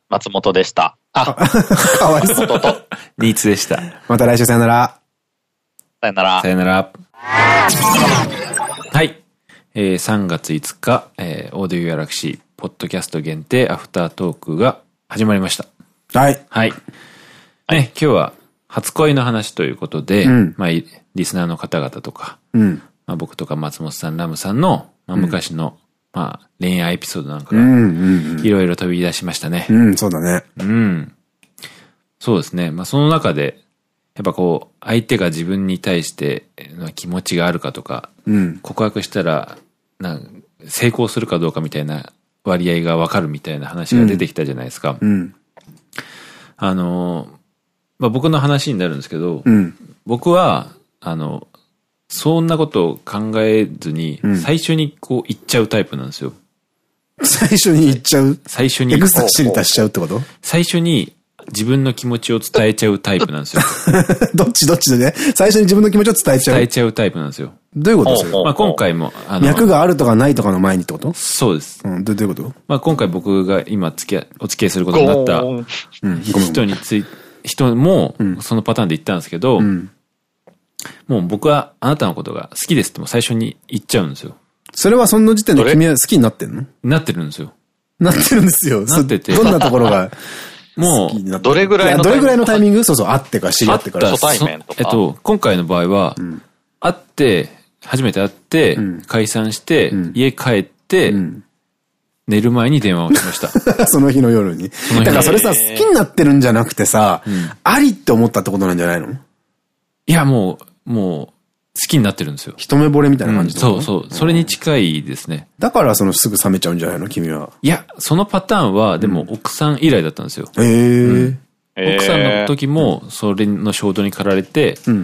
松本でした。あ、かわいそう。と。ニーツでした。また来週さよなら。さよなら。さよなら。はい。えー、3月5日、えー、オーディオギャラクシー、ポッドキャスト限定アフタートークが始まりました。はい。はい。ね、今日は初恋の話ということで、うん、まあ、リスナーの方々とか、うん、まあ僕とか松本さん、ラムさんの、まあ、昔の、うん、まあ、恋愛エピソードなんかが、いろいろ飛び出しましたね。うん、そうだね。うん。そうですね。まあ、その中で、やっぱこう、相手が自分に対しての気持ちがあるかとか、うん、告白したら、な成功するかどうかみたいな割合がわかるみたいな話が出てきたじゃないですか。うん、あの、まあ、僕の話になるんですけど、うん、僕は、あの、そんなことを考えずに、最初にこう言っちゃうタイプなんですよ。最初に言っちゃう？最初に。エクスタシーに達しちゃうってこと？最初に自分の気持ちを伝えちゃうタイプなんですよ。どっちどっちでね。最初に自分の気持ちを伝えちゃう。伝えちゃうタイプなんですよ。どういうことですか？まあ今回も、あの。脈があるとかないとかの前にってこと？そうです。うん、どういうこと？まあ今回僕が今付き合い、お付き合いすることになった、人につい、人も、そのパターンで言ったんですけど、うん、もう僕はあなたのことが好きですっても最初に言っちゃうんですよ。それはその時点で君は好きになってんの？なってるんですよ。なってるんですよ。なってて。どんなところが？もう、どれぐらいのどれぐらいのタイミング？そうそう、会ってから。知り合ってから。初対面とか。えっと、今回の場合は、会って、初めて会って、解散して、家帰って、寝る前に電話をしました。その日の夜に。だからそれさ、好きになってるんじゃなくてさ、ありって思ったってことなんじゃないの？いや、もう、もう、好きになってるんですよ。一目惚れみたいな感じ、うん、そうそう。それに近いですね。だからそのすぐ冷めちゃうんじゃないの？君は。いや、そのパターンは、でも奥さん以来だったんですよ。へ、え奥さんの時も、それの衝動に駆られて、も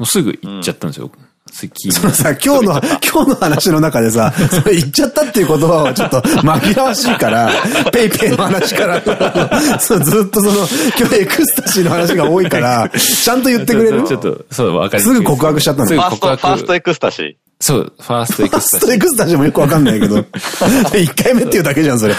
うすぐ行っちゃったんですよ。そのさ、今日の、今日の話の中でさ、それ言っちゃったっていう言葉はちょっと紛らわしいから、ペイペイの話から そうずっとその、今日エクスタシーの話が多いから、ちゃんと言ってくれる？ちょっと、そう、わかる。すぐ告白しちゃったの？ファースト、ファーストエクスタシー。そう、ファーストエクスタシー。ファーストエクスタシーもよくわかんないけど。一回目っていうだけじゃん、それ。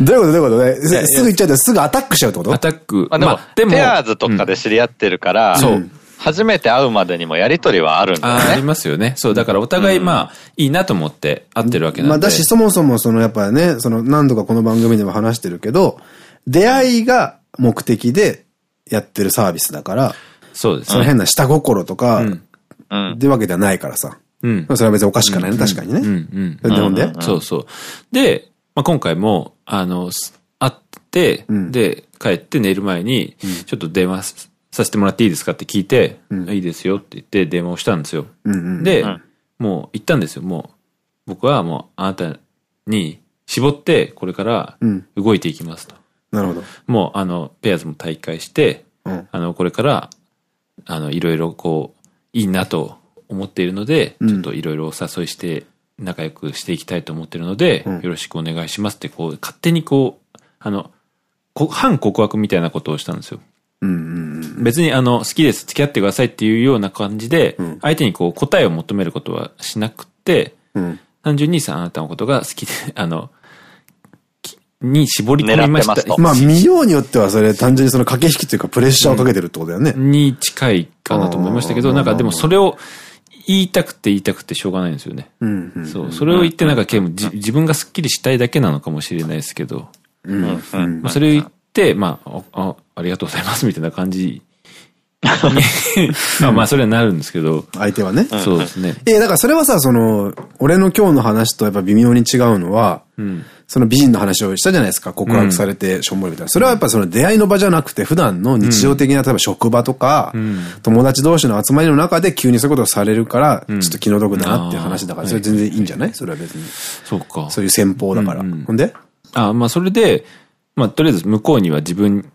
どういうことどういうことねすぐ言っちゃうとすぐアタックしちゃうってこと？アタック。まあでも、ペアーズとかで知り合ってるから、そう。初めて会うまでにもやりとりはあるんだよね。ありますよね。そう、だからお互いまあ、いいなと思って会ってるわけなんで。まあだし、そもそもそのやっぱね、その何度かこの番組でも話してるけど、出会いが目的でやってるサービスだから、そうです、その変な下心とか、ってわけではないからさ。うん。それは別におかしくないね、確かにね。うん、うん。なんで？そうそう。で、まあ今回も、あの、会って、で、帰って寝る前に、ちょっと電話させてもらっていいですかって聞いて、うん、いいですよって言って電話をしたんですよ。で、もう言ったんですよ。もう、僕はもうあなたに絞って、これから動いていきますと。なるほど。もう、あの、ペアーズも大会して、うん、あの、これから、あの、いろいろこう、いいなと思っているので、ちょっといろいろお誘いして、仲良くしていきたいと思っているので、うん、よろしくお願いしますって、こう、勝手にこう、あの、反告白みたいなことをしたんですよ。別にあの、好きです、付き合ってくださいっていうような感じで、相手にこう答えを求めることはしなくて、単純にさ、あなたのことが好きで、あの、に絞り込みました。まあ、見ようによってはそれ単純にその駆け引きというかプレッシャーをかけてるってことだよね。に近いかなと思いましたけど、なんかでもそれを言いたくて言いたくてしょうがないんですよね。そう。それを言ってなんか自分がスッキリしたいだけなのかもしれないですけど、それを言って、まあ、あ、ありがとうございますみたいな感じま あまあ、それはなるんですけど。相手はね。そうですね。え、だからそれはさ、その、俺の今日の話とやっぱ微妙に違うのは、うん、その美人の話をしたじゃないですか。告白されてしょんぼりみたいな。それはやっぱその出会いの場じゃなくて、普段の日常的な、例えば職場とか、友達同士の集まりの中で急にそういうことをされるから、ちょっと気の毒だなっていう話だから、それ全然いいんじゃない？それは別に。そうか。そういう戦法だから。ほんで？あ、まあそれで、まあとりあえず向こうには自分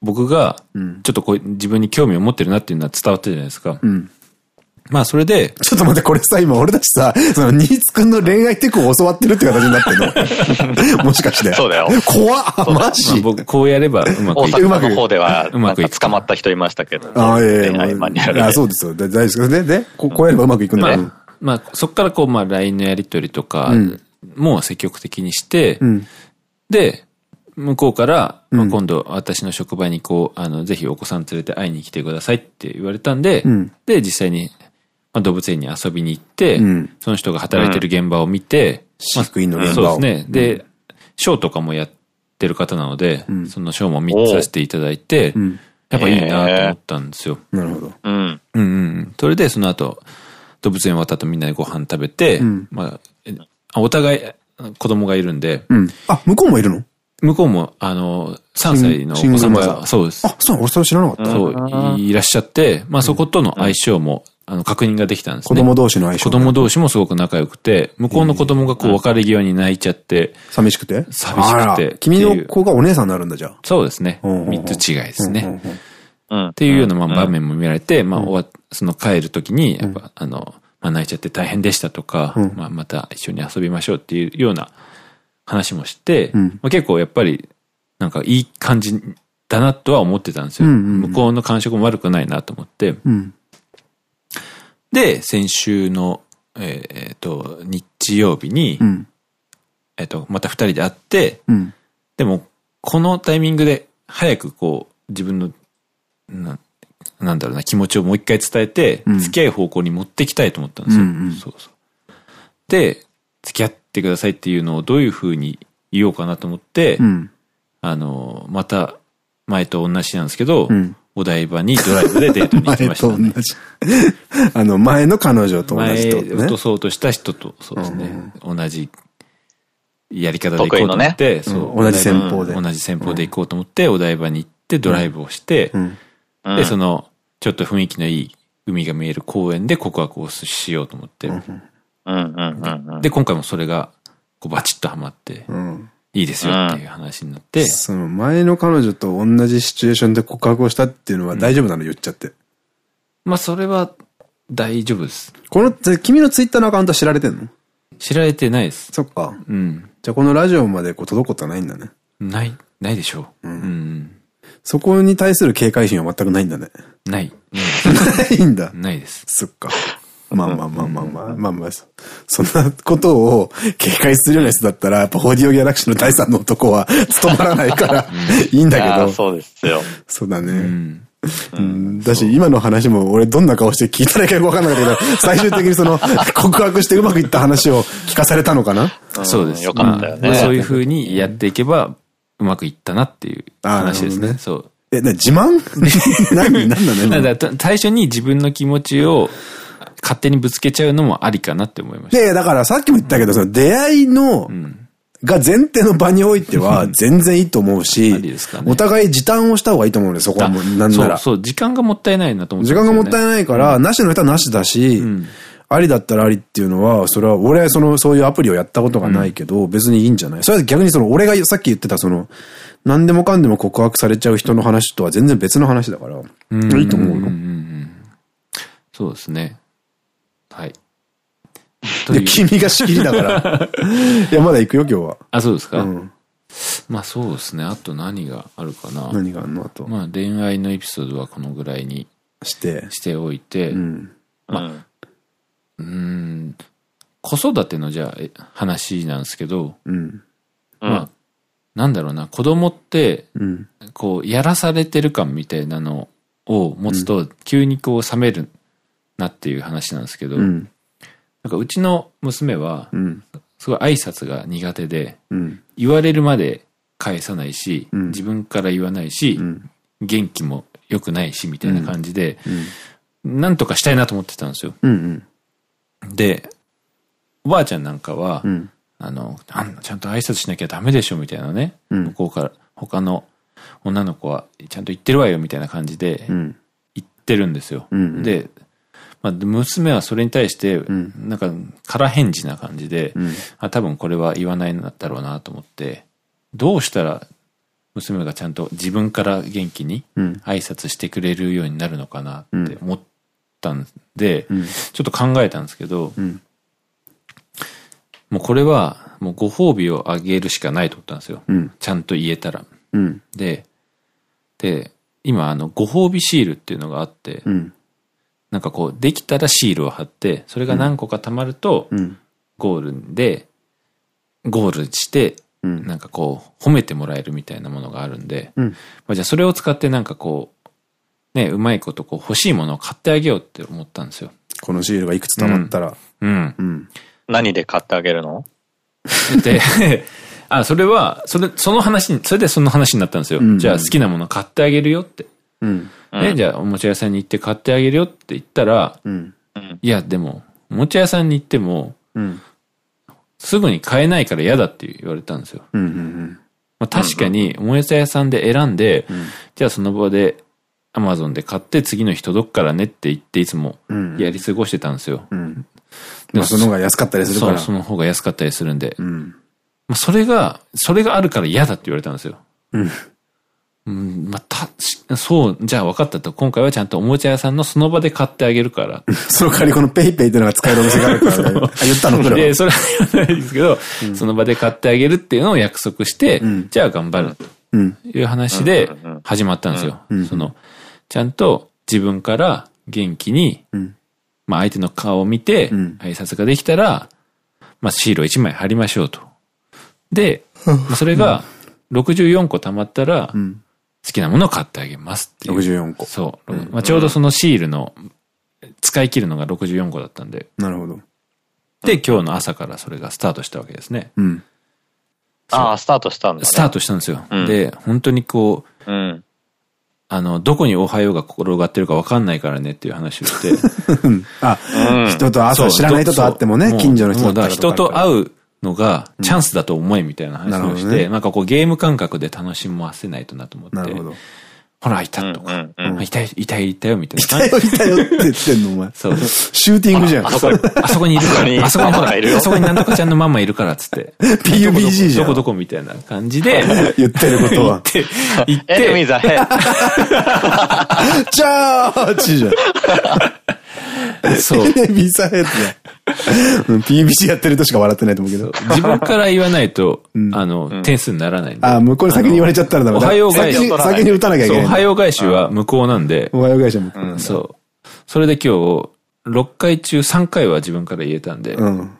僕が、ちょっとこう、自分に興味を持ってるなっていうのは伝わったじゃないですか。うん。まあ、それで。ちょっと待って、これさ、今俺たちさ、その、新津くんの恋愛テクを教わってるって形になってるの もしかして。そうだよ。怖っマジ、まあ、僕、こうやればうまくいく。大阪の方では、うまく捕まった人いましたけど。ああ、ええ。あそうですよ。大丈夫ですで、で、こうやればうまくいくんだね。まあ、そっからこう、まあ、LINE のやりとりとか、も積極的にして、で、向こうから、まあ、今度私の職場にこう、あの、ぜひお子さん連れて会いに来てくださいって言われたんで、うん、で、実際に、まあ、動物園に遊びに行って、うん、その人が働いてる現場を見て、飼育員の現場を。そうですね。で、ショーとかもやってる方なので、そのショーも見させていただいて、やっぱいいなと思ったんですよ。なるほど。うん。うんうん。それで、その後、動物園終わった後みんなでご飯食べて、まあ、お互い子供がいるんで。あ、向こうもいるの？向こうも、あの、3歳のお子様が、そうです。あ、そう、俺それ知らなかった。そう、いらっしゃって、まあそことの相性も、あの、確認ができたんですね。子供同士の相性。子供同士もすごく仲良くて、向こうの子供がこう別れ際に泣いちゃって。寂しくて？寂しくて。君の子がお姉さんになるんだじゃあ。そうですね。三つ違いですね。っていうようなまあ場面も見られて、まあ、その帰るときに、やっぱ、あの、まあ泣いちゃって大変でしたとか、まあまた一緒に遊びましょうっていうような話もして、まあ結構やっぱりなんかいい感じだなとは思ってたんですよ。向こうの感触も悪くないなと思って。うん、で、先週の、えっ、と、日曜日に、うん、えっと、また二人で会って、うん、でも、このタイミングで早くこう、自分の、ななんだろうな、気持ちをもう一回伝えて、付き合う方向に持っていきたいと思ったんですよ。そうそう。で、付き合ってくださいっていうのをどういうふうに言おうかなと思って、うんあの、また、前と同じなんですけど、うん、お台場にドライブでデートに行きました、ね。前と同じ。あの、前の彼女と同じと、ね。前とそうとした人と、そうですね。うん、同じやり方で行こうと思って、ね、そう、同じ戦法で。同じ戦法で行こうと思って、お台場に行ってドライブをして、で、その、ちょっと雰囲気のいい海が見える公園で告白をしようと思って。で、今回もそれが、こうバチッとはまって、うんいいですよっていう話になって。その前の彼女と同じシチュエーションで告白をしたっていうのは大丈夫なの、言っちゃって。まあそれは大丈夫です。この、君のツイッターのアカウントは知られてんの？知られてないです。そっか。うん。じゃあこのラジオまでこう届くことはないんだね。ない、ないでしょう。うん。うん、そこに対する警戒心は全くないんだね。ない。ない んだ。ないです。そっか。まあまあまあまあまあ、まあまあ、そんなことを警戒するような人だったら、やっぱオーディオギャラクシーの第三の男は務まらないからいいんだけど。そうですよ。そうだね。うん、だし、今の話も俺どんな顔して聞いたらいいかよくわかんなかったけど、最終的にその告白してうまくいった話を聞かされたのかな？そうです。よかったよね。そういうふうにやっていけばうまくいったなっていう話ですね。そう。え、な、自慢？何、何なの？最初に自分の気持ちを勝手にぶつけちゃうのもありかなって思いました。いやいや、だからさっきも言ったけど、その出会いの、うんが前提の場においては全然いいと思うし、お互い時短をした方がいいと思うね、そこはもうなんなら。そう、そう、時間がもったいないなと思って、時間がもったいないから、なしの人はなしだし、ありだったらありっていうのは、それは俺はその、そういうアプリをやったことがないけど、別にいいんじゃない？それは逆にその、俺がさっき言ってたその、何でもかんでも告白されちゃう人の話とは全然別の話だから、いいと思うよ。そうですね。はい。で、君が仕切りだから。いや、まだ行くよ、今日は。あ、そうですか？うん、まあそうですね。あと何があるかな。何があるのあと？まあ恋愛のエピソードはこのぐらいにして、しておいて、うん、まあ、うん、子育てのじゃあ話なんですけど、うん、まあ、なんだろうな、子供って、こう、やらされてる感みたいなのを持つと、急にこう冷めるなっていう話なんですけど、うん、なんかうちの娘は、すごい挨拶が苦手で、言われるまで返さないし、自分から言わないし、元気も良くないし、みたいな感じで、なんとかしたいなと思ってたんですよ。で、おばあちゃんなんかは、あの、ちゃんと挨拶しなきゃダメでしょみたいなね、向こうから、他の女の子はちゃんと言ってるわよみたいな感じで、言ってるんですよ。で、まあ、娘はそれに対して、なんか、空返事な感じで、うん、あ、多分これは言わないんだろうなと思って、どうしたら娘がちゃんと自分から元気に挨拶してくれるようになるのかなって思ったんで、うん、ちょっと考えたんですけど、うん、もうこれはもうご褒美をあげるしかないと思ったんですよ。うん、ちゃんと言えたら。で、で、今あのご褒美シールっていうのがあって、なんかこう、できたらシールを貼って、それが何個か貯まると、ゴールで、ゴールして、なんかこう、褒めてもらえるみたいなものがあるんで、まあじゃあそれを使ってなんかこう、ね、うまいことこう欲しいものを買ってあげようって思ったんですよ。このシールがいくつ貯まったら。うん。うん。何で買ってあげるの？で、あ、それは、それ、その話に、それでその話になったんですよ。じゃあ好きなもの買ってあげるよって。うん。ね、じゃあおもちゃ屋さんに行って買ってあげるよって言ったら、うん、いや、でも、おもちゃ屋さんに行っても、うん、すぐに買えないから嫌だって言われたんですよ。まあ、確かに、おもちゃ屋さんで選んで、うん、じゃあその場でアマゾンで買って次の日届くからねって言っていつもやり過ごしてたんですよ。でもその方が安かったりするから。そう、その方が安かったりするんで。まあそれが、それがあるから嫌だって言われたんですよ。うん、まあ、た、そう、じゃあ分かったと。今回はちゃんとおもちゃ屋さんのその場で買ってあげるから。その代わりこのペイペイっていうのが使えるお店があるから。ね。あ、言ったのこれで、それは言わないですけど、うん、その場で買ってあげるっていうのを約束して、うん、じゃあ頑張る。という話で始まったんですよ。その、ちゃんと自分から元気に、まあ相手の顔を見て、挨拶ができたら、まあシールを1枚貼りましょうと。で、それが64個貯まったら、好きなものを買ってあげますっていう。64個。そう。まあ、ちょうどそのシールの、使い切るのが64個だったんで。なるほど。で、今日の朝からそれがスタートしたわけですね。うん。ああ、スタートしたんですスタートしたんですよ。うん、で、本当にこう、うん、あの、どこにおはようが転がってるか分かんないからねっていう話をして。あ、うん、人と朝知らない人と会ってもね、近所の人と人と会うのがチャンスだと思えみたいな話をして、なんかこうゲーム感覚で楽しませないとなと思って。なるほど。ほら、いたとか。いたよ、いたよ、いたよ、みたいな。いたよ、いたよって言ってんの、お前。そう。シューティングじゃん。あそこに、あそこにいるから。あそこにほら、あそこになんとかちゃんのママいるから、つって。PUBG じゃん。どこどこみたいな感じで。言ってることは。言って、言って。エミザヘ。チャーチじゃん。そう。エミザヘって。PBC やってるとしか笑ってないと思うけど。自分から言わないと、あの、点数にならないんで。あ、向こうに先に言われちゃったらダメだ。おはよう返し。先に打たなきゃいけない。おはよう返しは向こうなんで。おはよう返しは向こう。そう。それで今日、6回中3回は自分から言えたんで、うん。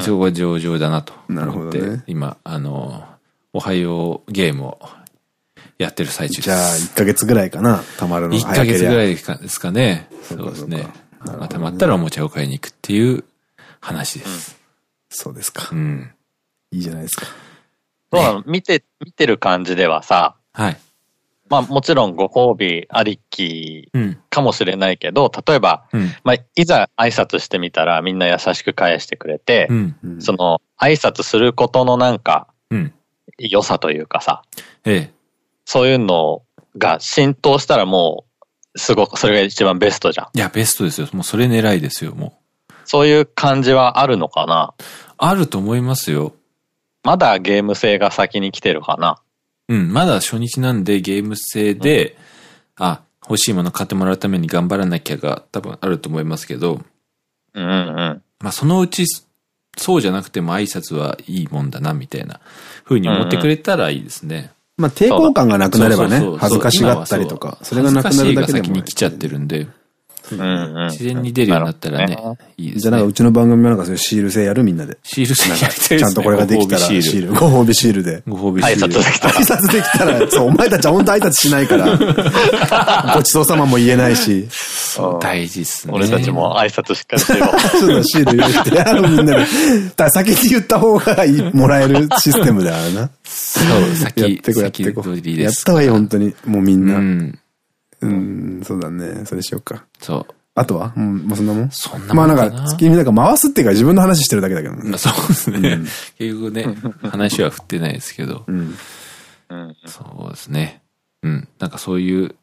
そこは上々だなと思って、今、あの、おはようゲームをやってる最中です。じゃあ、1ヶ月ぐらいかな、たまるの。1ヶ月ぐらいですかね。そうですね。またまったらおもちゃを買いに行くっていう話です。そうですか。うん。いいじゃないですか。そうなの、見て、見てる感じではさ、はい。まあもちろんご褒美ありきかもしれないけど、例えば、うん、まあいざ挨拶してみたらみんな優しく返してくれて、うんうん、その挨拶することのなんか、良さというかさ、ええ、そういうのが浸透したらもう、すごくそれが一番ベストじゃん。いや、ベストですよ。もうそれ狙いですよ、もう。そういう感じはあるのかな？あると思いますよ。まだゲーム性が先に来てるかな？うん、まだ初日なんでゲーム性で、うん、あ、欲しいもの買ってもらうために頑張らなきゃが多分あると思いますけど、うんうん。まあそのうち、そうじゃなくても挨拶はいいもんだな、みたいな風に思ってくれたらいいですね。まあ抵抗感がなくなればね、恥ずかしがったりとか、それがなくなるだけでも。先に来ちゃってるんで。自然に出るようになったらね、いいですね。じゃあなんかうちの番組はなんかそういうシール製やるみんなで。シール製やりたいちゃんとこれができたら、シール。ご褒美シールで。ご褒美シール。挨拶できたら。挨拶できたら、そう、お前たちは本当挨拶しないから。ごちそうさまも言えないし。大事っすね。俺たちも挨拶しっかりしよう。そうだ、シール入れて、あのみんなで。だ先に言った方がもらえるシステムだよな。そう、先、やってこやってこ。やった方がいい、本当に。もうみんな。うん。うん、そうだね。それしようか。そう。あとは？うん、もうそんなもん？そんなもん。まあなんか、月見なんか回すっていうか自分の話してるだけだけどね。そうですね。結局ね、話は振ってないですけど。うん。そうですね。うん。なんかそういう、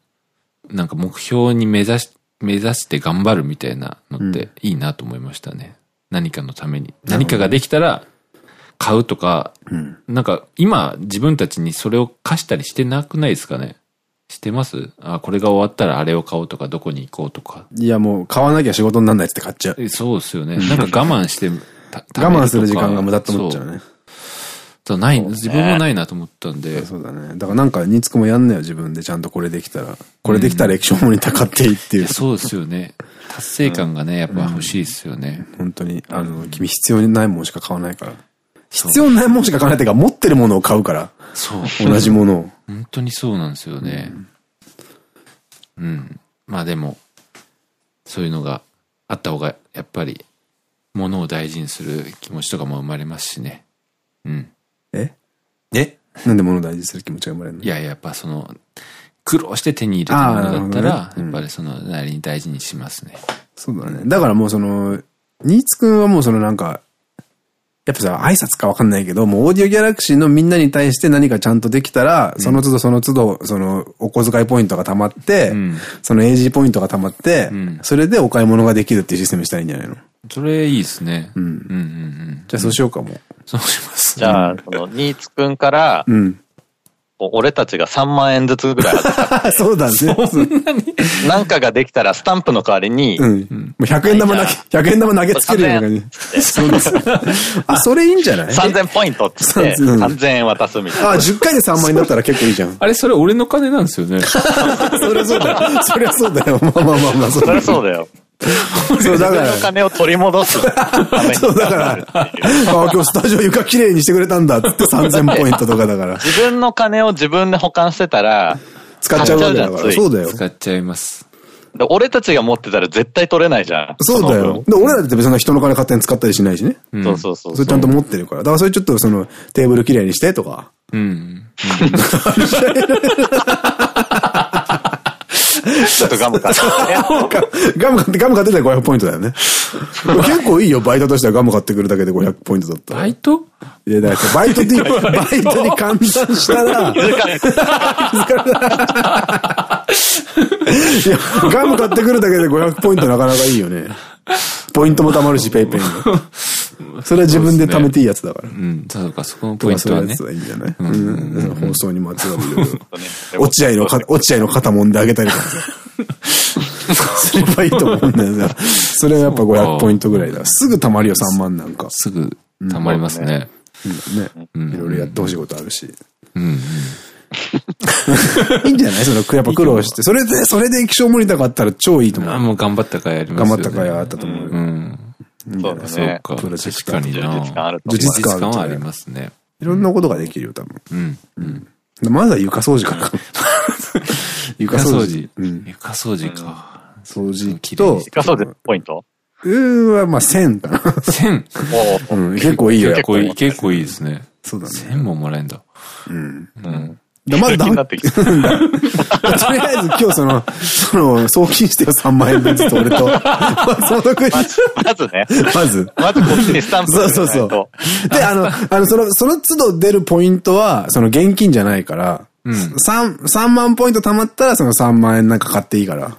なんか目標に目指し、目指して頑張るみたいなのっていいなと思いましたね。何かのために。何かができたら、買うとか、うん、なんか今自分たちにそれを貸したりしてなくないですかね？してます？あ、これが終わったらあれを買おうとか、どこに行こうとか。いや、もう買わなきゃ仕事にならないって買っちゃう。そうですよね。なんか我慢して、我慢する時間が無駄と思っちゃうね。そう、ない、自分もないなと思ったんで。そうだね。だからなんか、ニーツくもやんなよ、自分でちゃんとこれできたら。これできたら液晶モニター買っていいっていう。そうですよね。達成感がね、やっぱ欲しいですよね。本当に。あの、君必要ないもんしか買わないから。必要ないもんしか買わないっていうか、持ってるものを買うから。そう。同じものを。本当にそうなんですよね。うん。まあでも、そういうのがあった方が、やっぱり、ものを大事にする気持ちとかも生まれますしね。うん。え？え？なんで物を大事にする気持ちが生まれるの？いやいや、やっぱその、苦労して手に入れたものだったら、やっぱりそのなりに大事にしますね。そうだね。だからもうその、ニーツくんはもうそのなんか、やっぱさ、挨拶かわかんないけど、もうオーディオギャラクシーのみんなに対して何かちゃんとできたら、うん、その都度その都度、その、お小遣いポイントが溜まって、うん、その AG ポイントが溜まって、うん、それでお買い物ができるっていうシステムしたらいいんじゃないの？それいいですね。うん。うんうんうん。じゃあそうしようかも。そうします。じゃあ、この、ニーツくんから、うん。俺たちが3万円ずつぐらい そうだね。そんなに？なんかができたらスタンプの代わりに。うん。もう100円玉投げ、100円玉投げつけるような感じ。そうです。あ、それいいんじゃない ?3000 ポイントって言って、3000円渡すみたいな。あ、10回で3万円だったら結構いいじゃん。あれ、それ俺の金なんですよね。そりゃそうだよ。そりゃそうだよ。まあまあまあまあ。そりゃそうだよ。そう、だから。の金を取り戻すために。そう、だから、あ、今日スタジオ床きれいにしてくれたんだって3000ポイントとかだから。自分の金を自分で保管してたら、使っちゃうわけだから。そうだよ。使っちゃいます。俺たちが持ってたら絶対取れないじゃん。そうだよ。で、俺らって別に人の金勝手に使ったりしないしね。そうそうそう。それちゃんと持ってるから。だからそれちょっとその、テーブルきれいにしてとか。うん。ちょっとガム買って。ガム買って、ガム買ってたら500ポイントだよね。結構いいよ、バイトとしてはガム買ってくるだけで500ポイントだったバイト？いや、だからバイトに、バイトに換算したら、いや、ガム買ってくるだけで500ポイントなかなかいいよね。ポイントも貯まるし、ペイペイに。それは自分で貯めていいやつだから。うん。そうか、そこのポイントはね。そういうやつはいいんじゃない？うん。放送にまつわる。落合のか、落合の肩もんであげたりとかさ。すればいいと思うんだよそれはやっぱ500ポイントぐらいだ。すぐ貯まるよ、3万なんか。すぐ貯まりますね。ね。いろいろやってほしいことあるし。うん。いいんじゃない？その、やっぱ苦労して。それで、それで液晶モニター買ったら超いいと思う。あ、もう頑張ったかやります頑張ったかやあったと思う。うん。そうだね。そうか。確かにな。充実感ある充実感はありますね。いろんなことができるよ、多分。うん。うん。まずは床掃除から。床掃除。床掃除か。掃除機と。床掃除ポイント？うーは、まあ、1000かな。1000? うん、結構いいよ。結構いい、結構いいですね。そうだね。1000ももらえんだ。うん。うん。だまずダメ。とりあえず今日その、その、送金してよ3万円分ずつ俺と。その時まず、まずね。まず。まずこっちにスタンプそうそうそう。で、あの、あの、その、その都度出るポイントは、その現金じゃないから、うん、3、3万ポイント貯まったらその3万円なんか買っていいから。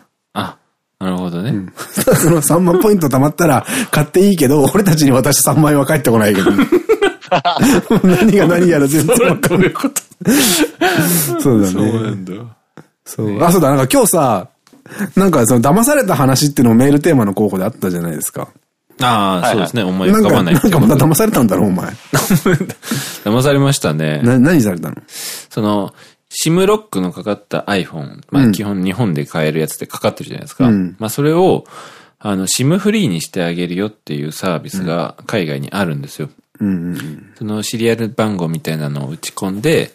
あ、なるほどね。うん、その3万ポイント貯まったら買っていいけど、俺たちに渡した3万円は返ってこないけど。何が何やら全然わかんない。こと。そうだね。そうなんだ。そう。あ、そうだ、なんか今日さ、なんかその騙された話っていうのもメールテーマの候補であったじゃないですか。ああ、そうですね。思い浮かばない。なんかまた騙されたんだろ、お前。騙されましたね。な、何されたの？その、シムロックのかかった iPhone、まあ基本日本で買えるやつでかかってるじゃないですか。うん、まあそれを、あの、シムフリーにしてあげるよっていうサービスが海外にあるんですよ。そのシリアル番号みたいなのを打ち込んで、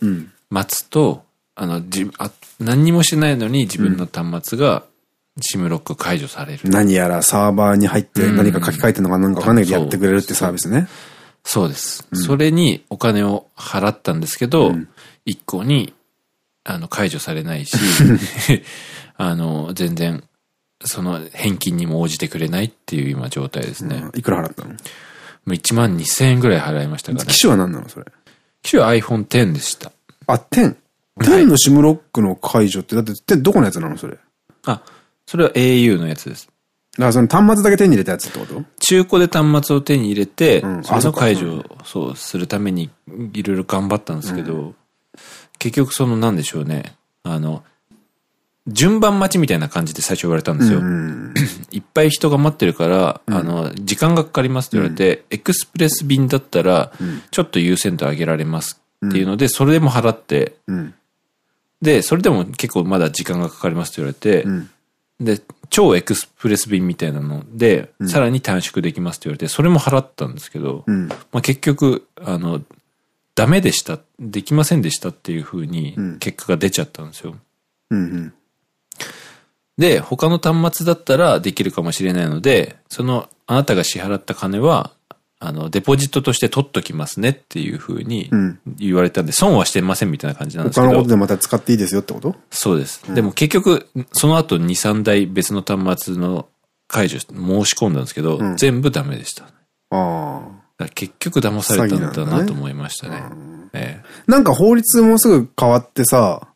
待つと、あの、じあ何にもしてないのに自分の端末がシムロック解除される。何やらサーバーに入って何か書き換えてるのか何かわかんないけどやってくれるってサービスね。そうです。それにお金を払ったんですけど、一向にあの、解除されないし、あの、全然、その返金にも応じてくれないっていう今状態ですね。いくら払ったの？もう1万2000円ぐらい払いましたからね。機種は何なのそれ？機種は iPhone X でした。あ、10?10 10のシムロックの解除って、だって10どこのやつなのそれ？あ、それは au のやつです。だからその端末だけ手に入れたやつってこと？中古で端末を手に入れて、うん、それの解除をそうするためにいろいろ頑張ったんですけど、うん結局そのなんでしょうね。あの、順番待ちみたいな感じで最初言われたんですよ。いっぱい人が待ってるから、うん、あの、時間がかかりますって言われて、うん、エクスプレス便だったら、ちょっと優先度上げられますっていうので、それでも払って、で、それでも結構まだ時間がかかりますって言われて、で、超エクスプレス便みたいなので、さらに短縮できますって言われて、それも払ったんですけど、まあ結局、あの、ダメでした、できませんでしたっていうふうに結果が出ちゃったんですよ。で、他の端末だったらできるかもしれないので、そのあなたが支払った金は、あの、デポジットとして取っときますねっていうふうに言われたんで、損はしてませんみたいな感じなんですけど。他のことでまた使っていいですよってこと？そうです。うん、でも結局、その後2、3台別の端末の解除申し込んだんですけど、うん、全部ダメでした。ああ。結局騙されたんだなと思いましたね。ええ、なんか法律もすぐ変わってさ、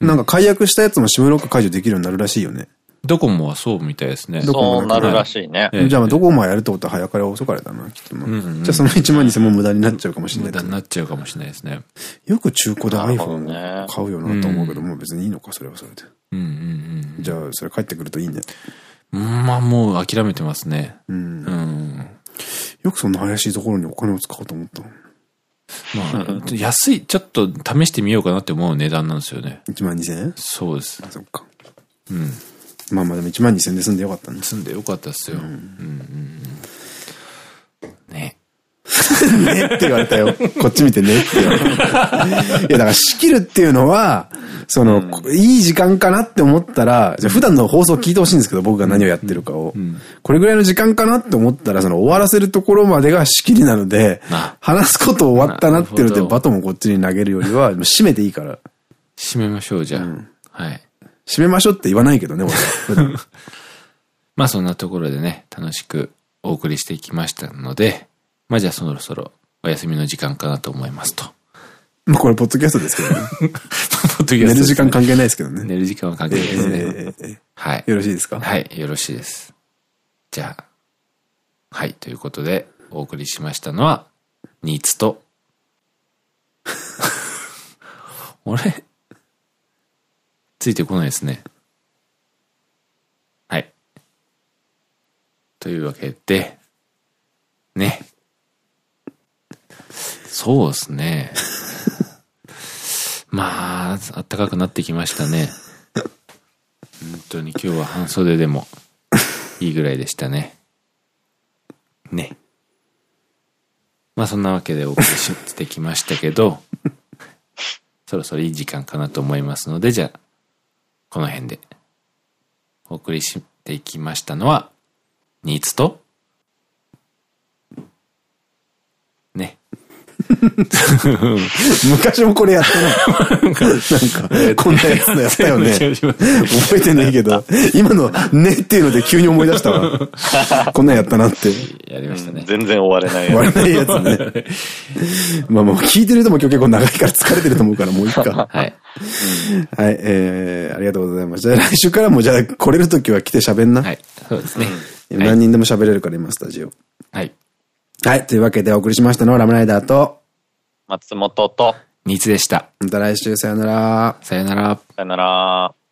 なんか解約したやつもシムロック解除できるようになるらしいよね。ドコモはそうみたいですね。ドコモなるらしいね。じゃあドコモはやるってことは早かれ遅かれだな、きっとな。じゃあその1万2000も無駄になっちゃうかもしれない。無駄になっちゃうかもしれないですね。よく中古で iPhone 買うよなと思うけど、もう別にいいのか、それはそれで。うんうんうん。じゃあそれ帰ってくるといいね。まあもう諦めてますね。うん。うんよくそんな怪しいところにお金を使おうと思ったの？まあ、安い、ちょっと試してみようかなって思う値段なんですよね。1万2000円？そうです。あ、そっか。うん。まあまあでも1万2000円で済んでよかったね。済んでよかったっすよ。うん。うんうんね。ねって言われたよ。こっち見てねって言われた。いや、だから仕切るっていうのは、その、うん、いい時間かなって思ったら、じゃ普段の放送聞いてほしいんですけど、僕が何をやってるかを。これぐらいの時間かなって思ったら、その終わらせるところまでが仕切りなので、話すこと終わったなっていうので、バトンをこっちに投げるよりは、閉めていいから。閉めましょう、じゃあ。うん、はい。閉めましょうって言わないけどね、俺は。まあそんなところでね、楽しくお送りしていきましたので、まあじゃあそろそろお休みの時間かなと思いますと。まあこれ、ポッドキャストですけどね。ポッドキャスト、寝る時間関係ないですけどね。寝る時間は関係ないですね。はい。よろしいですか？はい、よろしいです。じゃあ、はい、ということで、お送りしましたのは、ニーツと、俺、ついてこないですね。はい。というわけで、ね。そうですね。まあ、暖かくなってきましたね。本当に今日は半袖でもいいぐらいでしたね。ね。まあそんなわけでお送りしてきましたけど、そろそろいい時間かなと思いますので、じゃあ、この辺でお送りしていきましたのは、ニーツと、ね。昔もこれやってない。なんか、こんなやつのやったよね。覚えてないけど、今のねっていうので急に思い出したわ。こんなんやったなって。やりましたね。全然終われない終われないやつね。まあもう聞いてる人も今日結構長いから疲れてると思うからもういいか。はい。はい、えー、ありがとうございました。来週からもじゃあ来れるときは来て喋んな。はい。そうですね。何人でも喋れるから今、スタジオ。はい。はい。というわけでお送りしましたのはラムライダーと、松本と、ニツでした。また来週さよなら。さよなら。さよなら。